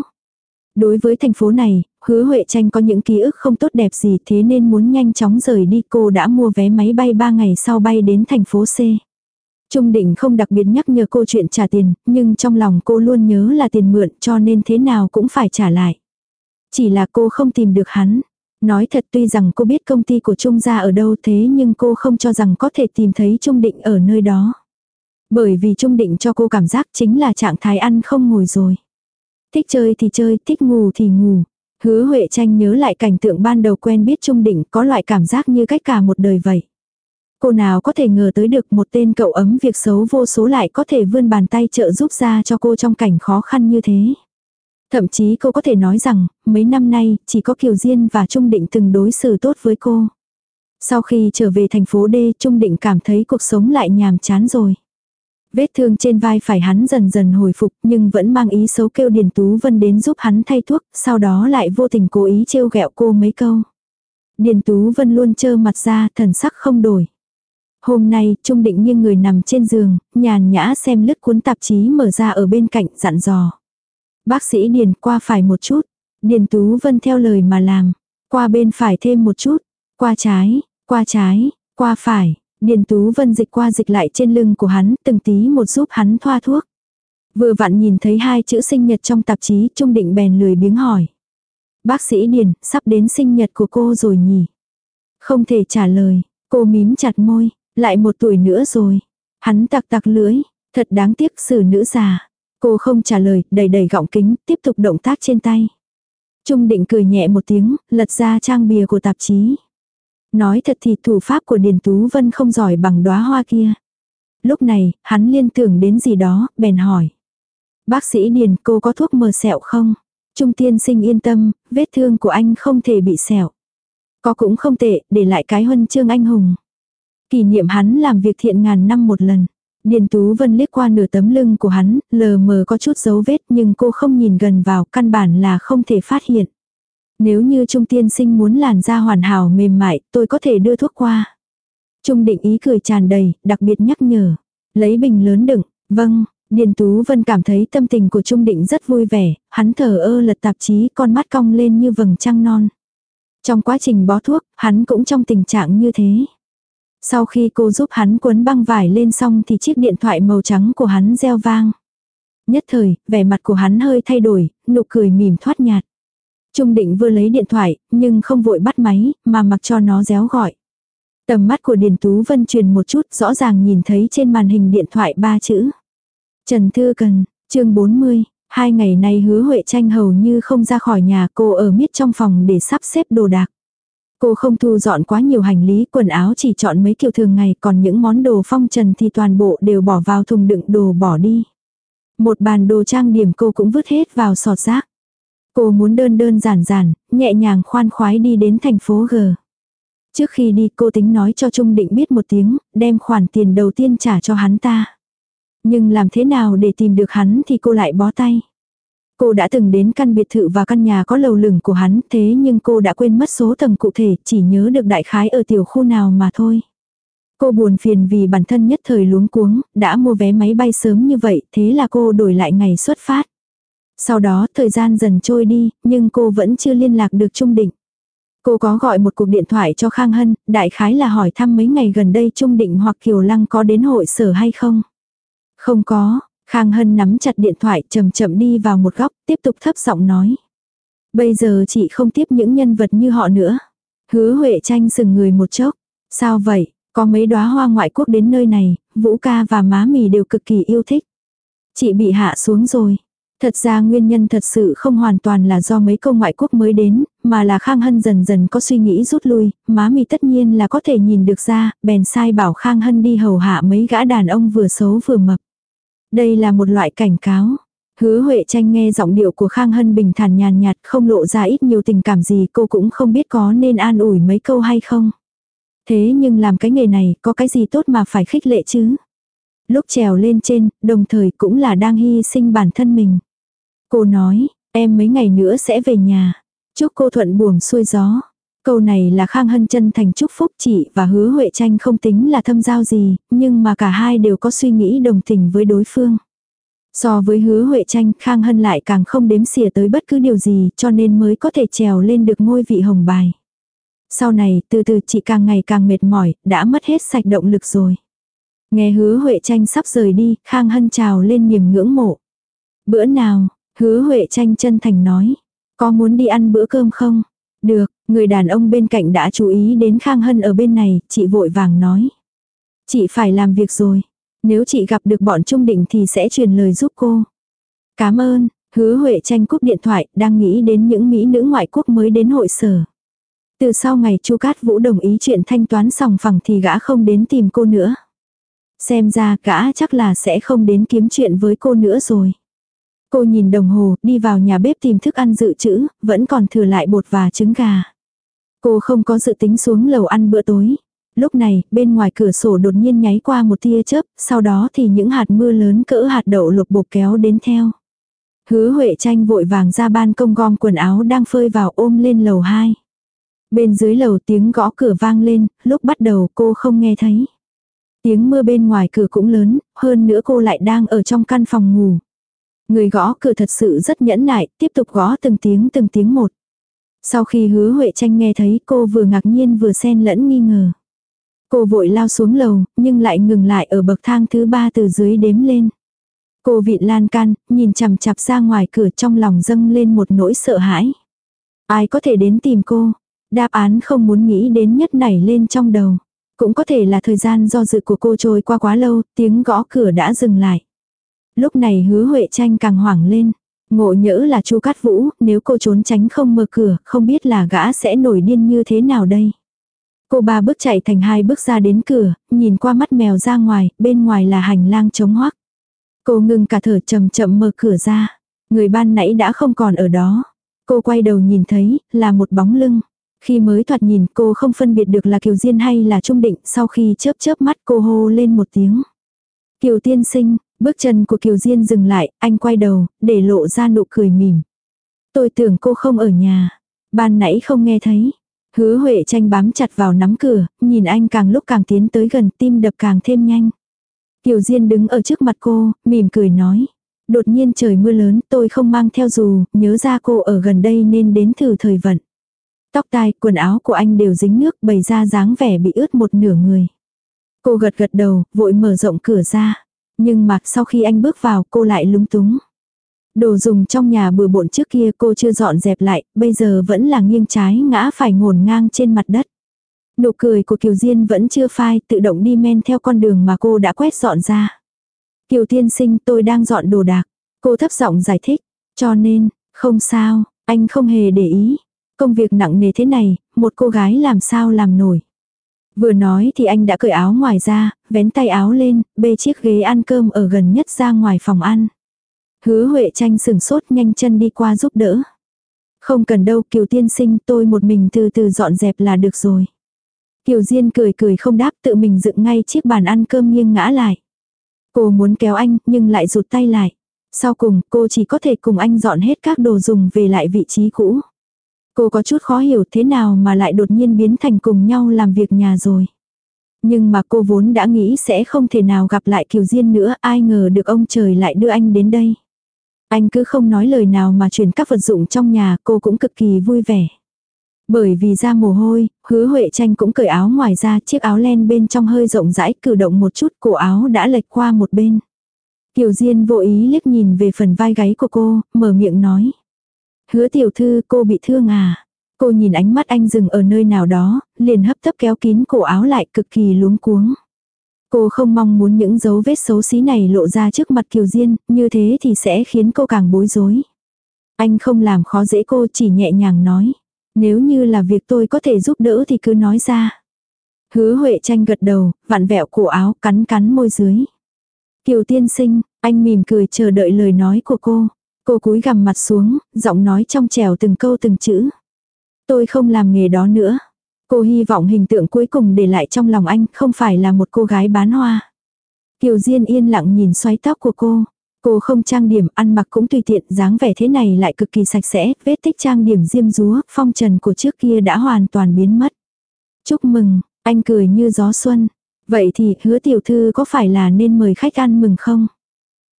Đối với thành phố này, hứa Huệ Tranh có những ký ức không tốt đẹp gì thế nên muốn nhanh chóng rời đi cô đã mua vé máy bay 3 ngày sau bay đến thành phố C. Trung định không đặc biệt nhắc nhở cô chuyện trả tiền, nhưng trong lòng cô luôn nhớ là tiền mượn cho nên thế nào cũng phải trả lại. Chỉ là cô không tìm được hắn. Nói thật tuy rằng cô biết công ty của Trung gia ở đâu thế nhưng cô không cho rằng có thể tìm thấy Trung định ở nơi đó. Bởi vì Trung định cho cô cảm giác chính là trạng thái ăn không ngồi rồi. Thích chơi thì chơi, thích ngủ thì ngủ. Hứa Huệ tranh nhớ lại cảnh tượng ban đầu quen biết Trung định có loại cảm giác như cách cả một đời vậy. Cô nào có thể ngờ tới được một tên cậu ấm việc xấu vô số lại có thể vươn bàn tay trợ giúp ra cho cô trong cảnh khó khăn như thế. Thậm chí cô có thể nói rằng, mấy năm nay, chỉ có Kiều Diên và Trung Định từng đối xử tốt với cô. Sau khi trở về thành phố D, Trung Định cảm thấy cuộc sống lại nhàm chán rồi. Vết thương trên vai phải hắn dần dần hồi phục nhưng vẫn mang ý xấu kêu Điền Tú Vân đến giúp hắn thay thuốc, sau đó lại vô tình cố ý trêu ghẹo cô mấy câu. Điền Tú Vân luôn trơ mặt ra, thần sắc không đổi. Hôm nay, Trung Định nghiêng người nằm trên giường, nhàn nhã xem lướt cuốn tạp chí mở ra ở bên cạnh, dặn dò. Bác sĩ Điền qua phải một chút. Điền Tú Vân theo lời mà làm. Qua bên phải thêm một chút. Qua trái, qua trái, qua phải. Điền Tú Vân dịch qua dịch lại trên lưng của hắn, từng tí một giúp hắn thoa thuốc. Vừa vặn nhìn thấy hai chữ sinh nhật trong tạp chí, Trung Định bèn lười biếng hỏi. Bác sĩ Điền, sắp đến sinh nhật của cô rồi nhỉ? Không thể trả lời, cô mím chặt môi, lại một tuổi nữa rồi. Hắn tặc tặc lưỡi, thật đáng tiếc xử nữ già. Cô không trả lời, đầy đầy gọng kính, tiếp tục động tác trên tay. Trung định cười nhẹ một tiếng, lật ra trang bìa của tạp chí. Nói thật thì thủ pháp của Điền Tú Vân không giỏi bằng đóa hoa kia. Lúc này, hắn liên tưởng đến gì đó, bèn hỏi. Bác sĩ Điền cô có thuốc mờ sẹo không? Trung tiên sinh yên tâm, vết thương của anh không thể bị sẹo. Có cũng không tệ, để lại cái huân chương anh hùng. Kỷ niệm hắn làm việc thiện ngàn năm một lần. Điền Tú Vân liếc qua nửa tấm lưng của hắn, lờ mờ có chút dấu vết nhưng cô không nhìn gần vào, căn bản là không thể phát hiện. Nếu như Trung tiên sinh muốn làn da hoàn hảo mềm mại, tôi có thể đưa thuốc qua. Trung định ý cười tràn đầy, đặc biệt nhắc nhở. Lấy bình lớn đựng, vâng, Điền Tú Vân cảm thấy tâm tình của Trung định rất vui vẻ, hắn thở ơ lật tạp chí con mắt cong lên như vầng trăng non. Trong quá trình bó thuốc, hắn cũng trong tình trạng như thế. Sau khi cô giúp hắn cuốn băng vải lên xong thì chiếc điện thoại màu trắng của hắn reo vang. Nhất thời, vẻ mặt của hắn hơi thay đổi, nụ cười mỉm thoát nhạt. Trung định vừa lấy điện thoại, nhưng không vội bắt máy, mà mặc cho nó réo gọi. Tầm mắt của Điền Tú Vân truyền một chút, rõ ràng nhìn thấy trên màn hình điện thoại ba chữ. Trần Thư Cần, chương 40, hai ngày nay hứa Huệ Tranh hầu như không ra khỏi nhà cô ở miết trong phòng để sắp xếp đồ đạc. Cô không thu dọn quá nhiều hành lý, quần áo chỉ chọn mấy kiểu thường ngày, còn những món đồ phong trần thì toàn bộ đều bỏ vào thùng đựng đồ bỏ đi. Một bàn đồ trang điểm cô cũng vứt hết vào sọt rác. Cô muốn đơn đơn giản giản, nhẹ nhàng khoan khoái đi đến thành phố G. Trước khi đi cô tính nói cho Trung Định biết một tiếng, đem khoản tiền đầu tiên trả cho hắn ta. Nhưng làm thế nào để tìm được hắn thì cô lại bó tay. Cô đã từng đến căn biệt thự và căn nhà có lầu lửng của hắn, thế nhưng cô đã quên mất số tầng cụ thể, chỉ nhớ được đại khái ở tiểu khu nào mà thôi. Cô buồn phiền vì bản thân nhất thời luống cuống, đã mua vé máy bay sớm như vậy, thế là cô đổi lại ngày xuất phát. Sau đó thời gian dần trôi đi, nhưng cô vẫn chưa liên lạc được Trung Định. Cô có gọi một cuộc điện thoại cho Khang Hân, đại khái là hỏi thăm mấy ngày gần đây Trung Định hoặc Kiều Lăng có đến hội sở hay không. Không có, Khang Hân nắm chặt điện thoại chậm chậm đi vào một góc, tiếp tục thấp giọng nói. Bây giờ chị không tiếp những nhân vật như họ nữa. Hứa Huệ tranh sừng người một chốc. Sao vậy, có mấy đóa hoa ngoại quốc đến nơi này, Vũ ca và má mì đều cực kỳ yêu thích. Chị bị hạ xuống rồi. Thật ra nguyên nhân thật sự không hoàn toàn là do mấy câu ngoại quốc mới đến, mà là Khang Hân dần dần có suy nghĩ rút lui, má mì tất nhiên là có thể nhìn được ra, bèn sai bảo Khang Hân đi hầu hạ mấy gã đàn ông vừa xấu vừa mập. Đây là một loại cảnh cáo. Hứa Huệ tranh nghe giọng điệu của Khang Hân bình thản nhàn nhạt không lộ ra ít nhiều tình cảm gì cô cũng không biết có nên an ủi mấy câu hay không. Thế nhưng làm cái nghề này có cái gì tốt mà phải khích lệ chứ. Lúc trèo lên trên, đồng thời cũng là đang hy sinh bản thân mình. Cô nói, em mấy ngày nữa sẽ về nhà. Chúc cô thuận buồm xuôi gió. Câu này là Khang Hân chân thành chúc phúc chị và hứa Huệ tranh không tính là thâm giao gì, nhưng mà cả hai đều có suy nghĩ đồng tình với đối phương. So với hứa Huệ tranh, Khang Hân lại càng không đếm xỉa tới bất cứ điều gì cho nên mới có thể trèo lên được ngôi vị hồng bài. Sau này, từ từ chị càng ngày càng mệt mỏi, đã mất hết sạch động lực rồi. Nghe hứa Huệ tranh sắp rời đi, Khang Hân trào lên niềm ngưỡng mộ. Bữa nào, hứa Huệ tranh chân thành nói, có muốn đi ăn bữa cơm không? Được, người đàn ông bên cạnh đã chú ý đến Khang Hân ở bên này, chị vội vàng nói. Chị phải làm việc rồi. Nếu chị gặp được bọn Trung Định thì sẽ truyền lời giúp cô. Cảm ơn, hứa Huệ tranh cúp điện thoại, đang nghĩ đến những mỹ nữ ngoại quốc mới đến hội sở. Từ sau ngày Chu Cát Vũ đồng ý chuyện thanh toán sòng phẳng thì gã không đến tìm cô nữa. Xem ra gã chắc là sẽ không đến kiếm chuyện với cô nữa rồi. Cô nhìn đồng hồ, đi vào nhà bếp tìm thức ăn dự trữ, vẫn còn thừa lại bột và trứng gà. Cô không có dự tính xuống lầu ăn bữa tối. Lúc này, bên ngoài cửa sổ đột nhiên nháy qua một tia chớp, sau đó thì những hạt mưa lớn cỡ hạt đậu lục bột kéo đến theo. Hứa Huệ tranh vội vàng ra ban công gom quần áo đang phơi vào ôm lên lầu 2. Bên dưới lầu tiếng gõ cửa vang lên, lúc bắt đầu cô không nghe thấy. Tiếng mưa bên ngoài cửa cũng lớn, hơn nữa cô lại đang ở trong căn phòng ngủ. Người gõ cửa thật sự rất nhẫn nại, tiếp tục gõ từng tiếng từng tiếng một. Sau khi hứa Huệ tranh nghe thấy cô vừa ngạc nhiên vừa xen lẫn nghi ngờ. Cô vội lao xuống lầu, nhưng lại ngừng lại ở bậc thang thứ ba từ dưới đếm lên. Cô vịn lan can, nhìn chằm chặp ra ngoài cửa trong lòng dâng lên một nỗi sợ hãi. Ai có thể đến tìm cô? Đáp án không muốn nghĩ đến nhất nảy lên trong đầu. Cũng có thể là thời gian do dự của cô trôi qua quá lâu, tiếng gõ cửa đã dừng lại. Lúc này hứa Huệ tranh càng hoảng lên. Ngộ nhỡ là chu Cát Vũ, nếu cô trốn tránh không mở cửa, không biết là gã sẽ nổi điên như thế nào đây. Cô ba bước chạy thành hai bước ra đến cửa, nhìn qua mắt mèo ra ngoài, bên ngoài là hành lang trống hoắc. Cô ngừng cả thở chậm chậm mở cửa ra. Người ban nãy đã không còn ở đó. Cô quay đầu nhìn thấy, là một bóng lưng. Khi mới thoạt nhìn cô không phân biệt được là Kiều Diên hay là Trung Định, sau khi chớp chớp mắt cô hô lên một tiếng. Kiều tiên sinh, bước chân của Kiều Diên dừng lại, anh quay đầu, để lộ ra nụ cười mỉm. Tôi tưởng cô không ở nhà. Ban nãy không nghe thấy. Hứa Huệ tranh bám chặt vào nắm cửa, nhìn anh càng lúc càng tiến tới gần tim đập càng thêm nhanh. Kiều Diên đứng ở trước mặt cô, mỉm cười nói. Đột nhiên trời mưa lớn tôi không mang theo dù, nhớ ra cô ở gần đây nên đến thử thời vận. Tóc tai, quần áo của anh đều dính nước bày ra dáng vẻ bị ướt một nửa người. Cô gật gật đầu, vội mở rộng cửa ra. Nhưng mà sau khi anh bước vào cô lại lúng túng. Đồ dùng trong nhà bừa bộn trước kia cô chưa dọn dẹp lại, bây giờ vẫn là nghiêng trái ngã phải ngổn ngang trên mặt đất. Nụ cười của Kiều Diên vẫn chưa phai, tự động đi men theo con đường mà cô đã quét dọn ra. Kiều tiên sinh tôi đang dọn đồ đạc. Cô thấp giọng giải thích. Cho nên, không sao, anh không hề để ý. Công việc nặng nề thế này, một cô gái làm sao làm nổi. Vừa nói thì anh đã cởi áo ngoài ra, vén tay áo lên, bê chiếc ghế ăn cơm ở gần nhất ra ngoài phòng ăn. Hứa Huệ tranh sừng sốt nhanh chân đi qua giúp đỡ. Không cần đâu Kiều tiên sinh tôi một mình từ từ dọn dẹp là được rồi. Kiều Diên cười cười không đáp tự mình dựng ngay chiếc bàn ăn cơm nghiêng ngã lại. Cô muốn kéo anh nhưng lại rụt tay lại. Sau cùng cô chỉ có thể cùng anh dọn hết các đồ dùng về lại vị trí cũ. Cô có chút khó hiểu thế nào mà lại đột nhiên biến thành cùng nhau làm việc nhà rồi. Nhưng mà cô vốn đã nghĩ sẽ không thể nào gặp lại Kiều Diên nữa, ai ngờ được ông trời lại đưa anh đến đây. Anh cứ không nói lời nào mà chuyển các vật dụng trong nhà, cô cũng cực kỳ vui vẻ. Bởi vì ra mồ hôi, hứa Huệ tranh cũng cởi áo ngoài ra, chiếc áo len bên trong hơi rộng rãi, cử động một chút, cổ áo đã lệch qua một bên. Kiều Diên vô ý liếc nhìn về phần vai gáy của cô, mở miệng nói. Hứa tiểu thư cô bị thương à? Cô nhìn ánh mắt anh dừng ở nơi nào đó, liền hấp tấp kéo kín cổ áo lại cực kỳ luống cuống. Cô không mong muốn những dấu vết xấu xí này lộ ra trước mặt Kiều Diên, như thế thì sẽ khiến cô càng bối rối. Anh không làm khó dễ cô chỉ nhẹ nhàng nói. Nếu như là việc tôi có thể giúp đỡ thì cứ nói ra. Hứa Huệ tranh gật đầu, vặn vẹo cổ áo, cắn cắn môi dưới. Kiều tiên sinh, anh mỉm cười chờ đợi lời nói của cô. Cô cúi gằm mặt xuống, giọng nói trong trèo từng câu từng chữ. Tôi không làm nghề đó nữa. Cô hy vọng hình tượng cuối cùng để lại trong lòng anh không phải là một cô gái bán hoa. Kiều Diên yên lặng nhìn xoáy tóc của cô. Cô không trang điểm, ăn mặc cũng tùy tiện, dáng vẻ thế này lại cực kỳ sạch sẽ, vết tích trang điểm diêm rúa, phong trần của trước kia đã hoàn toàn biến mất. Chúc mừng, anh cười như gió xuân. Vậy thì hứa tiểu thư có phải là nên mời khách ăn mừng không?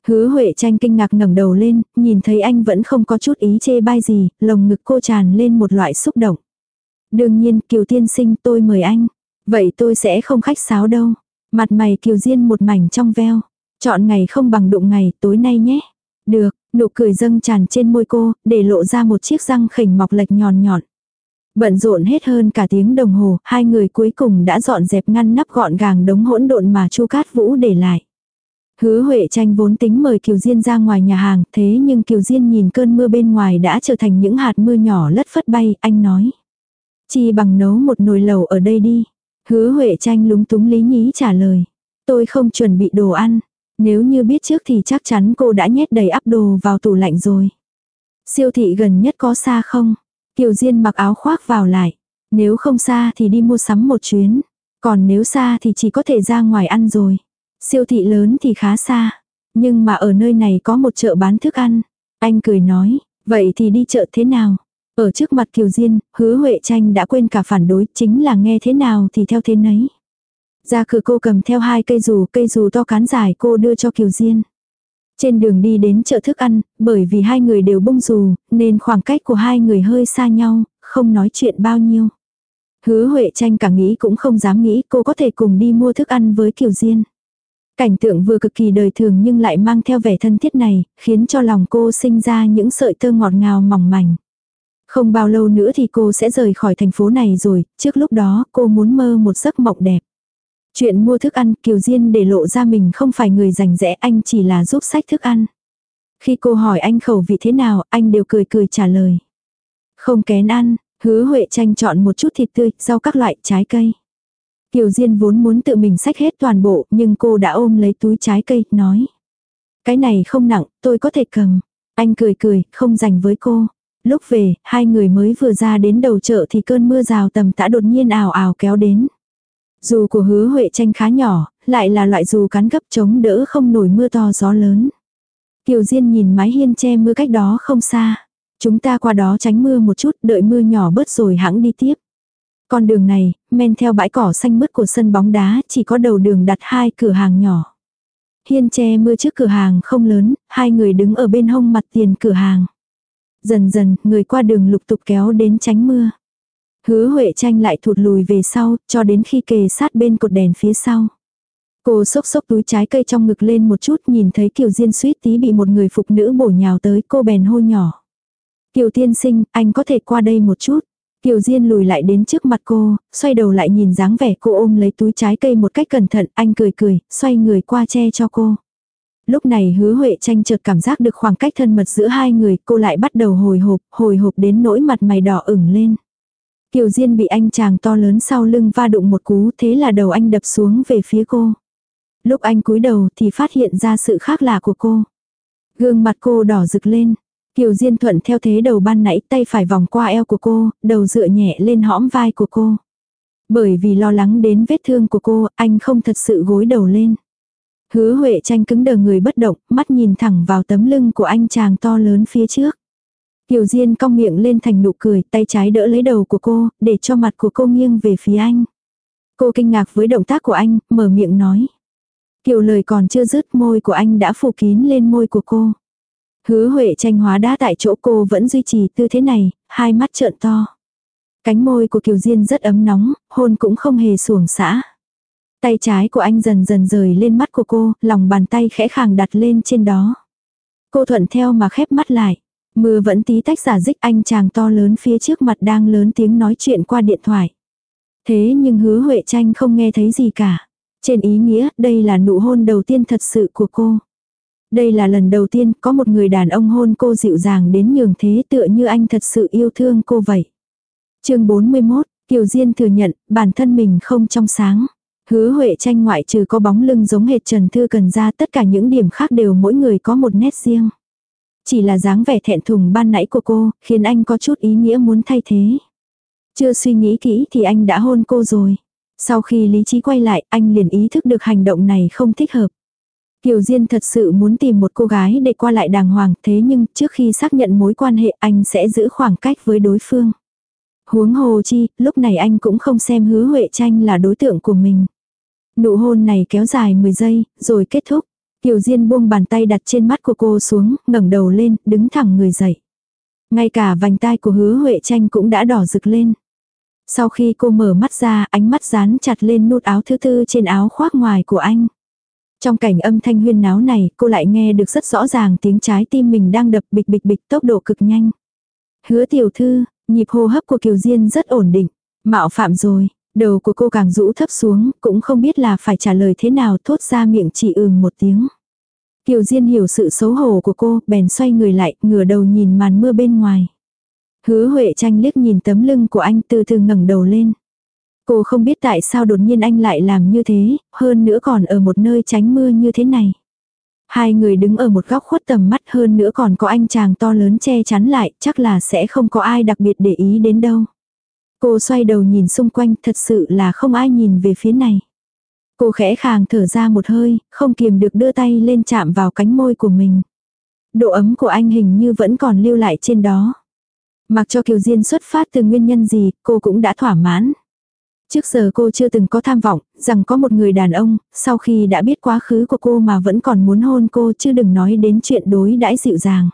Hứa Huệ tranh kinh ngạc ngẩng đầu lên, nhìn thấy anh vẫn không có chút ý chê bai gì, lồng ngực cô tràn lên một loại xúc động. Đương nhiên, Kiều Tiên Sinh tôi mời anh. Vậy tôi sẽ không khách sáo đâu. Mặt mày Kiều Diên một mảnh trong veo. Chọn ngày không bằng đụng ngày, tối nay nhé. Được, nụ cười dâng tràn trên môi cô, để lộ ra một chiếc răng khỉnh mọc lệch nhọn nhọn. Bận rộn hết hơn cả tiếng đồng hồ, hai người cuối cùng đã dọn dẹp ngăn nắp gọn gàng đống hỗn độn mà Chu Cát Vũ để lại. Hứa Huệ tranh vốn tính mời Kiều Diên ra ngoài nhà hàng, thế nhưng Kiều Diên nhìn cơn mưa bên ngoài đã trở thành những hạt mưa nhỏ lất phất bay, anh nói. Chi bằng nấu một nồi lẩu ở đây đi. Hứa Huệ tranh lúng túng lý nhí trả lời. Tôi không chuẩn bị đồ ăn. Nếu như biết trước thì chắc chắn cô đã nhét đầy ắp đồ vào tủ lạnh rồi. Siêu thị gần nhất có xa không? Kiều Diên mặc áo khoác vào lại. Nếu không xa thì đi mua sắm một chuyến. Còn nếu xa thì chỉ có thể ra ngoài ăn rồi. Siêu thị lớn thì khá xa. Nhưng mà ở nơi này có một chợ bán thức ăn. Anh cười nói, vậy thì đi chợ thế nào? Ở trước mặt Kiều Diên, hứa Huệ tranh đã quên cả phản đối, chính là nghe thế nào thì theo thế nấy. Ra cửa cô cầm theo hai cây dù, cây dù to cán dài cô đưa cho Kiều Diên. Trên đường đi đến chợ thức ăn, bởi vì hai người đều bông dù, nên khoảng cách của hai người hơi xa nhau, không nói chuyện bao nhiêu. Hứa Huệ tranh cả nghĩ cũng không dám nghĩ cô có thể cùng đi mua thức ăn với Kiều Diên. Cảnh tượng vừa cực kỳ đời thường nhưng lại mang theo vẻ thân thiết này, khiến cho lòng cô sinh ra những sợi tơ ngọt ngào mỏng mảnh. Không bao lâu nữa thì cô sẽ rời khỏi thành phố này rồi, trước lúc đó cô muốn mơ một giấc mộng đẹp. Chuyện mua thức ăn Kiều Diên để lộ ra mình không phải người rảnh rẽ anh chỉ là giúp sách thức ăn. Khi cô hỏi anh khẩu vị thế nào, anh đều cười cười trả lời. Không kén ăn, hứa Huệ tranh chọn một chút thịt tươi, rau các loại trái cây. Kiều Diên vốn muốn tự mình xách hết toàn bộ, nhưng cô đã ôm lấy túi trái cây, nói. Cái này không nặng, tôi có thể cầm. Anh cười cười, không dành với cô. Lúc về, hai người mới vừa ra đến đầu chợ thì cơn mưa rào tầm tã đột nhiên ảo ảo kéo đến. Dù của hứa Huệ tranh khá nhỏ, lại là loại dù cắn gấp chống đỡ không nổi mưa to gió lớn. Kiều Diên nhìn mái hiên che mưa cách đó không xa. Chúng ta qua đó tránh mưa một chút, đợi mưa nhỏ bớt rồi hãng đi tiếp. Con đường này, men theo bãi cỏ xanh mướt của sân bóng đá, chỉ có đầu đường đặt hai cửa hàng nhỏ. Hiên che mưa trước cửa hàng không lớn, hai người đứng ở bên hông mặt tiền cửa hàng. Dần dần, người qua đường lục tục kéo đến tránh mưa. Hứa Huệ tranh lại thụt lùi về sau, cho đến khi kề sát bên cột đèn phía sau. Cô xốc xốc túi trái cây trong ngực lên một chút nhìn thấy Kiều Diên suýt tí bị một người phụ nữ bổ nhào tới cô bèn hô nhỏ. Kiều tiên sinh, anh có thể qua đây một chút. Kiều Diên lùi lại đến trước mặt cô, xoay đầu lại nhìn dáng vẻ cô ôm lấy túi trái cây một cách cẩn thận, anh cười cười, xoay người qua che cho cô. Lúc này hứa Huệ tranh chợt cảm giác được khoảng cách thân mật giữa hai người, cô lại bắt đầu hồi hộp, hồi hộp đến nỗi mặt mày đỏ ửng lên. Kiều Diên bị anh chàng to lớn sau lưng va đụng một cú, thế là đầu anh đập xuống về phía cô. Lúc anh cúi đầu thì phát hiện ra sự khác lạ của cô. Gương mặt cô đỏ rực lên. Kiều Diên thuận theo thế đầu ban nãy tay phải vòng qua eo của cô, đầu dựa nhẹ lên hõm vai của cô. Bởi vì lo lắng đến vết thương của cô, anh không thật sự gối đầu lên. Hứa Huệ tranh cứng đờ người bất động, mắt nhìn thẳng vào tấm lưng của anh chàng to lớn phía trước. Kiều Diên cong miệng lên thành nụ cười, tay trái đỡ lấy đầu của cô, để cho mặt của cô nghiêng về phía anh. Cô kinh ngạc với động tác của anh, mở miệng nói. Kiều lời còn chưa dứt môi của anh đã phủ kín lên môi của cô. Hứa Huệ tranh hóa đá tại chỗ cô vẫn duy trì tư thế này, hai mắt trợn to. Cánh môi của Kiều Diên rất ấm nóng, hôn cũng không hề xuồng xã. Tay trái của anh dần dần rời lên mắt của cô, lòng bàn tay khẽ khàng đặt lên trên đó. Cô thuận theo mà khép mắt lại. Mưa vẫn tí tách giả dích anh chàng to lớn phía trước mặt đang lớn tiếng nói chuyện qua điện thoại. Thế nhưng hứa Huệ tranh không nghe thấy gì cả. Trên ý nghĩa, đây là nụ hôn đầu tiên thật sự của cô. Đây là lần đầu tiên có một người đàn ông hôn cô dịu dàng đến nhường thế tựa như anh thật sự yêu thương cô vậy. chương 41, Kiều Diên thừa nhận bản thân mình không trong sáng. Hứa Huệ tranh ngoại trừ có bóng lưng giống hệt Trần Thư Cần ra tất cả những điểm khác đều mỗi người có một nét riêng. Chỉ là dáng vẻ thẹn thùng ban nãy của cô, khiến anh có chút ý nghĩa muốn thay thế. Chưa suy nghĩ kỹ thì anh đã hôn cô rồi. Sau khi lý trí quay lại, anh liền ý thức được hành động này không thích hợp. Kiều Diên thật sự muốn tìm một cô gái để qua lại đàng hoàng, thế nhưng trước khi xác nhận mối quan hệ anh sẽ giữ khoảng cách với đối phương. Huống hồ chi, lúc này anh cũng không xem hứa Huệ tranh là đối tượng của mình. Nụ hôn này kéo dài 10 giây, rồi kết thúc. Kiều Diên buông bàn tay đặt trên mắt của cô xuống, ngẩng đầu lên, đứng thẳng người dậy. Ngay cả vành tai của hứa Huệ tranh cũng đã đỏ rực lên. Sau khi cô mở mắt ra, ánh mắt dán chặt lên nút áo thứ tư trên áo khoác ngoài của anh. Trong cảnh âm thanh huyên náo này, cô lại nghe được rất rõ ràng tiếng trái tim mình đang đập bịch bịch bịch tốc độ cực nhanh. Hứa tiểu thư, nhịp hô hấp của Kiều Diên rất ổn định. Mạo phạm rồi, đầu của cô càng rũ thấp xuống, cũng không biết là phải trả lời thế nào thốt ra miệng chỉ ừm một tiếng. Kiều Diên hiểu sự xấu hổ của cô, bèn xoay người lại, ngửa đầu nhìn màn mưa bên ngoài. Hứa Huệ tranh liếc nhìn tấm lưng của anh từ từ ngẩng đầu lên. Cô không biết tại sao đột nhiên anh lại làm như thế, hơn nữa còn ở một nơi tránh mưa như thế này. Hai người đứng ở một góc khuất tầm mắt hơn nữa còn có anh chàng to lớn che chắn lại, chắc là sẽ không có ai đặc biệt để ý đến đâu. Cô xoay đầu nhìn xung quanh, thật sự là không ai nhìn về phía này. Cô khẽ khàng thở ra một hơi, không kiềm được đưa tay lên chạm vào cánh môi của mình. Độ ấm của anh hình như vẫn còn lưu lại trên đó. Mặc cho Kiều Diên xuất phát từ nguyên nhân gì, cô cũng đã thỏa mãn. Trước giờ cô chưa từng có tham vọng, rằng có một người đàn ông, sau khi đã biết quá khứ của cô mà vẫn còn muốn hôn cô chứ đừng nói đến chuyện đối đãi dịu dàng.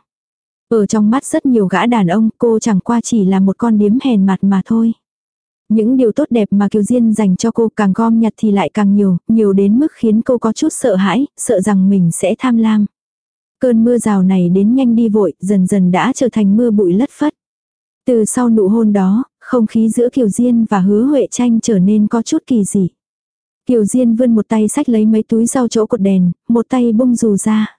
Ở trong mắt rất nhiều gã đàn ông, cô chẳng qua chỉ là một con điếm hèn mặt mà thôi. Những điều tốt đẹp mà Kiều Diên dành cho cô càng gom nhặt thì lại càng nhiều, nhiều đến mức khiến cô có chút sợ hãi, sợ rằng mình sẽ tham lam. Cơn mưa rào này đến nhanh đi vội, dần dần đã trở thành mưa bụi lất phất. Từ sau nụ hôn đó, không khí giữa Kiều Diên và hứa Huệ tranh trở nên có chút kỳ dị. Kiều Diên vươn một tay sách lấy mấy túi rau chỗ cột đèn, một tay bung dù ra.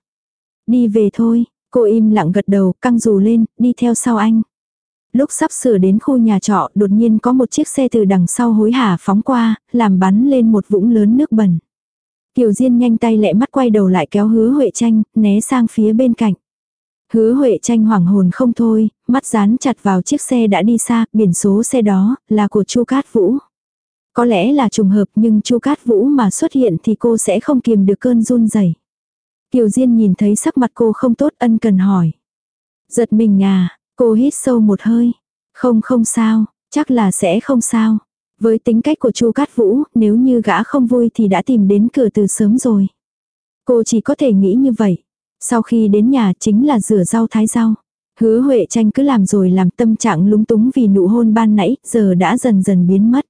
Đi về thôi, cô im lặng gật đầu, căng dù lên, đi theo sau anh. Lúc sắp sửa đến khu nhà trọ, đột nhiên có một chiếc xe từ đằng sau hối hả phóng qua, làm bắn lên một vũng lớn nước bẩn. Kiều Diên nhanh tay lẹ mắt quay đầu lại kéo hứa Huệ tranh, né sang phía bên cạnh. Hứa Huệ tranh hoảng hồn không thôi, mắt dán chặt vào chiếc xe đã đi xa, biển số xe đó là của Chu Cát Vũ. Có lẽ là trùng hợp nhưng Chu Cát Vũ mà xuất hiện thì cô sẽ không kiềm được cơn run rẩy. Kiều Diên nhìn thấy sắc mặt cô không tốt ân cần hỏi. Giật mình à, cô hít sâu một hơi. Không không sao, chắc là sẽ không sao. Với tính cách của Chu Cát Vũ, nếu như gã không vui thì đã tìm đến cửa từ sớm rồi. Cô chỉ có thể nghĩ như vậy. Sau khi đến nhà chính là rửa rau thái rau. Hứa Huệ tranh cứ làm rồi làm tâm trạng lúng túng vì nụ hôn ban nãy, giờ đã dần dần biến mất.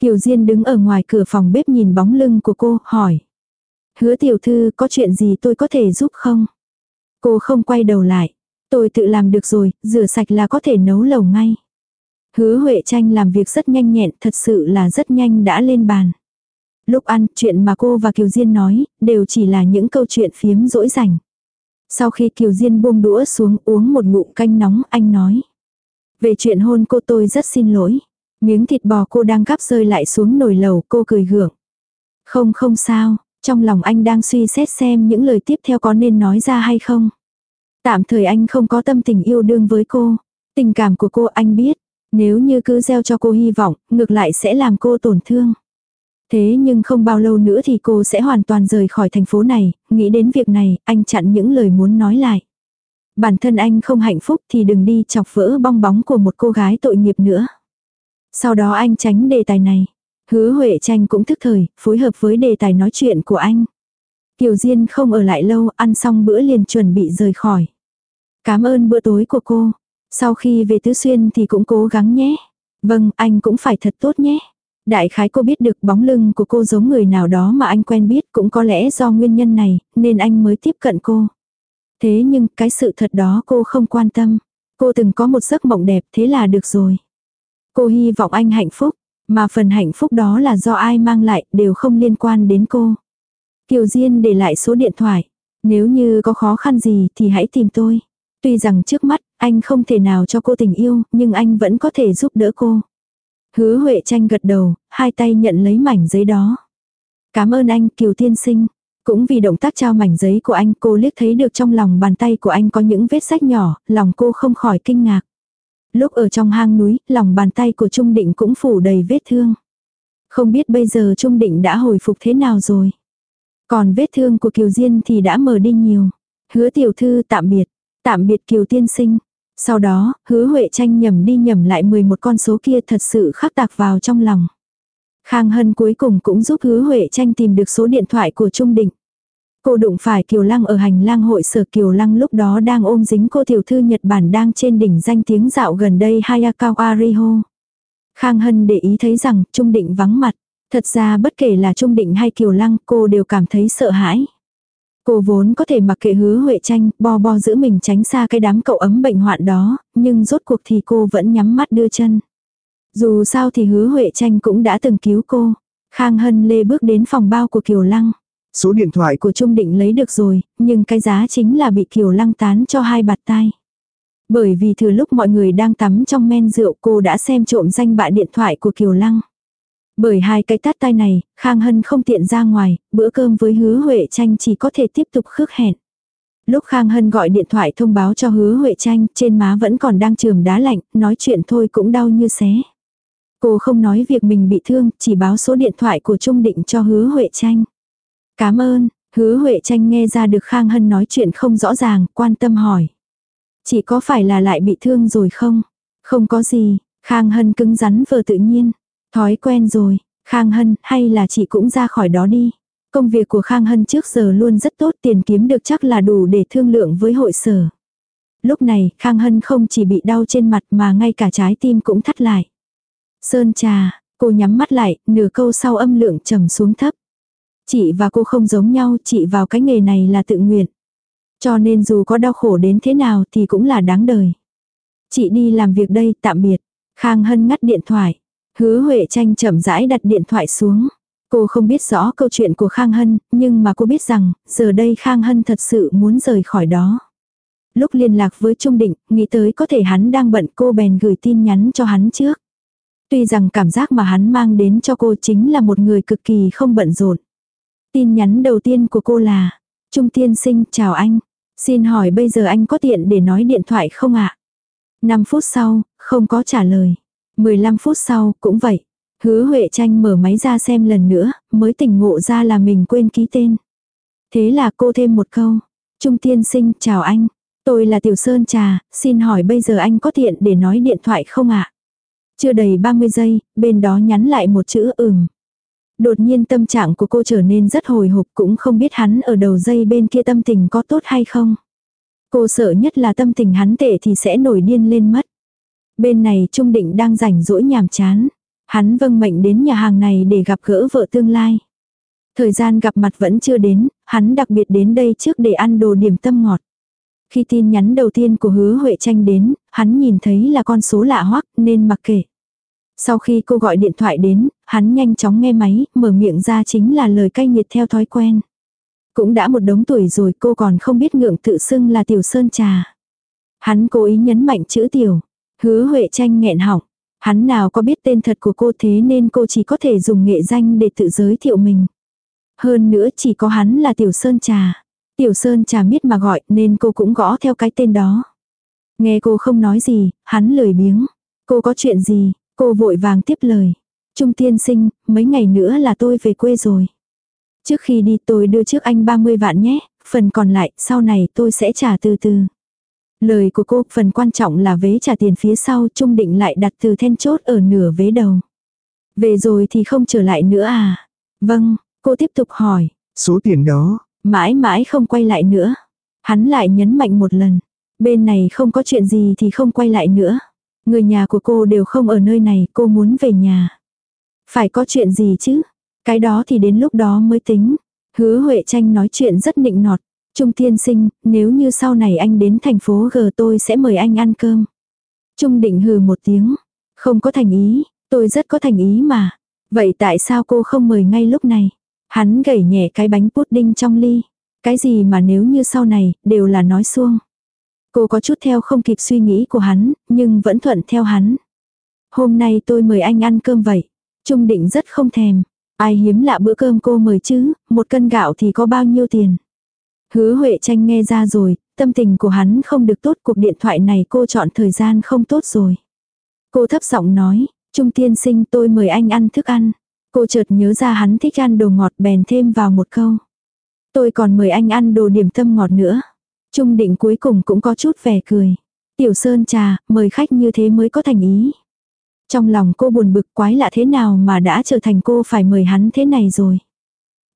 Kiều Diên đứng ở ngoài cửa phòng bếp nhìn bóng lưng của cô, hỏi. Hứa tiểu thư có chuyện gì tôi có thể giúp không? Cô không quay đầu lại. Tôi tự làm được rồi, rửa sạch là có thể nấu lẩu ngay. Hứa Huệ tranh làm việc rất nhanh nhẹn, thật sự là rất nhanh đã lên bàn. Lúc ăn, chuyện mà cô và Kiều Diên nói, đều chỉ là những câu chuyện phiếm dỗi rảnh. Sau khi Kiều Diên buông đũa xuống uống một ngụm canh nóng, anh nói. Về chuyện hôn cô tôi rất xin lỗi. Miếng thịt bò cô đang gắp rơi lại xuống nồi lầu, cô cười gượng. Không không sao, trong lòng anh đang suy xét xem những lời tiếp theo có nên nói ra hay không. Tạm thời anh không có tâm tình yêu đương với cô. Tình cảm của cô anh biết, nếu như cứ gieo cho cô hy vọng, ngược lại sẽ làm cô tổn thương. Thế nhưng không bao lâu nữa thì cô sẽ hoàn toàn rời khỏi thành phố này, nghĩ đến việc này, anh chặn những lời muốn nói lại. Bản thân anh không hạnh phúc thì đừng đi chọc vỡ bong bóng của một cô gái tội nghiệp nữa. Sau đó anh tránh đề tài này. Hứa Huệ Tranh cũng thức thời, phối hợp với đề tài nói chuyện của anh. Kiều Diên không ở lại lâu, ăn xong bữa liền chuẩn bị rời khỏi. Cảm ơn bữa tối của cô. Sau khi về Tứ Xuyên thì cũng cố gắng nhé. Vâng, anh cũng phải thật tốt nhé. Đại khái cô biết được bóng lưng của cô giống người nào đó mà anh quen biết cũng có lẽ do nguyên nhân này, nên anh mới tiếp cận cô. Thế nhưng cái sự thật đó cô không quan tâm. Cô từng có một giấc mộng đẹp thế là được rồi. Cô hy vọng anh hạnh phúc, mà phần hạnh phúc đó là do ai mang lại đều không liên quan đến cô. Kiều Diên để lại số điện thoại. Nếu như có khó khăn gì thì hãy tìm tôi. Tuy rằng trước mắt anh không thể nào cho cô tình yêu nhưng anh vẫn có thể giúp đỡ cô. Hứa Huệ tranh gật đầu, hai tay nhận lấy mảnh giấy đó. Cảm ơn anh Kiều Tiên Sinh. Cũng vì động tác trao mảnh giấy của anh cô liếc thấy được trong lòng bàn tay của anh có những vết sách nhỏ, lòng cô không khỏi kinh ngạc. Lúc ở trong hang núi, lòng bàn tay của Trung Định cũng phủ đầy vết thương. Không biết bây giờ Trung Định đã hồi phục thế nào rồi. Còn vết thương của Kiều Diên thì đã mờ đi nhiều. Hứa tiểu thư tạm biệt, tạm biệt Kiều tiên sinh. Sau đó, hứa Huệ tranh nhầm đi nhầm lại 11 con số kia thật sự khắc tạc vào trong lòng. Khang Hân cuối cùng cũng giúp hứa Huệ tranh tìm được số điện thoại của Trung Định. Cô đụng phải Kiều Lăng ở hành lang hội sở Kiều Lăng lúc đó đang ôm dính cô tiểu thư Nhật Bản đang trên đỉnh danh tiếng dạo gần đây Hayakawa Riho. Khang Hân để ý thấy rằng Trung Định vắng mặt. Thật ra bất kể là Trung Định hay Kiều Lăng cô đều cảm thấy sợ hãi. Cô vốn có thể mặc kệ hứa Huệ tranh, bo bo giữ mình tránh xa cái đám cậu ấm bệnh hoạn đó, nhưng rốt cuộc thì cô vẫn nhắm mắt đưa chân. Dù sao thì hứa Huệ tranh cũng đã từng cứu cô. Khang Hân Lê bước đến phòng bao của Kiều Lăng. Số điện thoại của Trung Định lấy được rồi, nhưng cái giá chính là bị Kiều Lăng tán cho hai bạt tai. Bởi vì thừa lúc mọi người đang tắm trong men rượu cô đã xem trộm danh bạ điện thoại của Kiều Lăng. Bởi hai cái tát tay này, Khang Hân không tiện ra ngoài, bữa cơm với hứa Huệ tranh chỉ có thể tiếp tục khước hẹn. Lúc Khang Hân gọi điện thoại thông báo cho hứa Huệ tranh, trên má vẫn còn đang trường đá lạnh, nói chuyện thôi cũng đau như xé. Cô không nói việc mình bị thương, chỉ báo số điện thoại của Trung Định cho hứa Huệ tranh. Cảm ơn, hứa Huệ tranh nghe ra được Khang Hân nói chuyện không rõ ràng, quan tâm hỏi. Chỉ có phải là lại bị thương rồi không? Không có gì, Khang Hân cứng rắn vờ tự nhiên. Thói quen rồi, Khang Hân hay là chị cũng ra khỏi đó đi. Công việc của Khang Hân trước giờ luôn rất tốt tiền kiếm được chắc là đủ để thương lượng với hội sở. Lúc này Khang Hân không chỉ bị đau trên mặt mà ngay cả trái tim cũng thắt lại. Sơn trà, cô nhắm mắt lại, nửa câu sau âm lượng trầm xuống thấp. Chị và cô không giống nhau, chị vào cái nghề này là tự nguyện. Cho nên dù có đau khổ đến thế nào thì cũng là đáng đời. Chị đi làm việc đây, tạm biệt. Khang Hân ngắt điện thoại. Hứa Huệ tranh chậm rãi đặt điện thoại xuống. Cô không biết rõ câu chuyện của Khang Hân, nhưng mà cô biết rằng, giờ đây Khang Hân thật sự muốn rời khỏi đó. Lúc liên lạc với Trung Định, nghĩ tới có thể hắn đang bận cô bèn gửi tin nhắn cho hắn trước. Tuy rằng cảm giác mà hắn mang đến cho cô chính là một người cực kỳ không bận rộn. Tin nhắn đầu tiên của cô là, Trung tiên sinh chào anh, xin hỏi bây giờ anh có tiện để nói điện thoại không ạ? À? 5 phút sau, không có trả lời. 15 phút sau, cũng vậy. Hứa Huệ tranh mở máy ra xem lần nữa, mới tỉnh ngộ ra là mình quên ký tên. Thế là cô thêm một câu. Trung tiên sinh, chào anh. Tôi là Tiểu Sơn Trà, xin hỏi bây giờ anh có tiện để nói điện thoại không ạ? À? Chưa đầy 30 giây, bên đó nhắn lại một chữ ừm. Đột nhiên tâm trạng của cô trở nên rất hồi hộp cũng không biết hắn ở đầu dây bên kia tâm tình có tốt hay không. Cô sợ nhất là tâm tình hắn tệ thì sẽ nổi điên lên mất. Bên này Trung Định đang rảnh rỗi nhàm chán. Hắn vâng mệnh đến nhà hàng này để gặp gỡ vợ tương lai. Thời gian gặp mặt vẫn chưa đến, hắn đặc biệt đến đây trước để ăn đồ điểm tâm ngọt. Khi tin nhắn đầu tiên của hứa Huệ tranh đến, hắn nhìn thấy là con số lạ hoắc nên mặc kệ. Sau khi cô gọi điện thoại đến, hắn nhanh chóng nghe máy, mở miệng ra chính là lời cay nghiệt theo thói quen. Cũng đã một đống tuổi rồi cô còn không biết ngượng tự xưng là tiểu sơn trà. Hắn cố ý nhấn mạnh chữ tiểu. Hứa Huệ tranh nghẹn họng. Hắn nào có biết tên thật của cô thế nên cô chỉ có thể dùng nghệ danh để tự giới thiệu mình. Hơn nữa chỉ có hắn là Tiểu Sơn Trà. Tiểu Sơn Trà biết mà gọi nên cô cũng gõ theo cái tên đó. Nghe cô không nói gì, hắn lười biếng. Cô có chuyện gì, cô vội vàng tiếp lời. Trung tiên sinh, mấy ngày nữa là tôi về quê rồi. Trước khi đi tôi đưa trước anh 30 vạn nhé, phần còn lại sau này tôi sẽ trả từ từ. Lời của cô, phần quan trọng là vế trả tiền phía sau, Trung Định lại đặt từ then chốt ở nửa vế đầu. Về rồi thì không trở lại nữa à? Vâng, cô tiếp tục hỏi. Số tiền đó, Mãi mãi không quay lại nữa. Hắn lại nhấn mạnh một lần. Bên này không có chuyện gì thì không quay lại nữa. Người nhà của cô đều không ở nơi này, cô muốn về nhà. Phải có chuyện gì chứ? Cái đó thì đến lúc đó mới tính. Hứa Huệ Tranh nói chuyện rất nịnh nọt. Trung Thiên sinh, nếu như sau này anh đến thành phố G tôi sẽ mời anh ăn cơm. Trung định hừ một tiếng. Không có thành ý, tôi rất có thành ý mà. Vậy tại sao cô không mời ngay lúc này? Hắn gẩy nhẹ cái bánh pudding trong ly. Cái gì mà nếu như sau này, đều là nói xuông. Cô có chút theo không kịp suy nghĩ của hắn, nhưng vẫn thuận theo hắn. Hôm nay tôi mời anh ăn cơm vậy. Trung định rất không thèm. Ai hiếm lạ bữa cơm cô mời chứ, một cân gạo thì có bao nhiêu tiền. Hứa Huệ tranh nghe ra rồi, tâm tình của hắn không được tốt cuộc điện thoại này cô chọn thời gian không tốt rồi. Cô thấp giọng nói, Trung tiên sinh tôi mời anh ăn thức ăn. Cô chợt nhớ ra hắn thích ăn đồ ngọt bèn thêm vào một câu. Tôi còn mời anh ăn đồ điểm tâm ngọt nữa. Trung định cuối cùng cũng có chút vẻ cười. Tiểu Sơn trà, mời khách như thế mới có thành ý. Trong lòng cô buồn bực quái lạ thế nào mà đã trở thành cô phải mời hắn thế này rồi.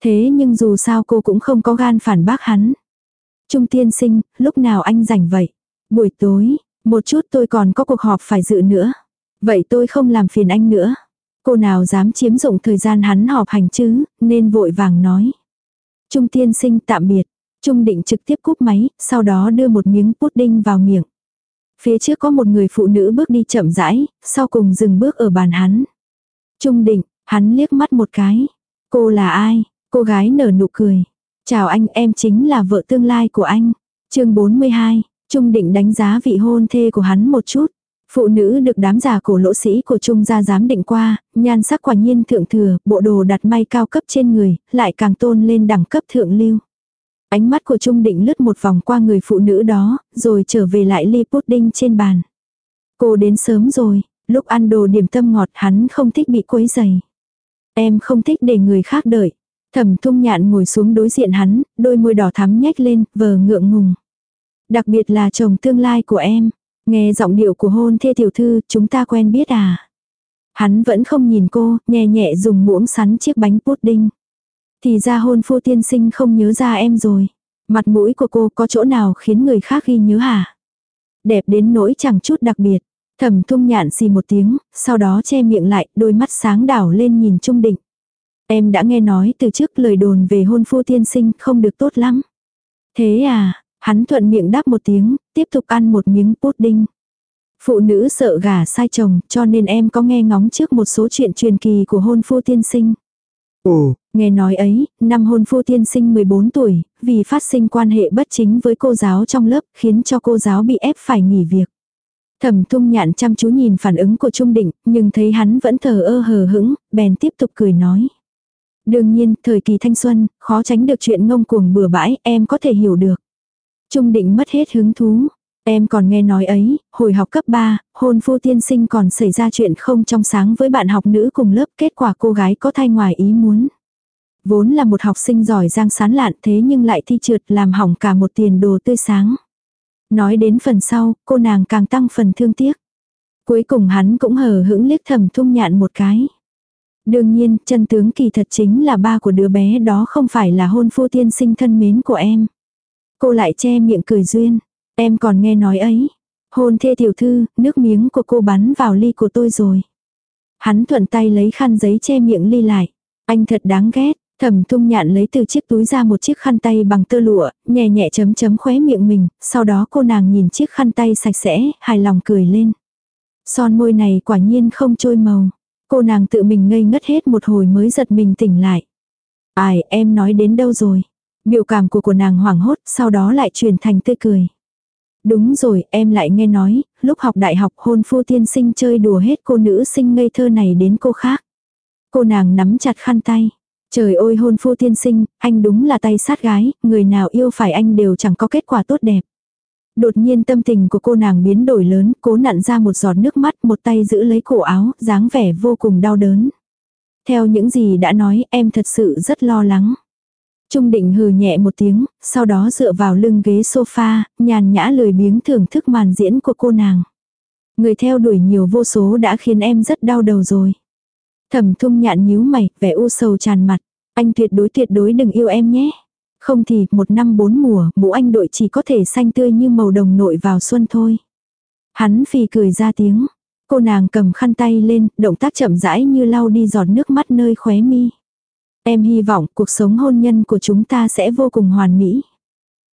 Thế nhưng dù sao cô cũng không có gan phản bác hắn. Trung tiên sinh, lúc nào anh rảnh vậy? Buổi tối, một chút tôi còn có cuộc họp phải dự nữa. Vậy tôi không làm phiền anh nữa. Cô nào dám chiếm dụng thời gian hắn họp hành chứ, nên vội vàng nói. Trung tiên sinh tạm biệt. Trung định trực tiếp cúp máy, sau đó đưa một miếng pudding vào miệng. Phía trước có một người phụ nữ bước đi chậm rãi, sau cùng dừng bước ở bàn hắn. Trung định, hắn liếc mắt một cái. Cô là ai? Cô gái nở nụ cười. Chào anh, em chính là vợ tương lai của anh. chương 42, Trung định đánh giá vị hôn thê của hắn một chút. Phụ nữ được đám già cổ lỗ sĩ của Trung gia giám định qua, nhan sắc quả nhiên thượng thừa, bộ đồ đặt may cao cấp trên người, lại càng tôn lên đẳng cấp thượng lưu. Ánh mắt của Trung định lướt một vòng qua người phụ nữ đó, rồi trở về lại ly pudding trên bàn. Cô đến sớm rồi, lúc ăn đồ điểm tâm ngọt hắn không thích bị quấy dày. Em không thích để người khác đợi. Thẩm thung nhạn ngồi xuống đối diện hắn, đôi môi đỏ thắm nhếch lên, vờ ngượng ngùng. Đặc biệt là chồng tương lai của em. Nghe giọng điệu của hôn thê tiểu thư, chúng ta quen biết à. Hắn vẫn không nhìn cô, nhẹ nhẹ dùng muỗng sắn chiếc bánh pudding. Thì ra hôn phu tiên sinh không nhớ ra em rồi. Mặt mũi của cô có chỗ nào khiến người khác ghi nhớ hả? Đẹp đến nỗi chẳng chút đặc biệt. Thẩm thung nhạn xì một tiếng, sau đó che miệng lại, đôi mắt sáng đảo lên nhìn Trung Định. Em đã nghe nói từ trước lời đồn về hôn phu tiên sinh không được tốt lắm. Thế à, hắn thuận miệng đáp một tiếng, tiếp tục ăn một miếng pudding. Phụ nữ sợ gả sai chồng, cho nên em có nghe ngóng trước một số chuyện truyền kỳ của hôn phu tiên sinh. ồ, Nghe nói ấy, năm hôn phu tiên sinh 14 tuổi, vì phát sinh quan hệ bất chính với cô giáo trong lớp, khiến cho cô giáo bị ép phải nghỉ việc. Thẩm tung nhạn chăm chú nhìn phản ứng của Trung Định, nhưng thấy hắn vẫn thờ ơ hờ hững, bèn tiếp tục cười nói. Đương nhiên, thời kỳ thanh xuân, khó tránh được chuyện ngông cuồng bừa bãi, em có thể hiểu được. Trung Định mất hết hứng thú. Em còn nghe nói ấy, hồi học cấp 3, hôn phu tiên sinh còn xảy ra chuyện không trong sáng với bạn học nữ cùng lớp, kết quả cô gái có thai ngoài ý muốn. Vốn là một học sinh giỏi giang sán lạn thế nhưng lại thi trượt làm hỏng cả một tiền đồ tươi sáng. Nói đến phần sau, cô nàng càng tăng phần thương tiếc. Cuối cùng hắn cũng hờ hững liếc thầm thung nhạn một cái. Đương nhiên, chân tướng kỳ thật chính là ba của đứa bé đó không phải là hôn phu tiên sinh thân mến của em. Cô lại che miệng cười duyên. Em còn nghe nói ấy. Hôn thê tiểu thư, nước miếng của cô bắn vào ly của tôi rồi. Hắn thuận tay lấy khăn giấy che miệng ly lại. Anh thật đáng ghét. Thẩm tung nhạn lấy từ chiếc túi ra một chiếc khăn tay bằng tơ lụa, nhẹ nhẹ chấm chấm khóe miệng mình, sau đó cô nàng nhìn chiếc khăn tay sạch sẽ, hài lòng cười lên. Son môi này quả nhiên không trôi màu. Cô nàng tự mình ngây ngất hết một hồi mới giật mình tỉnh lại. Ai, em nói đến đâu rồi? Biểu cảm của của nàng hoảng hốt, sau đó lại truyền thành tươi cười. Đúng rồi, em lại nghe nói, lúc học đại học hôn phu tiên sinh chơi đùa hết cô nữ sinh ngây thơ này đến cô khác. Cô nàng nắm chặt khăn tay. Trời ơi hôn phu tiên sinh, anh đúng là tay sát gái, người nào yêu phải anh đều chẳng có kết quả tốt đẹp. Đột nhiên tâm tình của cô nàng biến đổi lớn, cố nặn ra một giọt nước mắt, một tay giữ lấy cổ áo, dáng vẻ vô cùng đau đớn. Theo những gì đã nói em thật sự rất lo lắng. Trung định hừ nhẹ một tiếng, sau đó dựa vào lưng ghế sofa, nhàn nhã lười biếng thưởng thức màn diễn của cô nàng. Người theo đuổi nhiều vô số đã khiến em rất đau đầu rồi. Thẩm thung nhạn nhíu mày, vẻ u sầu tràn mặt. Anh tuyệt đối tuyệt đối đừng yêu em nhé. Không thì một năm bốn mùa, mũ anh đội chỉ có thể xanh tươi như màu đồng nội vào xuân thôi. Hắn phì cười ra tiếng. Cô nàng cầm khăn tay lên, động tác chậm rãi như lau đi giọt nước mắt nơi khóe mi. Em hy vọng cuộc sống hôn nhân của chúng ta sẽ vô cùng hoàn mỹ.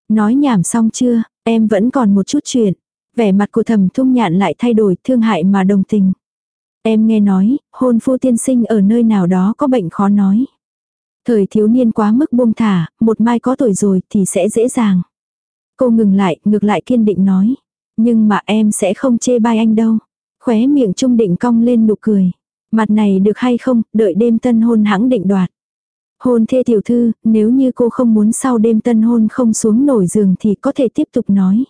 Nói nhảm xong chưa, em vẫn còn một chút chuyện. Vẻ mặt của thầm thung nhạn lại thay đổi thương hại mà đồng tình. Em nghe nói, hôn phu tiên sinh ở nơi nào đó có bệnh khó nói. Thời thiếu niên quá mức buông thả, một mai có tuổi rồi thì sẽ dễ dàng. Cô ngừng lại, ngược lại kiên định nói. Nhưng mà em sẽ không chê bai anh đâu. Khóe miệng trung định cong lên nụ cười. Mặt này được hay không, đợi đêm tân hôn hãng định đoạt. Hôn thê tiểu thư, nếu như cô không muốn sau đêm tân hôn không xuống nổi giường thì có thể tiếp tục nói.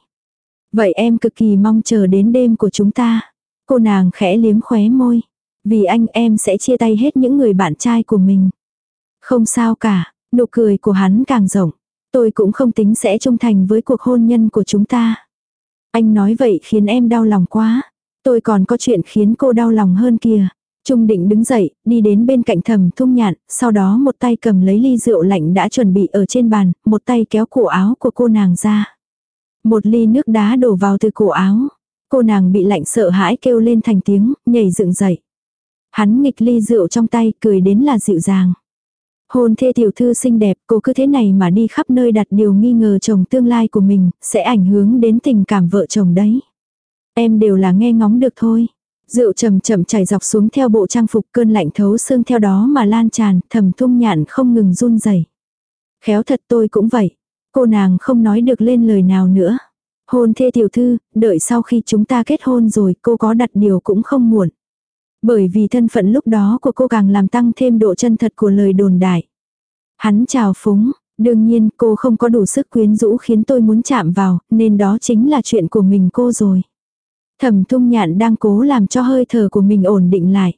Vậy em cực kỳ mong chờ đến đêm của chúng ta. Cô nàng khẽ liếm khóe môi. Vì anh em sẽ chia tay hết những người bạn trai của mình. Không sao cả, nụ cười của hắn càng rộng. Tôi cũng không tính sẽ trung thành với cuộc hôn nhân của chúng ta. Anh nói vậy khiến em đau lòng quá. Tôi còn có chuyện khiến cô đau lòng hơn kìa. Trung định đứng dậy, đi đến bên cạnh thầm thung nhạn, sau đó một tay cầm lấy ly rượu lạnh đã chuẩn bị ở trên bàn, một tay kéo cổ áo của cô nàng ra. Một ly nước đá đổ vào từ cổ áo. Cô nàng bị lạnh sợ hãi kêu lên thành tiếng, nhảy dựng dậy. Hắn nghịch ly rượu trong tay, cười đến là dịu dàng. Hôn thê tiểu thư xinh đẹp, cô cứ thế này mà đi khắp nơi đặt điều nghi ngờ chồng tương lai của mình, sẽ ảnh hưởng đến tình cảm vợ chồng đấy. Em đều là nghe ngóng được thôi. Rượu chậm chậm chảy dọc xuống theo bộ trang phục cơn lạnh thấu xương theo đó mà lan tràn, thầm thung nhạn không ngừng run rẩy. Khéo thật tôi cũng vậy. Cô nàng không nói được lên lời nào nữa. Hôn thê tiểu thư, đợi sau khi chúng ta kết hôn rồi cô có đặt điều cũng không muộn. Bởi vì thân phận lúc đó của cô càng làm tăng thêm độ chân thật của lời đồn đại. Hắn chào phúng, đương nhiên cô không có đủ sức quyến rũ khiến tôi muốn chạm vào, nên đó chính là chuyện của mình cô rồi. Thẩm thung nhạn đang cố làm cho hơi thở của mình ổn định lại.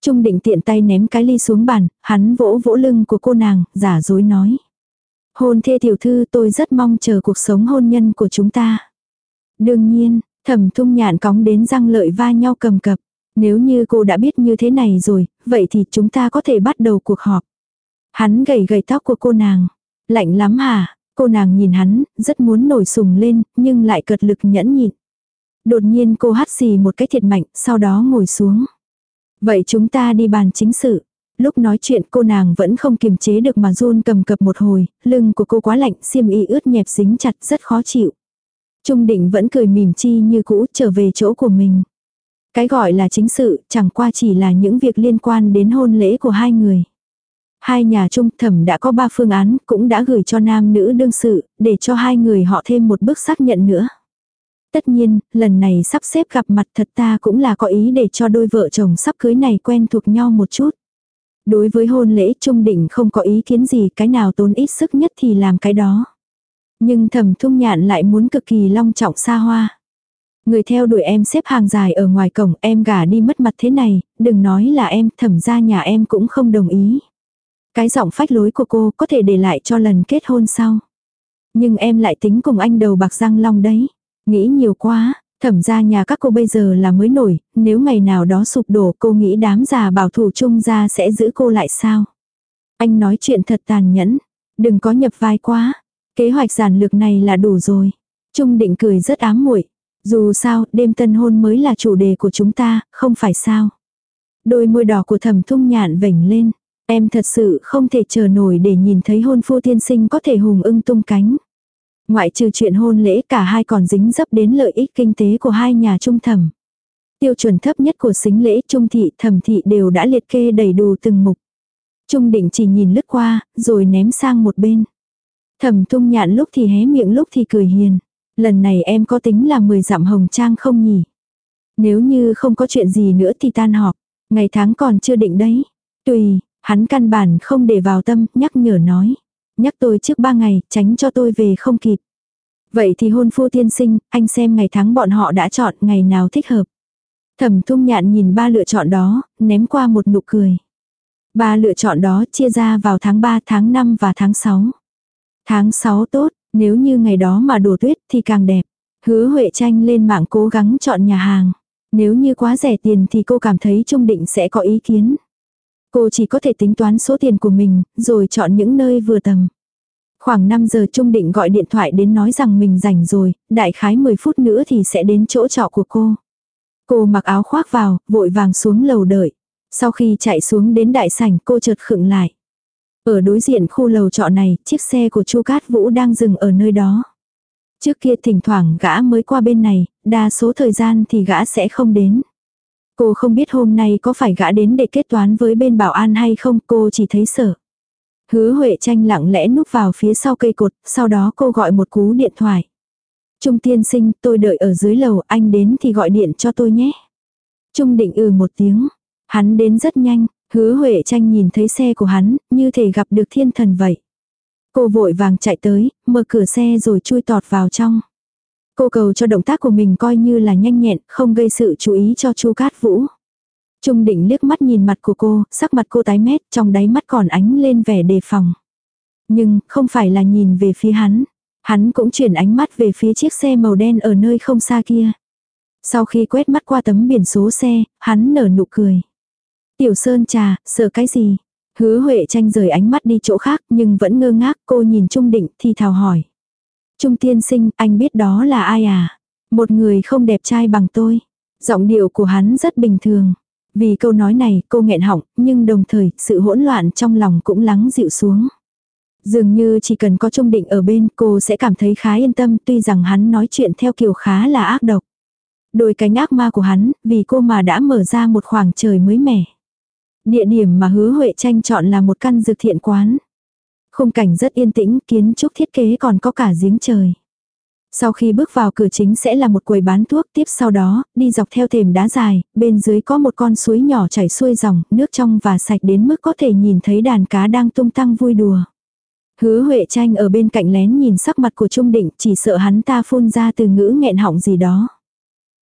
Trung định tiện tay ném cái ly xuống bàn, hắn vỗ vỗ lưng của cô nàng, giả dối nói. Hôn thê tiểu thư tôi rất mong chờ cuộc sống hôn nhân của chúng ta. Đương nhiên, thẩm thung nhạn cóng đến răng lợi va nhau cầm cập. Nếu như cô đã biết như thế này rồi, vậy thì chúng ta có thể bắt đầu cuộc họp. Hắn gầy gầy tóc của cô nàng. Lạnh lắm hả? Cô nàng nhìn hắn, rất muốn nổi sùng lên, nhưng lại cật lực nhẫn nhịn. Đột nhiên cô hắt xì một cái thiệt mạnh, sau đó ngồi xuống. Vậy chúng ta đi bàn chính sự. Lúc nói chuyện cô nàng vẫn không kiềm chế được mà run cầm cập một hồi, lưng của cô quá lạnh, xiêm y ướt nhẹp dính chặt rất khó chịu. Trung định vẫn cười mỉm chi như cũ trở về chỗ của mình. Cái gọi là chính sự chẳng qua chỉ là những việc liên quan đến hôn lễ của hai người. Hai nhà trung thẩm đã có ba phương án cũng đã gửi cho nam nữ đương sự để cho hai người họ thêm một bước xác nhận nữa. Tất nhiên, lần này sắp xếp gặp mặt thật ta cũng là có ý để cho đôi vợ chồng sắp cưới này quen thuộc nhau một chút. Đối với hôn lễ trung định không có ý kiến gì cái nào tốn ít sức nhất thì làm cái đó. Nhưng thẩm thung nhạn lại muốn cực kỳ long trọng xa hoa. Người theo đuổi em xếp hàng dài ở ngoài cổng em gả đi mất mặt thế này, đừng nói là em thẩm ra nhà em cũng không đồng ý. Cái giọng phách lối của cô có thể để lại cho lần kết hôn sau. Nhưng em lại tính cùng anh đầu bạc răng long đấy. Nghĩ nhiều quá, thẩm ra nhà các cô bây giờ là mới nổi, nếu ngày nào đó sụp đổ cô nghĩ đám già bảo thủ chung ra sẽ giữ cô lại sao. Anh nói chuyện thật tàn nhẫn, đừng có nhập vai quá, kế hoạch giản lược này là đủ rồi. Trung định cười rất ám muội dù sao, đêm tân hôn mới là chủ đề của chúng ta, không phải sao. Đôi môi đỏ của thẩm thung nhạn vểnh lên. Em thật sự không thể chờ nổi để nhìn thấy hôn phu tiên sinh có thể hùng ưng tung cánh. Ngoại trừ chuyện hôn lễ cả hai còn dính dấp đến lợi ích kinh tế của hai nhà trung thẩm. Tiêu chuẩn thấp nhất của xính lễ trung thị thẩm thị đều đã liệt kê đầy đủ từng mục. Trung định chỉ nhìn lướt qua, rồi ném sang một bên. Thẩm thung nhạn lúc thì hé miệng lúc thì cười hiền. Lần này em có tính là 10 dặm hồng trang không nhỉ? Nếu như không có chuyện gì nữa thì tan họp. Ngày tháng còn chưa định đấy. Tùy, hắn căn bản không để vào tâm, nhắc nhở nói. Nhắc tôi trước ba ngày, tránh cho tôi về không kịp. Vậy thì hôn phu tiên sinh, anh xem ngày tháng bọn họ đã chọn ngày nào thích hợp. Thẩm thung nhạn nhìn ba lựa chọn đó, ném qua một nụ cười. Ba lựa chọn đó chia ra vào tháng 3, tháng 5 và tháng 6. Tháng 6 tốt, nếu như ngày đó mà đổ tuyết thì càng đẹp. Hứa Huệ tranh lên mạng cố gắng chọn nhà hàng. Nếu như quá rẻ tiền thì cô cảm thấy Trung Định sẽ có ý kiến. Cô chỉ có thể tính toán số tiền của mình, rồi chọn những nơi vừa tầm. Khoảng 5 giờ Trung Định gọi điện thoại đến nói rằng mình rảnh rồi, đại khái 10 phút nữa thì sẽ đến chỗ trọ của cô. Cô mặc áo khoác vào, vội vàng xuống lầu đợi. Sau khi chạy xuống đến đại sảnh cô chợt khựng lại. Ở đối diện khu lầu trọ này, chiếc xe của Chu Cát Vũ đang dừng ở nơi đó. Trước kia thỉnh thoảng gã mới qua bên này, đa số thời gian thì gã sẽ không đến. Cô không biết hôm nay có phải gã đến để kết toán với bên bảo an hay không, cô chỉ thấy sợ. Hứa Huệ tranh lặng lẽ núp vào phía sau cây cột, sau đó cô gọi một cú điện thoại. Trung tiên sinh, tôi đợi ở dưới lầu, anh đến thì gọi điện cho tôi nhé. Trung định ừ một tiếng. Hắn đến rất nhanh, hứa Huệ tranh nhìn thấy xe của hắn, như thể gặp được thiên thần vậy. Cô vội vàng chạy tới, mở cửa xe rồi chui tọt vào trong. Cô cầu cho động tác của mình coi như là nhanh nhẹn, không gây sự chú ý cho Chu Cát Vũ. Trung định liếc mắt nhìn mặt của cô, sắc mặt cô tái mét, trong đáy mắt còn ánh lên vẻ đề phòng. Nhưng, không phải là nhìn về phía hắn. Hắn cũng chuyển ánh mắt về phía chiếc xe màu đen ở nơi không xa kia. Sau khi quét mắt qua tấm biển số xe, hắn nở nụ cười. Tiểu Sơn trà, sợ cái gì? Hứa Huệ tranh rời ánh mắt đi chỗ khác nhưng vẫn ngơ ngác cô nhìn Trung Định thì thào hỏi. Trung tiên sinh, anh biết đó là ai à? Một người không đẹp trai bằng tôi. Giọng điệu của hắn rất bình thường. Vì câu nói này cô nghẹn họng, nhưng đồng thời sự hỗn loạn trong lòng cũng lắng dịu xuống. Dường như chỉ cần có Trung Định ở bên cô sẽ cảm thấy khá yên tâm tuy rằng hắn nói chuyện theo kiểu khá là ác độc. Đôi cánh ác ma của hắn, vì cô mà đã mở ra một khoảng trời mới mẻ. Địa điểm mà hứa Huệ tranh chọn là một căn dược thiện quán. Khung cảnh rất yên tĩnh, kiến trúc thiết kế còn có cả giếng trời. Sau khi bước vào cửa chính sẽ là một quầy bán thuốc, tiếp sau đó, đi dọc theo thềm đá dài, bên dưới có một con suối nhỏ chảy xuôi dòng, nước trong và sạch đến mức có thể nhìn thấy đàn cá đang tung tăng vui đùa. Hứa Huệ tranh ở bên cạnh lén nhìn sắc mặt của Trung Định, chỉ sợ hắn ta phun ra từ ngữ nghẹn họng gì đó.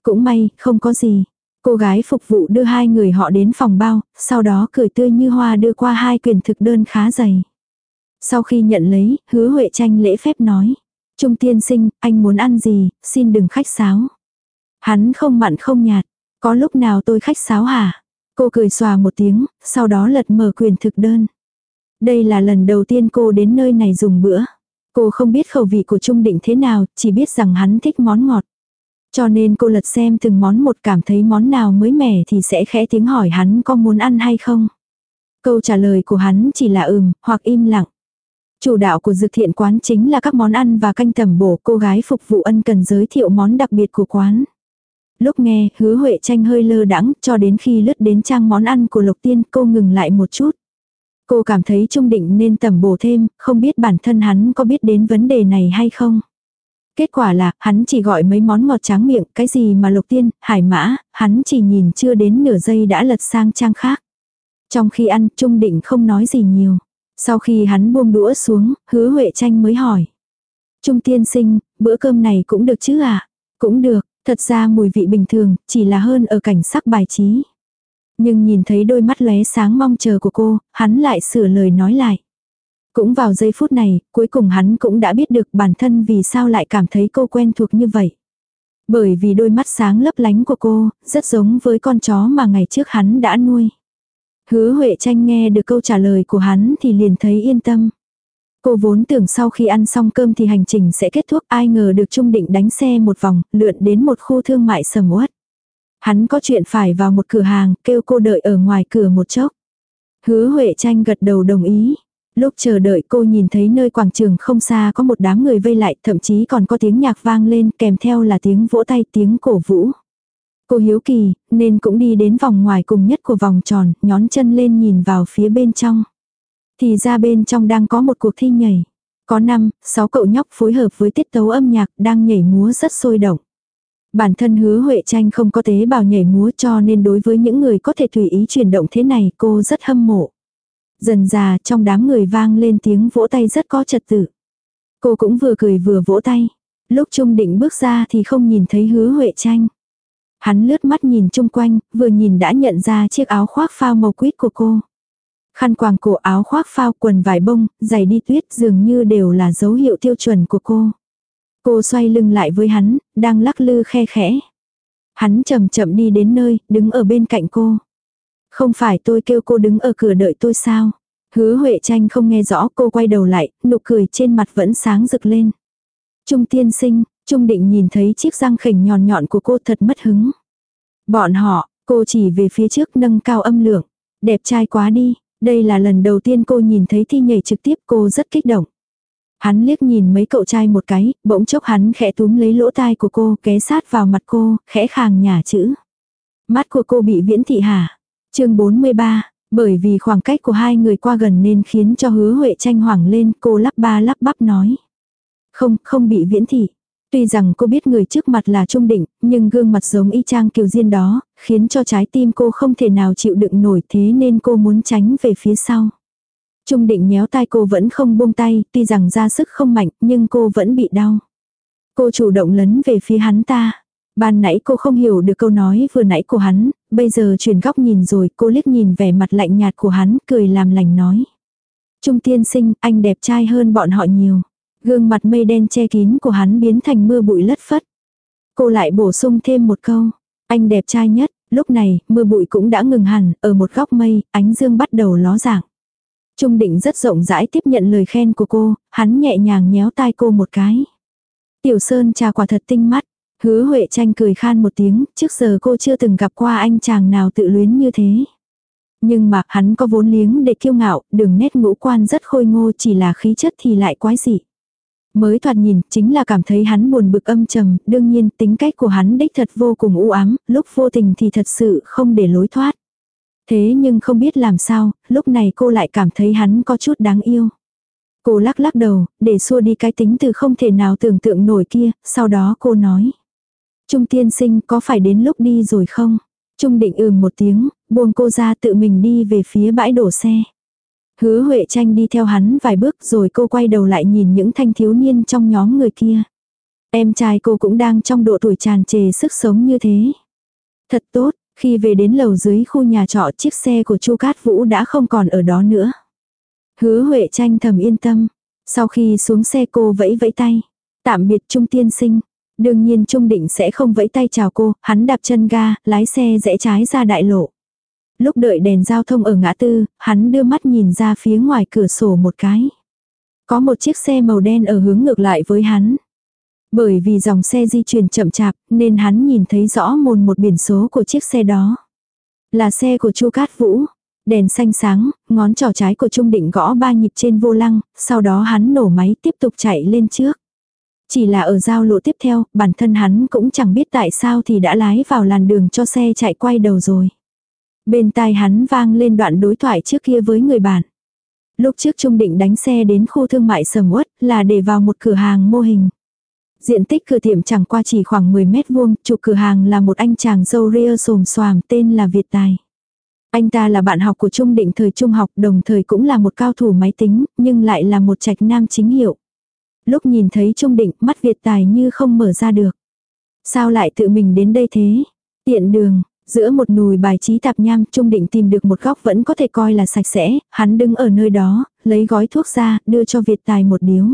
Cũng may, không có gì. Cô gái phục vụ đưa hai người họ đến phòng bao, sau đó cười tươi như hoa đưa qua hai quyền thực đơn khá dày. Sau khi nhận lấy, hứa Huệ tranh lễ phép nói. Trung tiên sinh, anh muốn ăn gì, xin đừng khách sáo. Hắn không mặn không nhạt. Có lúc nào tôi khách sáo hả? Cô cười xòa một tiếng, sau đó lật mở quyền thực đơn. Đây là lần đầu tiên cô đến nơi này dùng bữa. Cô không biết khẩu vị của Trung Định thế nào, chỉ biết rằng hắn thích món ngọt. Cho nên cô lật xem từng món một cảm thấy món nào mới mẻ thì sẽ khẽ tiếng hỏi hắn có muốn ăn hay không. Câu trả lời của hắn chỉ là ừm, hoặc im lặng. Chủ đạo của dược thiện quán chính là các món ăn và canh tẩm bổ cô gái phục vụ ân cần giới thiệu món đặc biệt của quán. Lúc nghe, hứa Huệ tranh hơi lơ đãng cho đến khi lướt đến trang món ăn của Lộc Tiên cô ngừng lại một chút. Cô cảm thấy trung định nên tẩm bổ thêm, không biết bản thân hắn có biết đến vấn đề này hay không. Kết quả là, hắn chỉ gọi mấy món ngọt tráng miệng, cái gì mà lục tiên, hải mã, hắn chỉ nhìn chưa đến nửa giây đã lật sang trang khác. Trong khi ăn, Trung Định không nói gì nhiều. Sau khi hắn buông đũa xuống, hứa Huệ tranh mới hỏi. Trung tiên sinh, bữa cơm này cũng được chứ à? Cũng được, thật ra mùi vị bình thường, chỉ là hơn ở cảnh sắc bài trí. Nhưng nhìn thấy đôi mắt lóe sáng mong chờ của cô, hắn lại sửa lời nói lại. Cũng vào giây phút này, cuối cùng hắn cũng đã biết được bản thân vì sao lại cảm thấy cô quen thuộc như vậy. Bởi vì đôi mắt sáng lấp lánh của cô, rất giống với con chó mà ngày trước hắn đã nuôi. Hứa Huệ tranh nghe được câu trả lời của hắn thì liền thấy yên tâm. Cô vốn tưởng sau khi ăn xong cơm thì hành trình sẽ kết thúc ai ngờ được Trung Định đánh xe một vòng, lượn đến một khu thương mại sầm uất. Hắn có chuyện phải vào một cửa hàng, kêu cô đợi ở ngoài cửa một chốc. Hứa Huệ tranh gật đầu đồng ý. Lúc chờ đợi cô nhìn thấy nơi quảng trường không xa có một đám người vây lại, thậm chí còn có tiếng nhạc vang lên kèm theo là tiếng vỗ tay tiếng cổ vũ. Cô hiếu kỳ, nên cũng đi đến vòng ngoài cùng nhất của vòng tròn, nhón chân lên nhìn vào phía bên trong. Thì ra bên trong đang có một cuộc thi nhảy. Có năm, sáu cậu nhóc phối hợp với tiết tấu âm nhạc đang nhảy múa rất sôi động. Bản thân hứa Huệ tranh không có tế bào nhảy múa cho nên đối với những người có thể tùy ý chuyển động thế này cô rất hâm mộ. Dần già trong đám người vang lên tiếng vỗ tay rất có trật tự. Cô cũng vừa cười vừa vỗ tay. Lúc Trung định bước ra thì không nhìn thấy hứa Huệ tranh. Hắn lướt mắt nhìn chung quanh, vừa nhìn đã nhận ra chiếc áo khoác phao màu quýt của cô. Khăn quàng cổ áo khoác phao quần vải bông, giày đi tuyết dường như đều là dấu hiệu tiêu chuẩn của cô. Cô xoay lưng lại với hắn, đang lắc lư khe khẽ. Hắn chậm chậm đi đến nơi, đứng ở bên cạnh cô. Không phải tôi kêu cô đứng ở cửa đợi tôi sao? Hứa Huệ tranh không nghe rõ cô quay đầu lại, nụ cười trên mặt vẫn sáng rực lên. Trung tiên sinh, Trung định nhìn thấy chiếc răng khỉnh nhọn nhọn của cô thật mất hứng. Bọn họ, cô chỉ về phía trước nâng cao âm lượng. Đẹp trai quá đi, đây là lần đầu tiên cô nhìn thấy thi nhảy trực tiếp cô rất kích động. Hắn liếc nhìn mấy cậu trai một cái, bỗng chốc hắn khẽ túm lấy lỗ tai của cô, ké sát vào mặt cô, khẽ khàng nhả chữ. Mắt của cô bị viễn thị hả? Chương 43, bởi vì khoảng cách của hai người qua gần nên khiến cho hứa Huệ tranh hoảng lên, cô lắp ba lắp bắp nói. Không, không bị viễn thị. Tuy rằng cô biết người trước mặt là trung định, nhưng gương mặt giống y chang kiều diên đó, khiến cho trái tim cô không thể nào chịu đựng nổi thế nên cô muốn tránh về phía sau. Trung định nhéo tay cô vẫn không buông tay, tuy rằng ra sức không mạnh, nhưng cô vẫn bị đau. Cô chủ động lấn về phía hắn ta. Ban nãy cô không hiểu được câu nói vừa nãy của hắn, bây giờ chuyển góc nhìn rồi cô liếc nhìn vẻ mặt lạnh nhạt của hắn, cười làm lành nói. Trung tiên sinh, anh đẹp trai hơn bọn họ nhiều. Gương mặt mây đen che kín của hắn biến thành mưa bụi lất phất. Cô lại bổ sung thêm một câu. Anh đẹp trai nhất, lúc này, mưa bụi cũng đã ngừng hẳn, ở một góc mây, ánh dương bắt đầu ló dạng. Trung định rất rộng rãi tiếp nhận lời khen của cô, hắn nhẹ nhàng nhéo tai cô một cái. Tiểu Sơn trà quả thật tinh mắt, hứa Huệ tranh cười khan một tiếng, trước giờ cô chưa từng gặp qua anh chàng nào tự luyến như thế. Nhưng mà hắn có vốn liếng để kiêu ngạo, đường nét ngũ quan rất khôi ngô chỉ là khí chất thì lại quái dị. Mới thoạt nhìn, chính là cảm thấy hắn buồn bực âm trầm, đương nhiên tính cách của hắn đích thật vô cùng u ám, lúc vô tình thì thật sự không để lối thoát. Thế nhưng không biết làm sao, lúc này cô lại cảm thấy hắn có chút đáng yêu. Cô lắc lắc đầu, để xua đi cái tính từ không thể nào tưởng tượng nổi kia, sau đó cô nói. Trung tiên sinh có phải đến lúc đi rồi không? Trung định ừm một tiếng, buông cô ra tự mình đi về phía bãi đổ xe. Hứa Huệ tranh đi theo hắn vài bước rồi cô quay đầu lại nhìn những thanh thiếu niên trong nhóm người kia. Em trai cô cũng đang trong độ tuổi tràn trề sức sống như thế. Thật tốt, khi về đến lầu dưới khu nhà trọ chiếc xe của Chu Cát Vũ đã không còn ở đó nữa. Hứa Huệ tranh thầm yên tâm. Sau khi xuống xe cô vẫy vẫy tay. Tạm biệt Trung tiên sinh. Đương nhiên Trung định sẽ không vẫy tay chào cô, hắn đạp chân ga, lái xe rẽ trái ra đại lộ. Lúc đợi đèn giao thông ở ngã tư, hắn đưa mắt nhìn ra phía ngoài cửa sổ một cái. Có một chiếc xe màu đen ở hướng ngược lại với hắn. Bởi vì dòng xe di chuyển chậm chạp, nên hắn nhìn thấy rõ mồn một biển số của chiếc xe đó. Là xe của Chu Cát Vũ. Đèn xanh sáng, ngón trỏ trái của Trung Định gõ ba nhịp trên vô lăng, sau đó hắn nổ máy tiếp tục chạy lên trước. Chỉ là ở giao lộ tiếp theo, bản thân hắn cũng chẳng biết tại sao thì đã lái vào làn đường cho xe chạy quay đầu rồi. Bên tai hắn vang lên đoạn đối thoại trước kia với người bạn. Lúc trước Trung Định đánh xe đến khu thương mại sầm uất là để vào một cửa hàng mô hình. Diện tích cửa tiệm chẳng qua chỉ khoảng 10 mét vuông, chủ cửa hàng là một anh chàng dâu ria xồm xoàm tên là Việt Tài. Anh ta là bạn học của Trung Định thời trung học đồng thời cũng là một cao thủ máy tính, nhưng lại là một trạch nam chính hiệu. Lúc nhìn thấy Trung Định mắt Việt Tài như không mở ra được. Sao lại tự mình đến đây thế? Tiện đường, Giữa một nùi bài trí tạp nham, Trung Định tìm được một góc vẫn có thể coi là sạch sẽ, hắn đứng ở nơi đó, lấy gói thuốc ra, đưa cho Việt Tài một điếu.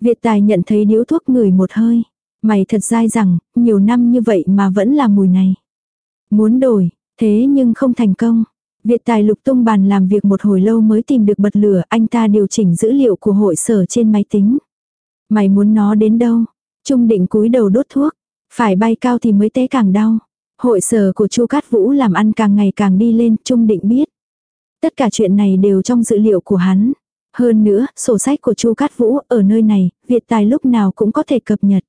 Việt Tài nhận thấy điếu thuốc ngửi một hơi. Mày thật dai rằng, nhiều năm như vậy mà vẫn là mùi này. Muốn đổi, thế nhưng không thành công. Việt Tài lục tung bàn làm việc một hồi lâu mới tìm được bật lửa, anh ta điều chỉnh dữ liệu của hội sở trên máy tính. Mày muốn nó đến đâu? Trung định cúi đầu đốt thuốc. Phải bay cao thì mới té càng đau. Hội sở của Chu Cát Vũ làm ăn càng ngày càng đi lên, Trung định biết. Tất cả chuyện này đều trong dữ liệu của hắn. Hơn nữa, sổ sách của Chu Cát Vũ ở nơi này, Việt Tài lúc nào cũng có thể cập nhật.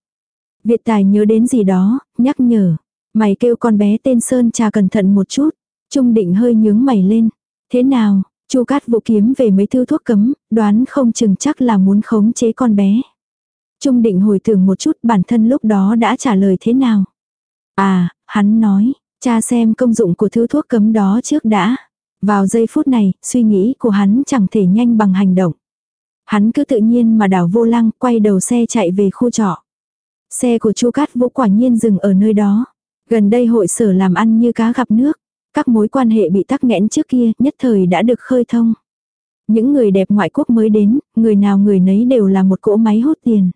Việt Tài nhớ đến gì đó, nhắc nhở. Mày kêu con bé tên Sơn trà cẩn thận một chút. Trung định hơi nhướng mày lên. Thế nào, Chu Cát Vũ kiếm về mấy thứ thuốc cấm, đoán không chừng chắc là muốn khống chế con bé. Trung định hồi tưởng một chút bản thân lúc đó đã trả lời thế nào. À, hắn nói, cha xem công dụng của thứ thuốc cấm đó trước đã. Vào giây phút này, suy nghĩ của hắn chẳng thể nhanh bằng hành động. Hắn cứ tự nhiên mà đảo vô lăng, quay đầu xe chạy về khu trọ. Xe của chu Cát Vũ quả nhiên dừng ở nơi đó. Gần đây hội sở làm ăn như cá gặp nước. Các mối quan hệ bị tắc nghẽn trước kia nhất thời đã được khơi thông. Những người đẹp ngoại quốc mới đến, người nào người nấy đều là một cỗ máy hút tiền.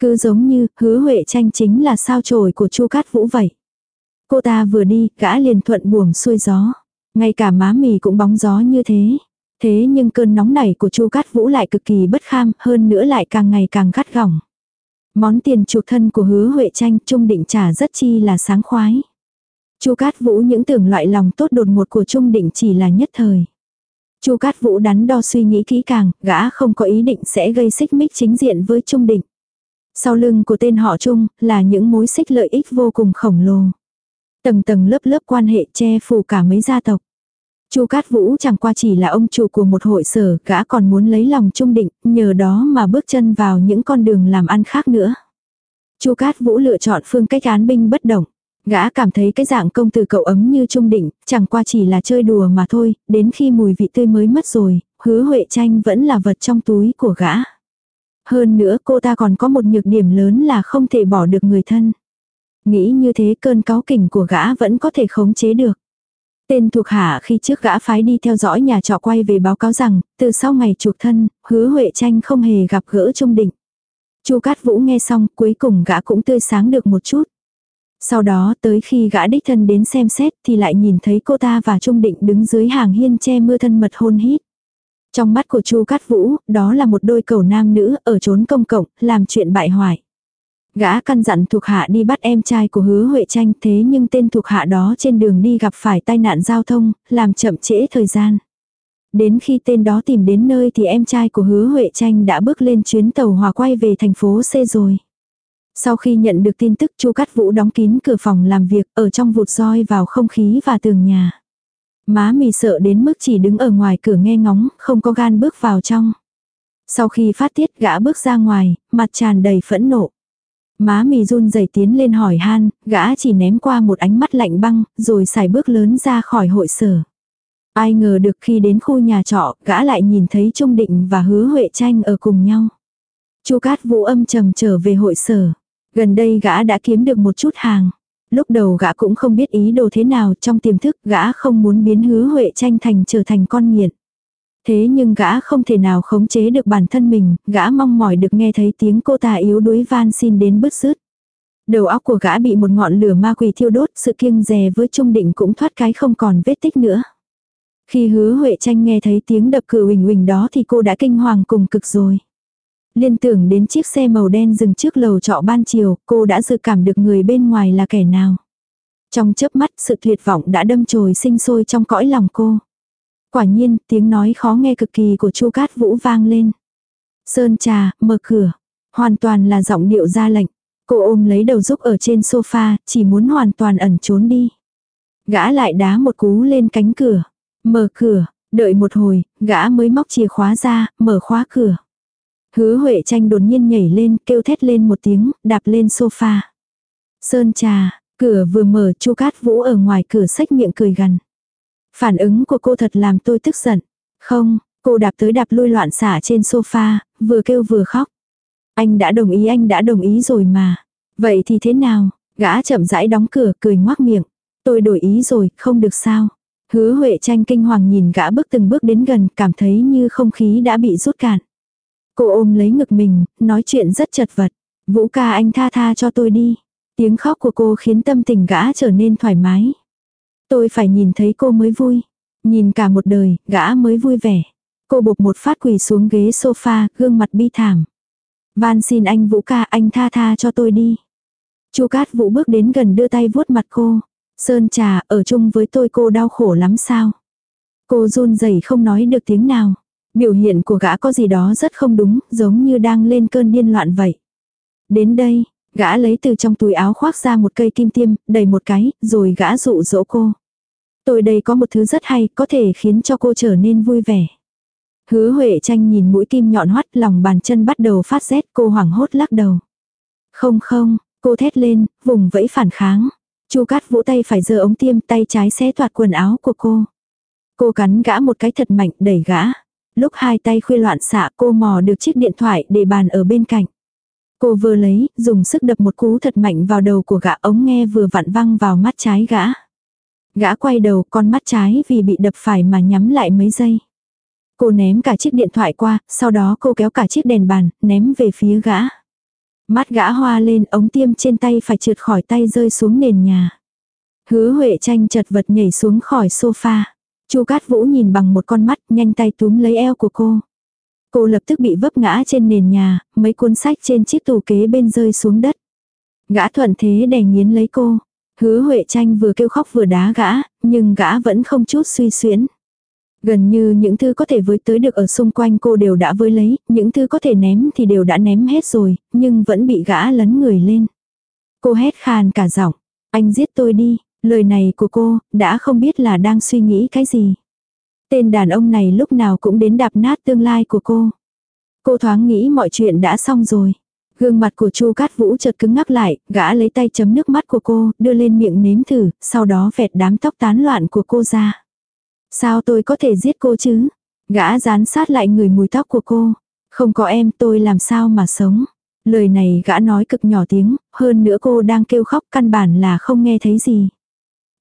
Cứ giống như hứa Huệ tranh chính là sao chổi của Chu Cát Vũ vậy. Cô ta vừa đi, gã liền thuận buồm xuôi gió. Ngay cả má mì cũng bóng gió như thế. Thế nhưng cơn nóng này của Chu Cát Vũ lại cực kỳ bất kham, hơn nữa lại càng ngày càng gắt gỏng. Món tiền chuộc thân của hứa Huệ tranh Trung Định trả rất chi là sáng khoái. Chu Cát Vũ những tưởng loại lòng tốt đột ngột của Trung Định chỉ là nhất thời. Chu Cát Vũ đắn đo suy nghĩ kỹ càng, gã không có ý định sẽ gây xích mích chính diện với Trung Định. Sau lưng của tên họ Trung là những mối xích lợi ích vô cùng khổng lồ. Tầng tầng lớp lớp quan hệ che phủ cả mấy gia tộc. Chu Cát Vũ chẳng qua chỉ là ông chủ của một hội sở, gã còn muốn lấy lòng Trung Định, nhờ đó mà bước chân vào những con đường làm ăn khác nữa. Chu Cát Vũ lựa chọn phương cách án binh bất động. Gã cảm thấy cái dạng công tử cậu ấm như Trung Định, chẳng qua chỉ là chơi đùa mà thôi, đến khi mùi vị tươi mới mất rồi, hứa Huệ tranh vẫn là vật trong túi của gã. Hơn nữa cô ta còn có một nhược điểm lớn là không thể bỏ được người thân. Nghĩ như thế cơn cáo kỉnh của gã vẫn có thể khống chế được. Tên thuộc hạ khi trước gã phái đi theo dõi nhà trọ quay về báo cáo rằng, từ sau ngày chuộc thân, hứa Huệ tranh không hề gặp gỡ Trung Định. Chu Cát Vũ nghe xong, cuối cùng gã cũng tươi sáng được một chút. Sau đó tới khi gã đích thân đến xem xét thì lại nhìn thấy cô ta và Trung Định đứng dưới hàng hiên che mưa thân mật hôn hít. Trong mắt của Chu Cát Vũ, đó là một đôi cầu nam nữ ở trốn công cộng, làm chuyện bại hoại. Gã căn dặn thuộc hạ đi bắt em trai của hứa Huệ tranh thế nhưng tên thuộc hạ đó trên đường đi gặp phải tai nạn giao thông, làm chậm trễ thời gian. Đến khi tên đó tìm đến nơi thì em trai của hứa Huệ tranh đã bước lên chuyến tàu hòa quay về thành phố C rồi. Sau khi nhận được tin tức Chu Cát Vũ đóng kín cửa phòng làm việc ở trong vụt roi vào không khí và tường nhà. Má mì sợ đến mức chỉ đứng ở ngoài cửa nghe ngóng, không có gan bước vào trong. Sau khi phát tiết gã bước ra ngoài, mặt tràn đầy phẫn nộ. Má mì run rẩy tiến lên hỏi han, gã chỉ ném qua một ánh mắt lạnh băng, rồi xài bước lớn ra khỏi hội sở. Ai ngờ được khi đến khu nhà trọ, gã lại nhìn thấy Trung Định và Hứa Huệ Tranh ở cùng nhau. Chu Cát Vũ âm trầm trở về hội sở. Gần đây gã đã kiếm được một chút hàng. Lúc đầu gã cũng không biết ý đồ thế nào trong tiềm thức gã không muốn biến hứa Huệ tranh thành trở thành con nghiện. Thế nhưng gã không thể nào khống chế được bản thân mình, gã mong mỏi được nghe thấy tiếng cô ta yếu đuối van xin đến bứt rứt. Đầu óc của gã bị một ngọn lửa ma quỷ thiêu đốt, sự kiêng dè với trung định cũng thoát cái không còn vết tích nữa. Khi hứa Huệ tranh nghe thấy tiếng đập cửa huỳnh huỳnh đó thì cô đã kinh hoàng cùng cực rồi. Liên tưởng đến chiếc xe màu đen dừng trước lầu trọ ban chiều, cô đã dự cảm được người bên ngoài là kẻ nào. Trong chớp mắt sự tuyệt vọng đã đâm chồi sinh sôi trong cõi lòng cô. Quả nhiên, tiếng nói khó nghe cực kỳ của Chu Cát Vũ vang lên. Sơn trà, mở cửa. Hoàn toàn là giọng điệu ra lệnh. Cô ôm lấy đầu giúp ở trên sofa, chỉ muốn hoàn toàn ẩn trốn đi. Gã lại đá một cú lên cánh cửa. Mở cửa, đợi một hồi, gã mới móc chìa khóa ra, mở khóa cửa. Hứa Huệ tranh đột nhiên nhảy lên, kêu thét lên một tiếng, đạp lên sofa. Sơn trà, cửa vừa mở Chu Cát Vũ ở ngoài cửa sách miệng cười gần. Phản ứng của cô thật làm tôi tức giận. Không, cô đạp tới đạp lui loạn xả trên sofa, vừa kêu vừa khóc. Anh đã đồng ý anh đã đồng ý rồi mà. Vậy thì thế nào? Gã chậm rãi đóng cửa cười ngoác miệng. Tôi đổi ý rồi, không được sao. Hứa Huệ tranh kinh hoàng nhìn gã bước từng bước đến gần, cảm thấy như không khí đã bị rút cạn. Cô ôm lấy ngực mình, nói chuyện rất chật vật. Vũ ca anh tha tha cho tôi đi. Tiếng khóc của cô khiến tâm tình gã trở nên thoải mái. Tôi phải nhìn thấy cô mới vui. Nhìn cả một đời, gã mới vui vẻ. Cô bục một phát quỳ xuống ghế sofa, gương mặt bi thảm. Van xin anh Vũ ca anh tha tha cho tôi đi. Chu Cát Vũ bước đến gần đưa tay vuốt mặt cô. Sơn trà, ở chung với tôi cô đau khổ lắm sao? Cô run rẩy không nói được tiếng nào. Biểu hiện của gã có gì đó rất không đúng, giống như đang lên cơn điên loạn vậy. Đến đây, gã lấy từ trong túi áo khoác ra một cây kim tiêm, đầy một cái, rồi gã dụ dỗ cô. Tôi đây có một thứ rất hay, có thể khiến cho cô trở nên vui vẻ. Hứa Huệ tranh nhìn mũi kim nhọn hoắt lòng bàn chân bắt đầu phát rét cô hoảng hốt lắc đầu. Không không, cô thét lên, vùng vẫy phản kháng. Chu cát vũ tay phải giơ ống tiêm tay trái xé toạt quần áo của cô. Cô cắn gã một cái thật mạnh đẩy gã. Lúc hai tay khuya loạn xạ cô mò được chiếc điện thoại để bàn ở bên cạnh. Cô vừa lấy, dùng sức đập một cú thật mạnh vào đầu của gã ống nghe vừa vặn văng vào mắt trái gã. Gã quay đầu con mắt trái vì bị đập phải mà nhắm lại mấy giây. Cô ném cả chiếc điện thoại qua, sau đó cô kéo cả chiếc đèn bàn, ném về phía gã. Mắt gã hoa lên ống tiêm trên tay phải trượt khỏi tay rơi xuống nền nhà. Hứa Huệ tranh chật vật nhảy xuống khỏi sofa. Chu Cát Vũ nhìn bằng một con mắt nhanh tay túm lấy eo của cô. Cô lập tức bị vấp ngã trên nền nhà, mấy cuốn sách trên chiếc tủ kế bên rơi xuống đất. Gã thuận thế đè nghiến lấy cô. Hứa Huệ tranh vừa kêu khóc vừa đá gã, nhưng gã vẫn không chút suy xuyến. Gần như những thứ có thể với tới được ở xung quanh cô đều đã với lấy, những thứ có thể ném thì đều đã ném hết rồi, nhưng vẫn bị gã lấn người lên. Cô hét khàn cả giọng, anh giết tôi đi, lời này của cô, đã không biết là đang suy nghĩ cái gì. Tên đàn ông này lúc nào cũng đến đạp nát tương lai của cô. Cô thoáng nghĩ mọi chuyện đã xong rồi. Gương mặt của Chu Cát Vũ chợt cứng ngắc lại, gã lấy tay chấm nước mắt của cô, đưa lên miệng nếm thử, sau đó vẹt đám tóc tán loạn của cô ra. Sao tôi có thể giết cô chứ? Gã dán sát lại người mùi tóc của cô. Không có em tôi làm sao mà sống. Lời này gã nói cực nhỏ tiếng, hơn nữa cô đang kêu khóc căn bản là không nghe thấy gì.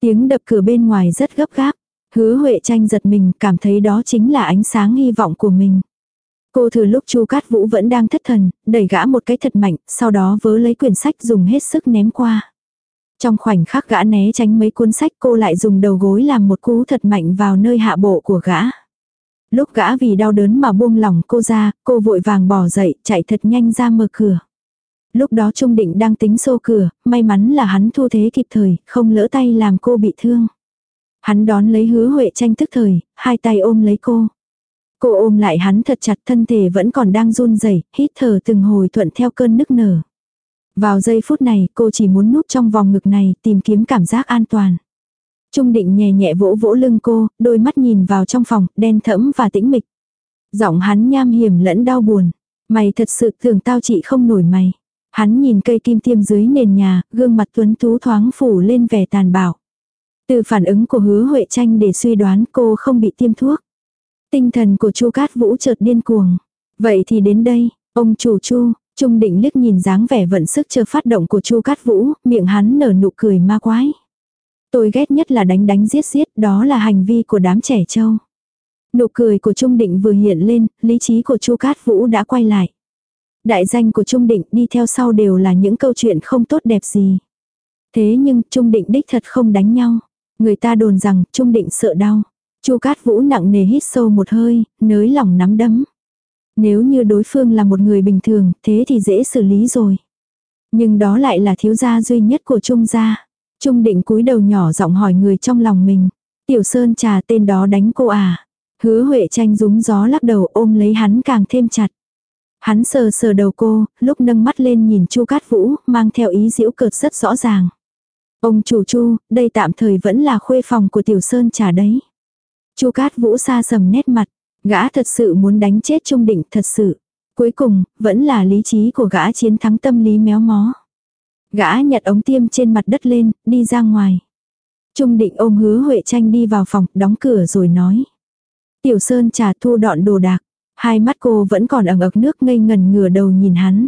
Tiếng đập cửa bên ngoài rất gấp gáp. Hứa Huệ tranh giật mình cảm thấy đó chính là ánh sáng hy vọng của mình. Cô thử lúc Chu Cát Vũ vẫn đang thất thần, đẩy gã một cái thật mạnh, sau đó vớ lấy quyển sách dùng hết sức ném qua. Trong khoảnh khắc gã né tránh mấy cuốn sách cô lại dùng đầu gối làm một cú thật mạnh vào nơi hạ bộ của gã. Lúc gã vì đau đớn mà buông lỏng cô ra, cô vội vàng bỏ dậy, chạy thật nhanh ra mở cửa. Lúc đó Trung Định đang tính xô cửa, may mắn là hắn thu thế kịp thời, không lỡ tay làm cô bị thương. Hắn đón lấy hứa Huệ tranh tức thời, hai tay ôm lấy cô. Cô ôm lại hắn thật chặt thân thể vẫn còn đang run rẩy hít thở từng hồi thuận theo cơn nức nở. Vào giây phút này cô chỉ muốn núp trong vòng ngực này tìm kiếm cảm giác an toàn. Trung định nhẹ nhẹ vỗ vỗ lưng cô, đôi mắt nhìn vào trong phòng, đen thẫm và tĩnh mịch. Giọng hắn nham hiểm lẫn đau buồn. Mày thật sự tưởng tao chị không nổi mày. Hắn nhìn cây kim tiêm dưới nền nhà, gương mặt tuấn tú thoáng phủ lên vẻ tàn bạo. Từ phản ứng của hứa Huệ tranh để suy đoán cô không bị tiêm thuốc. Tinh thần của Chu Cát Vũ chợt điên cuồng. Vậy thì đến đây, ông chủ Chu, Trung định liếc nhìn dáng vẻ vận sức chờ phát động của Chu Cát Vũ, miệng hắn nở nụ cười ma quái. Tôi ghét nhất là đánh đánh giết giết, đó là hành vi của đám trẻ trâu. Nụ cười của Trung Định vừa hiện lên, lý trí của Chu Cát Vũ đã quay lại. Đại danh của Trung Định đi theo sau đều là những câu chuyện không tốt đẹp gì. Thế nhưng Trung Định đích thật không đánh nhau. Người ta đồn rằng Trung Định sợ đau. Chu Cát Vũ nặng nề hít sâu một hơi, nới lòng nắm đấm. Nếu như đối phương là một người bình thường, thế thì dễ xử lý rồi. Nhưng đó lại là thiếu gia duy nhất của Trung gia. Trung định cúi đầu nhỏ giọng hỏi người trong lòng mình. Tiểu Sơn trà tên đó đánh cô à. Hứa Huệ tranh rúng gió lắc đầu ôm lấy hắn càng thêm chặt. Hắn sờ sờ đầu cô, lúc nâng mắt lên nhìn Chu Cát Vũ, mang theo ý diễu cợt rất rõ ràng. Ông chủ Chu, đây tạm thời vẫn là khuê phòng của Tiểu Sơn trà đấy. Chu Cát Vũ xa sầm nét mặt, Gã thật sự muốn đánh chết Trung Định thật sự. Cuối cùng, vẫn là lý trí của gã chiến thắng tâm lý méo mó. Gã nhặt ống tiêm trên mặt đất lên, đi ra ngoài. Trung Định ôm hứa Huệ tranh đi vào phòng, đóng cửa rồi nói. Tiểu Sơn trà thu dọn đồ đạc. Hai mắt cô vẫn còn ẩn ực nước ngây ngần ngửa đầu nhìn hắn.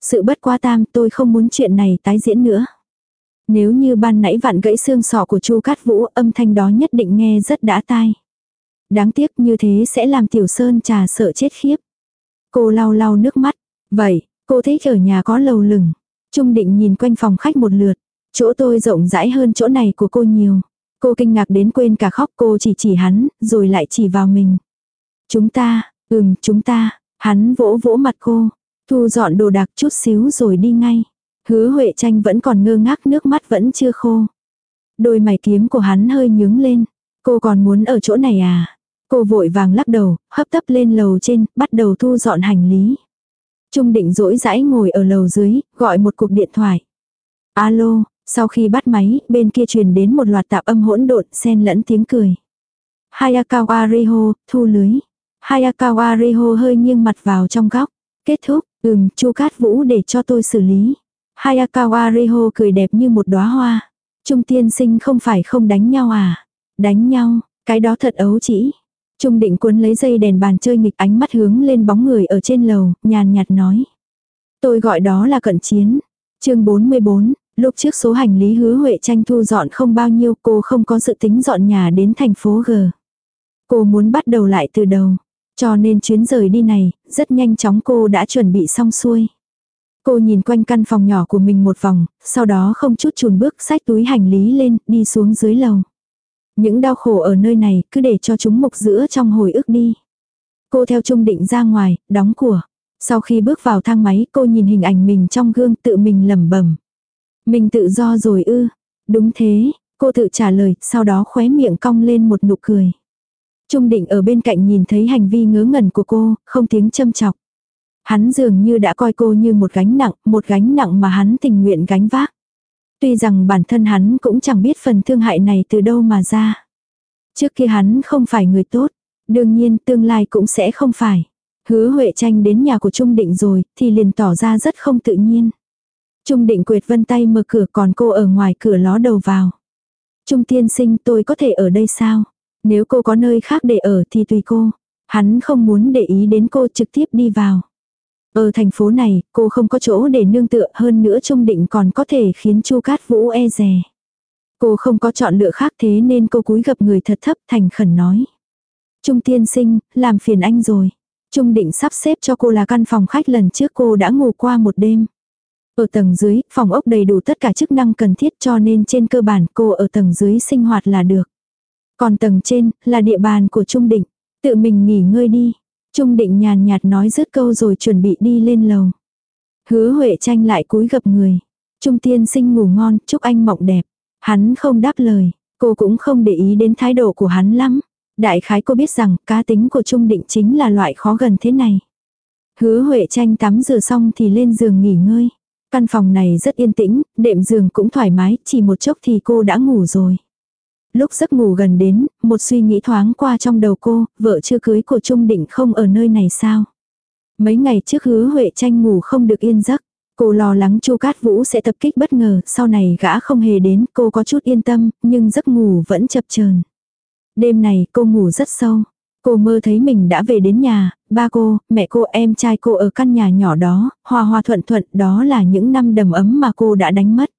Sự bất quá tam tôi không muốn chuyện này tái diễn nữa. Nếu như ban nãy vặn gãy xương sọ của Chu Cát Vũ âm thanh đó nhất định nghe rất đã tai. Đáng tiếc như thế sẽ làm tiểu sơn trà sợ chết khiếp. Cô lau lau nước mắt. Vậy, cô thấy ở nhà có lầu lửng. Trung định nhìn quanh phòng khách một lượt. Chỗ tôi rộng rãi hơn chỗ này của cô nhiều. Cô kinh ngạc đến quên cả khóc cô chỉ chỉ hắn, rồi lại chỉ vào mình. Chúng ta, ừm chúng ta, hắn vỗ vỗ mặt cô. Thu dọn đồ đạc chút xíu rồi đi ngay. Hứa Huệ tranh vẫn còn ngơ ngác nước mắt vẫn chưa khô. Đôi mày kiếm của hắn hơi nhướng lên. Cô còn muốn ở chỗ này à? Cô vội vàng lắc đầu, hấp tấp lên lầu trên, bắt đầu thu dọn hành lý. Trung định rỗi rãi ngồi ở lầu dưới, gọi một cuộc điện thoại. Alo, sau khi bắt máy, bên kia truyền đến một loạt tạp âm hỗn độn, xen lẫn tiếng cười. Hayakawa Riho, thu lưới. Hayakawa Reho hơi nghiêng mặt vào trong góc. Kết thúc, ừm, chu cát vũ để cho tôi xử lý. Hayakawa Reho cười đẹp như một đóa hoa. Trung tiên sinh không phải không đánh nhau à? Đánh nhau, cái đó thật ấu chỉ. Trung định cuốn lấy dây đèn bàn chơi nghịch ánh mắt hướng lên bóng người ở trên lầu, nhàn nhạt nói. Tôi gọi đó là cận chiến. chương 44, Lúc trước số hành lý hứa Huệ tranh thu dọn không bao nhiêu cô không có dự tính dọn nhà đến thành phố G. Cô muốn bắt đầu lại từ đầu. Cho nên chuyến rời đi này, rất nhanh chóng cô đã chuẩn bị xong xuôi. Cô nhìn quanh căn phòng nhỏ của mình một vòng, sau đó không chút chùn bước xách túi hành lý lên, đi xuống dưới lầu. Những đau khổ ở nơi này cứ để cho chúng mục giữa trong hồi ức đi. Cô theo Trung Định ra ngoài, đóng cửa. Sau khi bước vào thang máy cô nhìn hình ảnh mình trong gương tự mình lẩm bẩm Mình tự do rồi ư. Đúng thế, cô tự trả lời, sau đó khóe miệng cong lên một nụ cười. Trung định ở bên cạnh nhìn thấy hành vi ngớ ngẩn của cô, không tiếng châm chọc. Hắn dường như đã coi cô như một gánh nặng, một gánh nặng mà hắn tình nguyện gánh vác. Tuy rằng bản thân hắn cũng chẳng biết phần thương hại này từ đâu mà ra. Trước kia hắn không phải người tốt, đương nhiên tương lai cũng sẽ không phải. Hứa Huệ tranh đến nhà của Trung Định rồi, thì liền tỏ ra rất không tự nhiên. Trung Định quệt vân tay mở cửa còn cô ở ngoài cửa ló đầu vào. Trung tiên sinh tôi có thể ở đây sao? Nếu cô có nơi khác để ở thì tùy cô. Hắn không muốn để ý đến cô trực tiếp đi vào. Ở thành phố này, cô không có chỗ để nương tựa hơn nữa Trung Định còn có thể khiến Chu Cát Vũ e rè. Cô không có chọn lựa khác thế nên cô cúi gặp người thật thấp thành khẩn nói. Trung tiên sinh, làm phiền anh rồi. Trung định sắp xếp cho cô là căn phòng khách lần trước cô đã ngủ qua một đêm. Ở tầng dưới, phòng ốc đầy đủ tất cả chức năng cần thiết cho nên trên cơ bản cô ở tầng dưới sinh hoạt là được. Còn tầng trên, là địa bàn của Trung Định. Tự mình nghỉ ngơi đi. Trung Định nhàn nhạt nói dứt câu rồi chuẩn bị đi lên lầu. Hứa Huệ tranh lại cúi gập người. Trung tiên sinh ngủ ngon, chúc anh mộng đẹp. Hắn không đáp lời, cô cũng không để ý đến thái độ của hắn lắm. Đại khái cô biết rằng cá tính của Trung Định chính là loại khó gần thế này. Hứa Huệ tranh tắm rửa xong thì lên giường nghỉ ngơi. Căn phòng này rất yên tĩnh, đệm giường cũng thoải mái, chỉ một chốc thì cô đã ngủ rồi. Lúc giấc ngủ gần đến, một suy nghĩ thoáng qua trong đầu cô, vợ chưa cưới của Trung Định không ở nơi này sao? Mấy ngày trước hứa Huệ tranh ngủ không được yên giấc. Cô lo lắng Chu Cát Vũ sẽ tập kích bất ngờ, sau này gã không hề đến, cô có chút yên tâm, nhưng giấc ngủ vẫn chập chờn. Đêm này cô ngủ rất sâu. Cô mơ thấy mình đã về đến nhà, ba cô, mẹ cô, em trai cô ở căn nhà nhỏ đó, hòa hòa thuận thuận, đó là những năm đầm ấm mà cô đã đánh mất.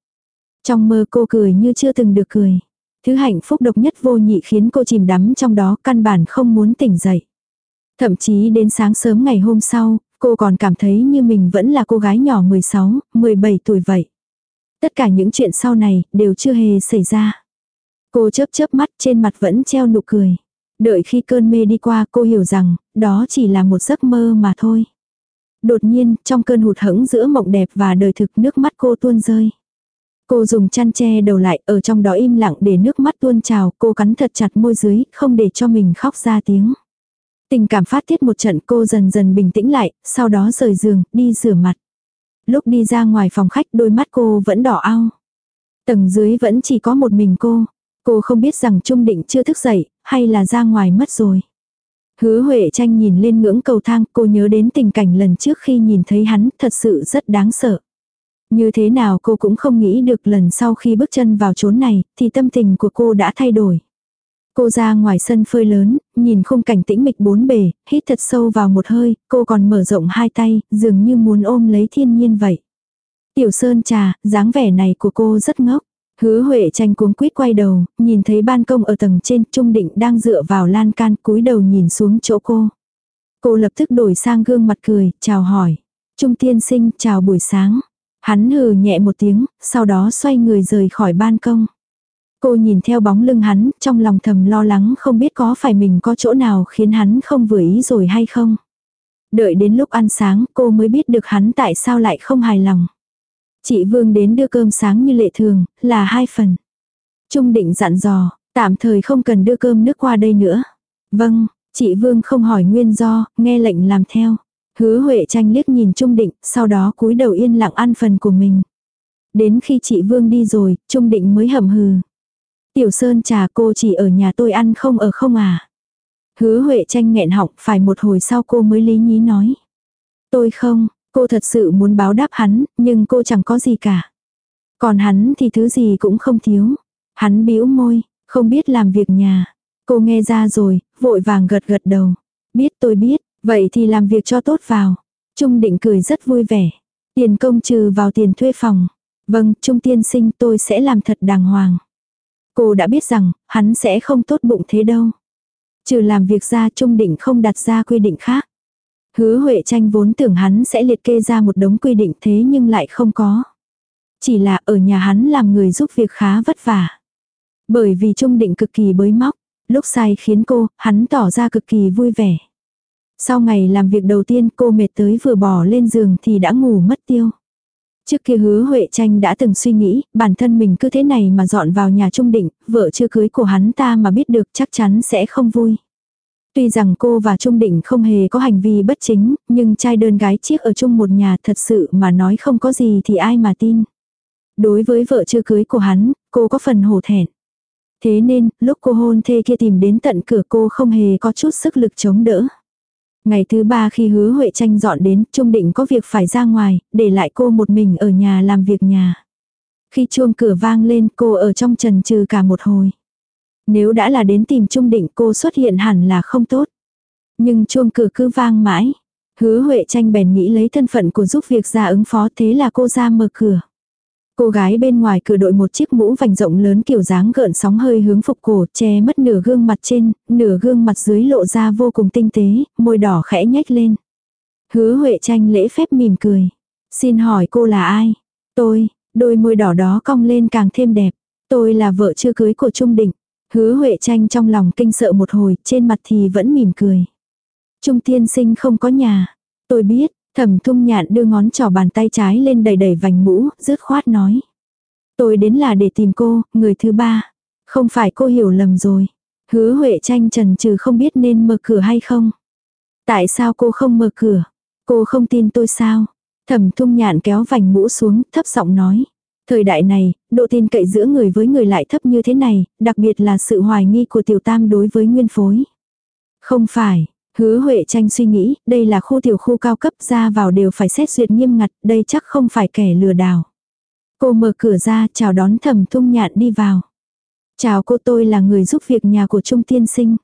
Trong mơ cô cười như chưa từng được cười. Thứ hạnh phúc độc nhất vô nhị khiến cô chìm đắm trong đó căn bản không muốn tỉnh dậy. Thậm chí đến sáng sớm ngày hôm sau, cô còn cảm thấy như mình vẫn là cô gái nhỏ 16, 17 tuổi vậy. Tất cả những chuyện sau này đều chưa hề xảy ra. Cô chớp chớp mắt trên mặt vẫn treo nụ cười. Đợi khi cơn mê đi qua cô hiểu rằng, đó chỉ là một giấc mơ mà thôi. Đột nhiên, trong cơn hụt hẫng giữa mộng đẹp và đời thực nước mắt cô tuôn rơi. Cô dùng chăn che đầu lại, ở trong đó im lặng để nước mắt tuôn trào, cô cắn thật chặt môi dưới, không để cho mình khóc ra tiếng. Tình cảm phát tiết một trận cô dần dần bình tĩnh lại, sau đó rời giường, đi rửa mặt. Lúc đi ra ngoài phòng khách đôi mắt cô vẫn đỏ ao. Tầng dưới vẫn chỉ có một mình cô. Cô không biết rằng Trung Định chưa thức dậy, hay là ra ngoài mất rồi. Hứa Huệ tranh nhìn lên ngưỡng cầu thang, cô nhớ đến tình cảnh lần trước khi nhìn thấy hắn, thật sự rất đáng sợ. Như thế nào cô cũng không nghĩ được lần sau khi bước chân vào chốn này, thì tâm tình của cô đã thay đổi. Cô ra ngoài sân phơi lớn, nhìn khung cảnh tĩnh mịch bốn bề, hít thật sâu vào một hơi, cô còn mở rộng hai tay, dường như muốn ôm lấy thiên nhiên vậy. Tiểu Sơn trà, dáng vẻ này của cô rất ngốc. Hứa Huệ tranh cuống quýt quay đầu, nhìn thấy ban công ở tầng trên, Trung Định đang dựa vào lan can cúi đầu nhìn xuống chỗ cô. Cô lập tức đổi sang gương mặt cười, chào hỏi. Trung tiên sinh, chào buổi sáng. Hắn hừ nhẹ một tiếng, sau đó xoay người rời khỏi ban công. Cô nhìn theo bóng lưng hắn, trong lòng thầm lo lắng không biết có phải mình có chỗ nào khiến hắn không vừa ý rồi hay không. Đợi đến lúc ăn sáng, cô mới biết được hắn tại sao lại không hài lòng. Chị Vương đến đưa cơm sáng như lệ thường, là hai phần. Trung định dặn dò, tạm thời không cần đưa cơm nước qua đây nữa. Vâng, chị Vương không hỏi nguyên do, nghe lệnh làm theo. Hứa Huệ tranh liếc nhìn Trung Định, sau đó cúi đầu yên lặng ăn phần của mình. Đến khi chị Vương đi rồi, Trung Định mới hầm hừ. Tiểu Sơn trà cô chỉ ở nhà tôi ăn không ở không à. Hứa Huệ tranh nghẹn họng phải một hồi sau cô mới lý nhí nói. Tôi không, cô thật sự muốn báo đáp hắn, nhưng cô chẳng có gì cả. Còn hắn thì thứ gì cũng không thiếu. Hắn bĩu môi, không biết làm việc nhà. Cô nghe ra rồi, vội vàng gật gật đầu. Biết tôi biết, vậy thì làm việc cho tốt vào. Trung định cười rất vui vẻ. Tiền công trừ vào tiền thuê phòng. Vâng, Trung tiên sinh tôi sẽ làm thật đàng hoàng. Cô đã biết rằng, hắn sẽ không tốt bụng thế đâu. Trừ làm việc ra Trung định không đặt ra quy định khác. Hứa Huệ tranh vốn tưởng hắn sẽ liệt kê ra một đống quy định thế nhưng lại không có. Chỉ là ở nhà hắn làm người giúp việc khá vất vả. Bởi vì Trung định cực kỳ bới móc, lúc sai khiến cô, hắn tỏ ra cực kỳ vui vẻ. Sau ngày làm việc đầu tiên cô mệt tới vừa bỏ lên giường thì đã ngủ mất tiêu. Trước kia hứa Huệ Tranh đã từng suy nghĩ, bản thân mình cứ thế này mà dọn vào nhà trung định, vợ chưa cưới của hắn ta mà biết được chắc chắn sẽ không vui. Tuy rằng cô và Trung Định không hề có hành vi bất chính, nhưng trai đơn gái chiếc ở chung một nhà thật sự mà nói không có gì thì ai mà tin. Đối với vợ chưa cưới của hắn, cô có phần hổ thẹn. Thế nên, lúc cô hôn thê kia tìm đến tận cửa cô không hề có chút sức lực chống đỡ. Ngày thứ ba khi hứa Huệ tranh dọn đến, Trung Định có việc phải ra ngoài, để lại cô một mình ở nhà làm việc nhà. Khi chuông cửa vang lên cô ở trong trần trừ cả một hồi. Nếu đã là đến tìm Trung Định cô xuất hiện hẳn là không tốt. Nhưng chuông cửa cứ vang mãi. Hứa Huệ tranh bèn nghĩ lấy thân phận của giúp việc ra ứng phó thế là cô ra mở cửa. Cô gái bên ngoài cửa đội một chiếc mũ vành rộng lớn kiểu dáng gợn sóng hơi hướng phục cổ, che mất nửa gương mặt trên, nửa gương mặt dưới lộ ra vô cùng tinh tế, môi đỏ khẽ nhếch lên. Hứa Huệ tranh lễ phép mỉm cười. Xin hỏi cô là ai? Tôi, đôi môi đỏ đó cong lên càng thêm đẹp. Tôi là vợ chưa cưới của Trung Định. Hứa Huệ tranh trong lòng kinh sợ một hồi, trên mặt thì vẫn mỉm cười. Trung tiên sinh không có nhà. Tôi biết, Thẩm thung nhạn đưa ngón trỏ bàn tay trái lên đầy đầy vành mũ, rứt khoát nói. Tôi đến là để tìm cô, người thứ ba. Không phải cô hiểu lầm rồi. Hứa Huệ tranh trần trừ không biết nên mở cửa hay không. Tại sao cô không mở cửa? Cô không tin tôi sao? Thẩm thung nhạn kéo vành mũ xuống, thấp giọng nói. Thời đại này, độ tin cậy giữa người với người lại thấp như thế này, đặc biệt là sự hoài nghi của tiểu tam đối với nguyên phối. Không phải, Hứa Huệ tranh suy nghĩ, đây là khu tiểu khu cao cấp ra vào đều phải xét duyệt nghiêm ngặt, đây chắc không phải kẻ lừa đảo. Cô mở cửa ra chào đón thẩm thung nhạn đi vào. Chào cô tôi là người giúp việc nhà của Trung Tiên Sinh.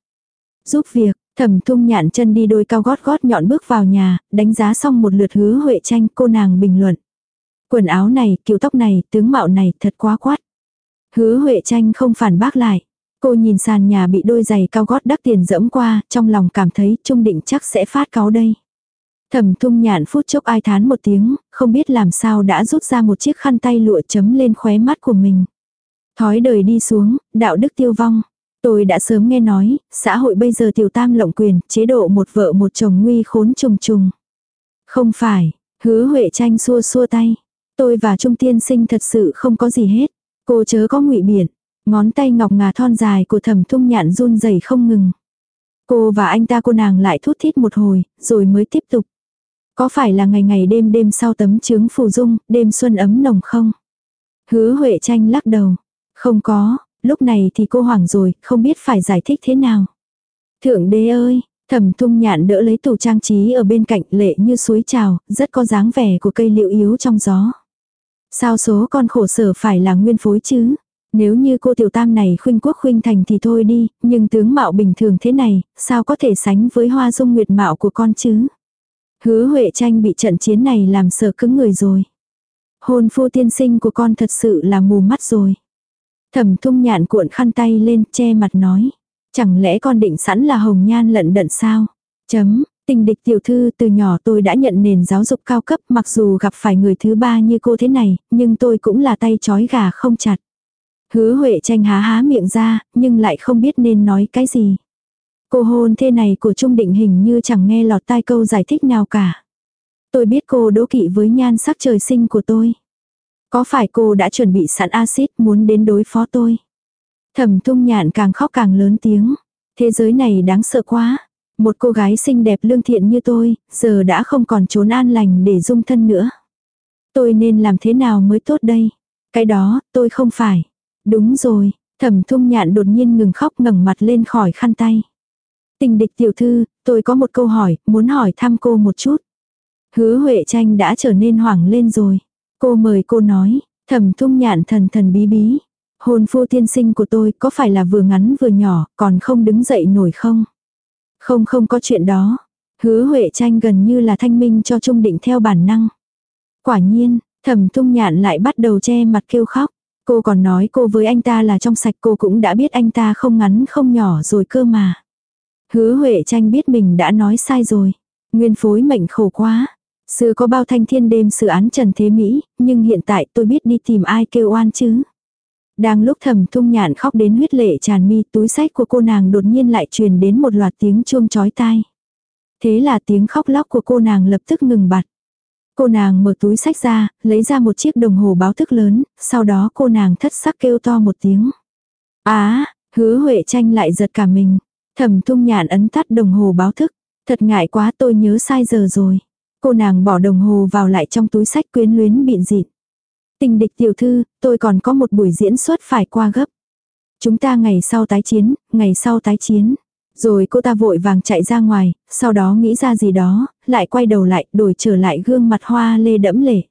Giúp việc, thẩm thung nhạn chân đi đôi cao gót gót nhọn bước vào nhà, đánh giá xong một lượt hứa Huệ tranh cô nàng bình luận. Quần áo này, kiểu tóc này, tướng mạo này thật quá quát. Hứa Huệ tranh không phản bác lại. Cô nhìn sàn nhà bị đôi giày cao gót đắt tiền dẫm qua, trong lòng cảm thấy trung định chắc sẽ phát cáo đây. Thẩm thung nhạn phút chốc ai thán một tiếng, không biết làm sao đã rút ra một chiếc khăn tay lụa chấm lên khóe mắt của mình. Thói đời đi xuống, đạo đức tiêu vong. Tôi đã sớm nghe nói, xã hội bây giờ tiểu tam lộng quyền, chế độ một vợ một chồng nguy khốn trùng trùng. Không phải, hứa Huệ tranh xua xua tay. Tôi và Trung Tiên Sinh thật sự không có gì hết. Cô chớ có ngụy biện. Ngón tay ngọc ngà thon dài của thẩm thung nhạn run rẩy không ngừng. Cô và anh ta cô nàng lại thút thít một hồi, rồi mới tiếp tục. Có phải là ngày ngày đêm đêm sau tấm trướng phù dung, đêm xuân ấm nồng không? Hứa Huệ tranh lắc đầu. Không có, lúc này thì cô hoảng rồi, không biết phải giải thích thế nào. Thượng đế ơi, thẩm thung nhạn đỡ lấy tủ trang trí ở bên cạnh lệ như suối trào, rất có dáng vẻ của cây liệu yếu trong gió. Sao số con khổ sở phải là nguyên phối chứ? Nếu như cô tiểu tam này khuynh quốc khuynh thành thì thôi đi, nhưng tướng mạo bình thường thế này, sao có thể sánh với hoa dung nguyệt mạo của con chứ? Hứa Huệ tranh bị trận chiến này làm sợ cứng người rồi. Hôn phu tiên sinh của con thật sự là mù mắt rồi. Thẩm thung nhạn cuộn khăn tay lên che mặt nói. Chẳng lẽ con định sẵn là hồng nhan lận đận sao? Chấm, tình địch tiểu thư từ nhỏ tôi đã nhận nền giáo dục cao cấp mặc dù gặp phải người thứ ba như cô thế này, nhưng tôi cũng là tay chói gà không chặt. Hứa Huệ tranh há há miệng ra, nhưng lại không biết nên nói cái gì. Cô hôn thê này của Trung Định hình như chẳng nghe lọt tai câu giải thích nào cả. Tôi biết cô đố kỵ với nhan sắc trời sinh của tôi. Có phải cô đã chuẩn bị sẵn axit muốn đến đối phó tôi? Thẩm thung nhạn càng khóc càng lớn tiếng. Thế giới này đáng sợ quá. Một cô gái xinh đẹp lương thiện như tôi, giờ đã không còn trốn an lành để dung thân nữa. Tôi nên làm thế nào mới tốt đây? Cái đó, tôi không phải. Đúng rồi, thẩm thung nhạn đột nhiên ngừng khóc ngẩng mặt lên khỏi khăn tay. Tình địch tiểu thư, tôi có một câu hỏi, muốn hỏi thăm cô một chút. Hứa Huệ tranh đã trở nên hoảng lên rồi. Cô mời cô nói, thẩm thung nhạn thần thần bí bí. hồn phu tiên sinh của tôi có phải là vừa ngắn vừa nhỏ, còn không đứng dậy nổi không? Không không có chuyện đó. Hứa Huệ tranh gần như là thanh minh cho Trung Định theo bản năng. Quả nhiên, Thẩm thung nhạn lại bắt đầu che mặt kêu khóc. Cô còn nói cô với anh ta là trong sạch cô cũng đã biết anh ta không ngắn không nhỏ rồi cơ mà. Hứa Huệ tranh biết mình đã nói sai rồi. Nguyên phối mệnh khổ quá. Xưa có bao thanh thiên đêm xử án Trần Thế Mỹ, nhưng hiện tại tôi biết đi tìm ai kêu oan chứ. Đang lúc thầm thung nhạn khóc đến huyết lệ tràn mi túi sách của cô nàng đột nhiên lại truyền đến một loạt tiếng chuông chói tai. Thế là tiếng khóc lóc của cô nàng lập tức ngừng bặt. Cô nàng mở túi sách ra, lấy ra một chiếc đồng hồ báo thức lớn, sau đó cô nàng thất sắc kêu to một tiếng. Á, hứa Huệ tranh lại giật cả mình. Thẩm thung nhạn ấn tắt đồng hồ báo thức. Thật ngại quá tôi nhớ sai giờ rồi. Cô nàng bỏ đồng hồ vào lại trong túi sách quyến luyến bịn dịt. Tình địch tiểu thư, tôi còn có một buổi diễn xuất phải qua gấp. Chúng ta ngày sau tái chiến, ngày sau tái chiến. Rồi cô ta vội vàng chạy ra ngoài, sau đó nghĩ ra gì đó, lại quay đầu lại, đổi trở lại gương mặt hoa lê đẫm lệ.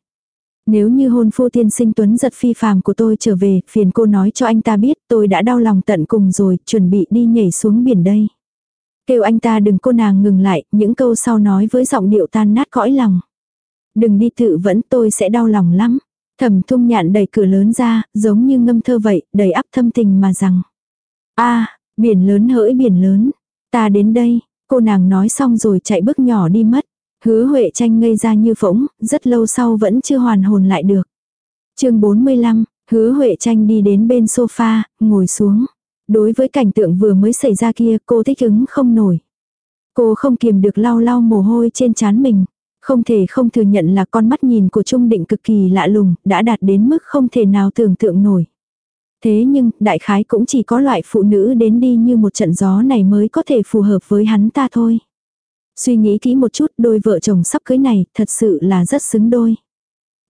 Nếu như hôn phu tiên sinh tuấn giật phi phàm của tôi trở về, phiền cô nói cho anh ta biết tôi đã đau lòng tận cùng rồi, chuẩn bị đi nhảy xuống biển đây. Kêu anh ta đừng cô nàng ngừng lại, những câu sau nói với giọng điệu tan nát cõi lòng. Đừng đi tự vẫn tôi sẽ đau lòng lắm. Thẩm thung nhạn đẩy cửa lớn ra, giống như ngâm thơ vậy, đầy ắp thâm tình mà rằng. a biển lớn hỡi biển lớn, ta đến đây, cô nàng nói xong rồi chạy bước nhỏ đi mất. Hứa Huệ tranh ngây ra như phỗng, rất lâu sau vẫn chưa hoàn hồn lại được. chương 45, hứa Huệ tranh đi đến bên sofa, ngồi xuống. Đối với cảnh tượng vừa mới xảy ra kia cô thích ứng không nổi. Cô không kiềm được lau lau mồ hôi trên trán mình. Không thể không thừa nhận là con mắt nhìn của Trung Định cực kỳ lạ lùng, đã đạt đến mức không thể nào tưởng tượng nổi. Thế nhưng, đại khái cũng chỉ có loại phụ nữ đến đi như một trận gió này mới có thể phù hợp với hắn ta thôi. Suy nghĩ kỹ một chút đôi vợ chồng sắp cưới này thật sự là rất xứng đôi.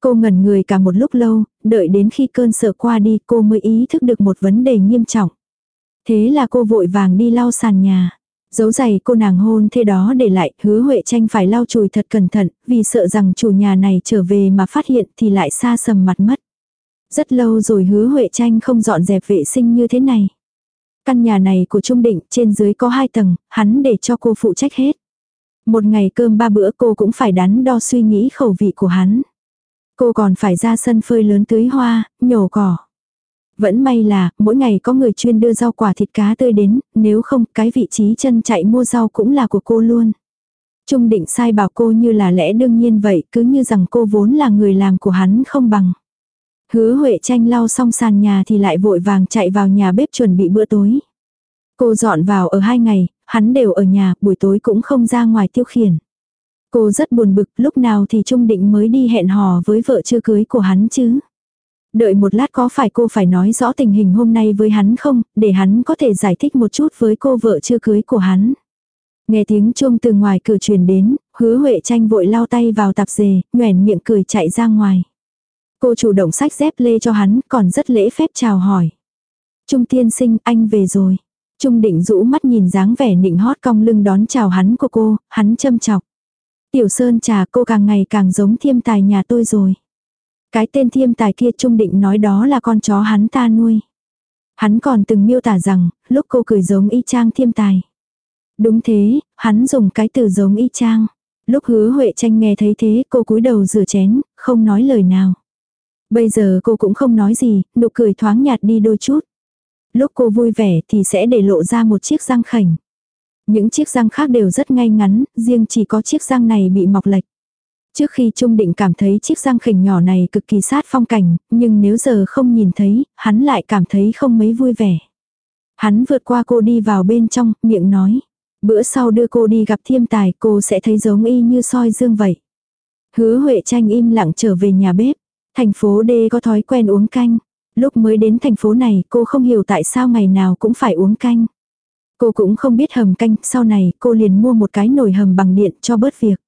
Cô ngẩn người cả một lúc lâu, đợi đến khi cơn sợ qua đi cô mới ý thức được một vấn đề nghiêm trọng. Thế là cô vội vàng đi lau sàn nhà. Dấu giày cô nàng hôn thế đó để lại, hứa Huệ tranh phải lau chùi thật cẩn thận, vì sợ rằng chủ nhà này trở về mà phát hiện thì lại xa sầm mặt mất. Rất lâu rồi hứa Huệ tranh không dọn dẹp vệ sinh như thế này. Căn nhà này của Trung Định trên dưới có hai tầng, hắn để cho cô phụ trách hết. Một ngày cơm ba bữa cô cũng phải đắn đo suy nghĩ khẩu vị của hắn. Cô còn phải ra sân phơi lớn tưới hoa, nhổ cỏ. Vẫn may là, mỗi ngày có người chuyên đưa rau quả thịt cá tươi đến, nếu không, cái vị trí chân chạy mua rau cũng là của cô luôn. Trung định sai bảo cô như là lẽ đương nhiên vậy, cứ như rằng cô vốn là người làm của hắn không bằng. Hứa Huệ tranh lau xong sàn nhà thì lại vội vàng chạy vào nhà bếp chuẩn bị bữa tối. Cô dọn vào ở hai ngày, hắn đều ở nhà, buổi tối cũng không ra ngoài tiêu khiển. Cô rất buồn bực, lúc nào thì Trung Định mới đi hẹn hò với vợ chưa cưới của hắn chứ. Đợi một lát có phải cô phải nói rõ tình hình hôm nay với hắn không, để hắn có thể giải thích một chút với cô vợ chưa cưới của hắn. Nghe tiếng chuông từ ngoài cửa truyền đến, hứa Huệ tranh vội lao tay vào tạp dề, nhoẻn miệng cười chạy ra ngoài. Cô chủ động sách dép lê cho hắn, còn rất lễ phép chào hỏi. Trung tiên sinh, anh về rồi. Trung định rũ mắt nhìn dáng vẻ nịnh hót cong lưng đón chào hắn của cô, hắn châm chọc. Tiểu Sơn trà cô càng ngày càng giống thiêm tài nhà tôi rồi. Cái tên thiêm tài kia trung định nói đó là con chó hắn ta nuôi. Hắn còn từng miêu tả rằng, lúc cô cười giống y chang thiêm tài. Đúng thế, hắn dùng cái từ giống y chang. Lúc hứa Huệ tranh nghe thấy thế cô cúi đầu rửa chén, không nói lời nào. Bây giờ cô cũng không nói gì, nụ cười thoáng nhạt đi đôi chút. Lúc cô vui vẻ thì sẽ để lộ ra một chiếc răng khảnh. Những chiếc răng khác đều rất ngay ngắn, riêng chỉ có chiếc răng này bị mọc lệch. Trước khi Trung Định cảm thấy chiếc răng khỉnh nhỏ này cực kỳ sát phong cảnh, nhưng nếu giờ không nhìn thấy, hắn lại cảm thấy không mấy vui vẻ. Hắn vượt qua cô đi vào bên trong, miệng nói. Bữa sau đưa cô đi gặp thiêm tài cô sẽ thấy giống y như soi dương vậy. Hứa Huệ tranh im lặng trở về nhà bếp. Thành phố D có thói quen uống canh. Lúc mới đến thành phố này cô không hiểu tại sao ngày nào cũng phải uống canh. Cô cũng không biết hầm canh, sau này cô liền mua một cái nồi hầm bằng điện cho bớt việc.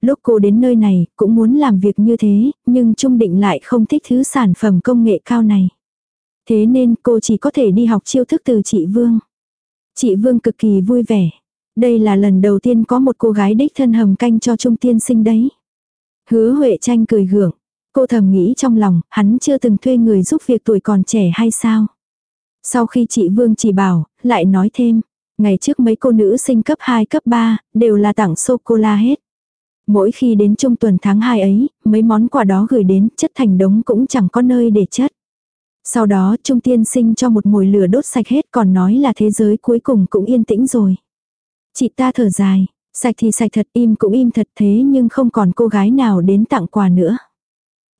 Lúc cô đến nơi này, cũng muốn làm việc như thế, nhưng Trung Định lại không thích thứ sản phẩm công nghệ cao này. Thế nên cô chỉ có thể đi học chiêu thức từ chị Vương. Chị Vương cực kỳ vui vẻ. Đây là lần đầu tiên có một cô gái đích thân hầm canh cho Trung Tiên sinh đấy. Hứa Huệ tranh cười gượng. Cô thầm nghĩ trong lòng, hắn chưa từng thuê người giúp việc tuổi còn trẻ hay sao? Sau khi chị Vương chỉ bảo, lại nói thêm. Ngày trước mấy cô nữ sinh cấp 2 cấp 3, đều là tặng sô-cô-la hết. Mỗi khi đến trung tuần tháng 2 ấy, mấy món quà đó gửi đến chất thành đống cũng chẳng có nơi để chất. Sau đó Trung Tiên sinh cho một mồi lửa đốt sạch hết còn nói là thế giới cuối cùng cũng yên tĩnh rồi. Chị ta thở dài, sạch thì sạch thật im cũng im thật thế nhưng không còn cô gái nào đến tặng quà nữa.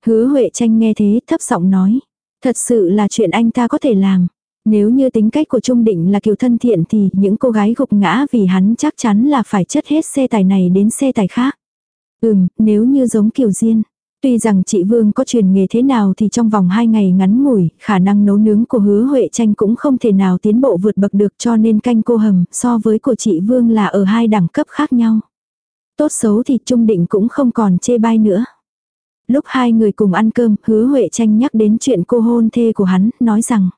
Hứa Huệ tranh nghe thế thấp giọng nói. Thật sự là chuyện anh ta có thể làm. Nếu như tính cách của Trung Định là kiểu thân thiện thì những cô gái gục ngã vì hắn chắc chắn là phải chất hết xe tài này đến xe tài khác. Ừm, nếu như giống Kiều Diên. Tuy rằng chị Vương có truyền nghề thế nào thì trong vòng 2 ngày ngắn ngủi, khả năng nấu nướng của hứa Huệ tranh cũng không thể nào tiến bộ vượt bậc được cho nên canh cô hầm so với của chị Vương là ở hai đẳng cấp khác nhau. Tốt xấu thì Trung Định cũng không còn chê bai nữa. Lúc hai người cùng ăn cơm, hứa Huệ tranh nhắc đến chuyện cô hôn thê của hắn, nói rằng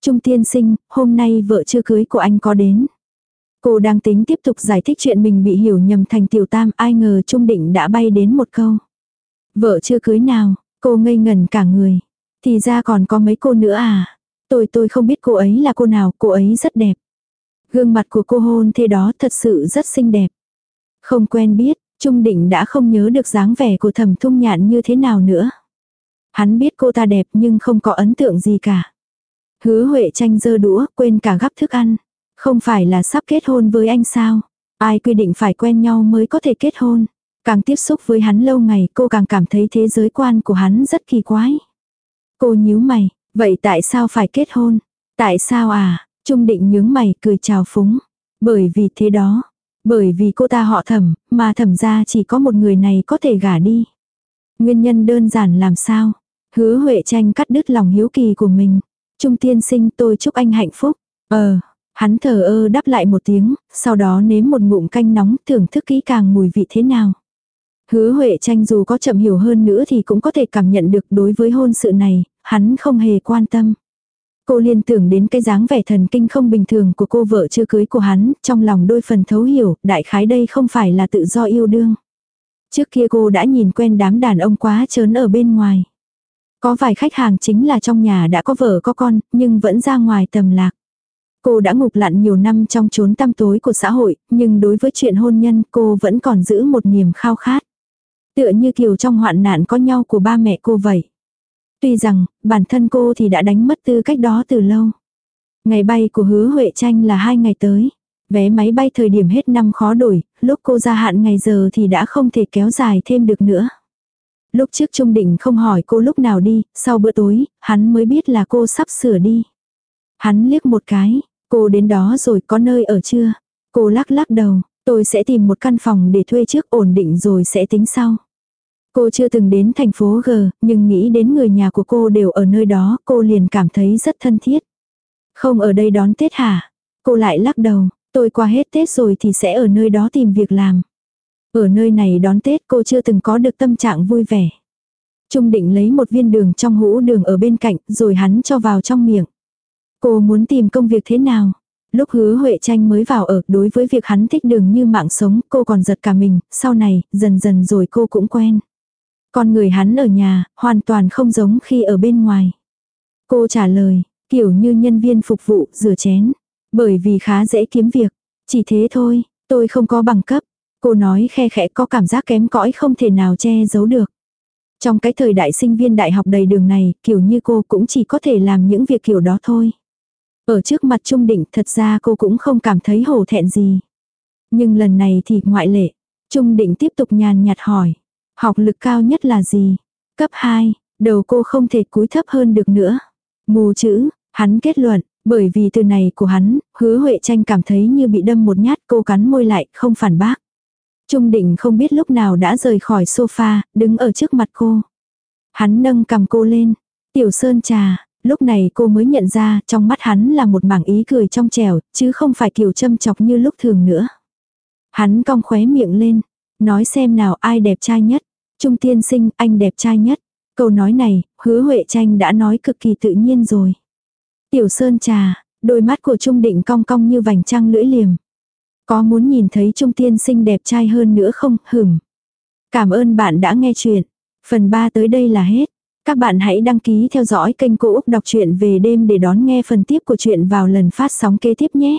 Trung tiên sinh, hôm nay vợ chưa cưới của anh có đến. Cô đang tính tiếp tục giải thích chuyện mình bị hiểu nhầm thành tiểu tam, ai ngờ Trung Định đã bay đến một câu. Vợ chưa cưới nào, cô ngây ngần cả người. Thì ra còn có mấy cô nữa à. Tôi tôi không biết cô ấy là cô nào, cô ấy rất đẹp. Gương mặt của cô hôn thế đó thật sự rất xinh đẹp. Không quen biết, Trung Định đã không nhớ được dáng vẻ của thẩm thung nhạn như thế nào nữa. Hắn biết cô ta đẹp nhưng không có ấn tượng gì cả. Hứa Huệ tranh dơ đũa, quên cả gắp thức ăn. Không phải là sắp kết hôn với anh sao? Ai quy định phải quen nhau mới có thể kết hôn? Càng tiếp xúc với hắn lâu ngày cô càng cảm thấy thế giới quan của hắn rất kỳ quái. Cô nhíu mày, vậy tại sao phải kết hôn? Tại sao à? Trung định nhướng mày cười chào phúng. Bởi vì thế đó. Bởi vì cô ta họ thẩm, mà thẩm ra chỉ có một người này có thể gả đi. Nguyên nhân đơn giản làm sao? Hứa Huệ tranh cắt đứt lòng hiếu kỳ của mình. Trung tiên sinh tôi chúc anh hạnh phúc. Ờ, hắn thờ ơ đáp lại một tiếng, sau đó nếm một ngụm canh nóng thưởng thức kỹ càng mùi vị thế nào. Hứa Huệ tranh dù có chậm hiểu hơn nữa thì cũng có thể cảm nhận được đối với hôn sự này, hắn không hề quan tâm. Cô liên tưởng đến cái dáng vẻ thần kinh không bình thường của cô vợ chưa cưới của hắn, trong lòng đôi phần thấu hiểu, đại khái đây không phải là tự do yêu đương. Trước kia cô đã nhìn quen đám đàn ông quá trớn ở bên ngoài. Có vài khách hàng chính là trong nhà đã có vợ có con, nhưng vẫn ra ngoài tầm lạc. Cô đã ngục lặn nhiều năm trong chốn tăm tối của xã hội, nhưng đối với chuyện hôn nhân cô vẫn còn giữ một niềm khao khát. Tựa như kiểu trong hoạn nạn có nhau của ba mẹ cô vậy. Tuy rằng, bản thân cô thì đã đánh mất tư cách đó từ lâu. Ngày bay của hứa Huệ Tranh là hai ngày tới. Vé máy bay thời điểm hết năm khó đổi, lúc cô ra hạn ngày giờ thì đã không thể kéo dài thêm được nữa. Lúc trước Trung Định không hỏi cô lúc nào đi, sau bữa tối, hắn mới biết là cô sắp sửa đi. Hắn liếc một cái, cô đến đó rồi có nơi ở chưa? Cô lắc lắc đầu, tôi sẽ tìm một căn phòng để thuê trước ổn định rồi sẽ tính sau. Cô chưa từng đến thành phố G, nhưng nghĩ đến người nhà của cô đều ở nơi đó, cô liền cảm thấy rất thân thiết. Không ở đây đón Tết hả? Cô lại lắc đầu, tôi qua hết Tết rồi thì sẽ ở nơi đó tìm việc làm. Ở nơi này đón Tết cô chưa từng có được tâm trạng vui vẻ. Trung định lấy một viên đường trong hũ đường ở bên cạnh rồi hắn cho vào trong miệng. Cô muốn tìm công việc thế nào? Lúc hứa Huệ tranh mới vào ở đối với việc hắn thích đường như mạng sống cô còn giật cả mình, sau này, dần dần rồi cô cũng quen. Con người hắn ở nhà, hoàn toàn không giống khi ở bên ngoài. Cô trả lời, kiểu như nhân viên phục vụ, rửa chén. Bởi vì khá dễ kiếm việc. Chỉ thế thôi, tôi không có bằng cấp. Cô nói khe khẽ có cảm giác kém cõi không thể nào che giấu được. Trong cái thời đại sinh viên đại học đầy đường này, kiểu như cô cũng chỉ có thể làm những việc kiểu đó thôi. Ở trước mặt Trung Định thật ra cô cũng không cảm thấy hổ thẹn gì. Nhưng lần này thì ngoại lệ. Trung Định tiếp tục nhàn nhạt hỏi. Học lực cao nhất là gì? Cấp 2, đầu cô không thể cúi thấp hơn được nữa. Mù chữ, hắn kết luận, bởi vì từ này của hắn, hứa Huệ tranh cảm thấy như bị đâm một nhát cô cắn môi lại, không phản bác. Trung định không biết lúc nào đã rời khỏi sofa, đứng ở trước mặt cô. Hắn nâng cầm cô lên. Tiểu sơn trà, lúc này cô mới nhận ra trong mắt hắn là một mảng ý cười trong trẻo, chứ không phải kiểu châm chọc như lúc thường nữa. Hắn cong khóe miệng lên, nói xem nào ai đẹp trai nhất. Trung tiên sinh, anh đẹp trai nhất. Câu nói này, hứa Huệ tranh đã nói cực kỳ tự nhiên rồi. Tiểu sơn trà, đôi mắt của Trung định cong cong như vành trăng lưỡi liềm. Có muốn nhìn thấy Trung tiên sinh đẹp trai hơn nữa không? Hửm. Cảm ơn bạn đã nghe chuyện. Phần 3 tới đây là hết. Các bạn hãy đăng ký theo dõi kênh Cô Úc Đọc truyện về đêm để đón nghe phần tiếp của chuyện vào lần phát sóng kế tiếp nhé.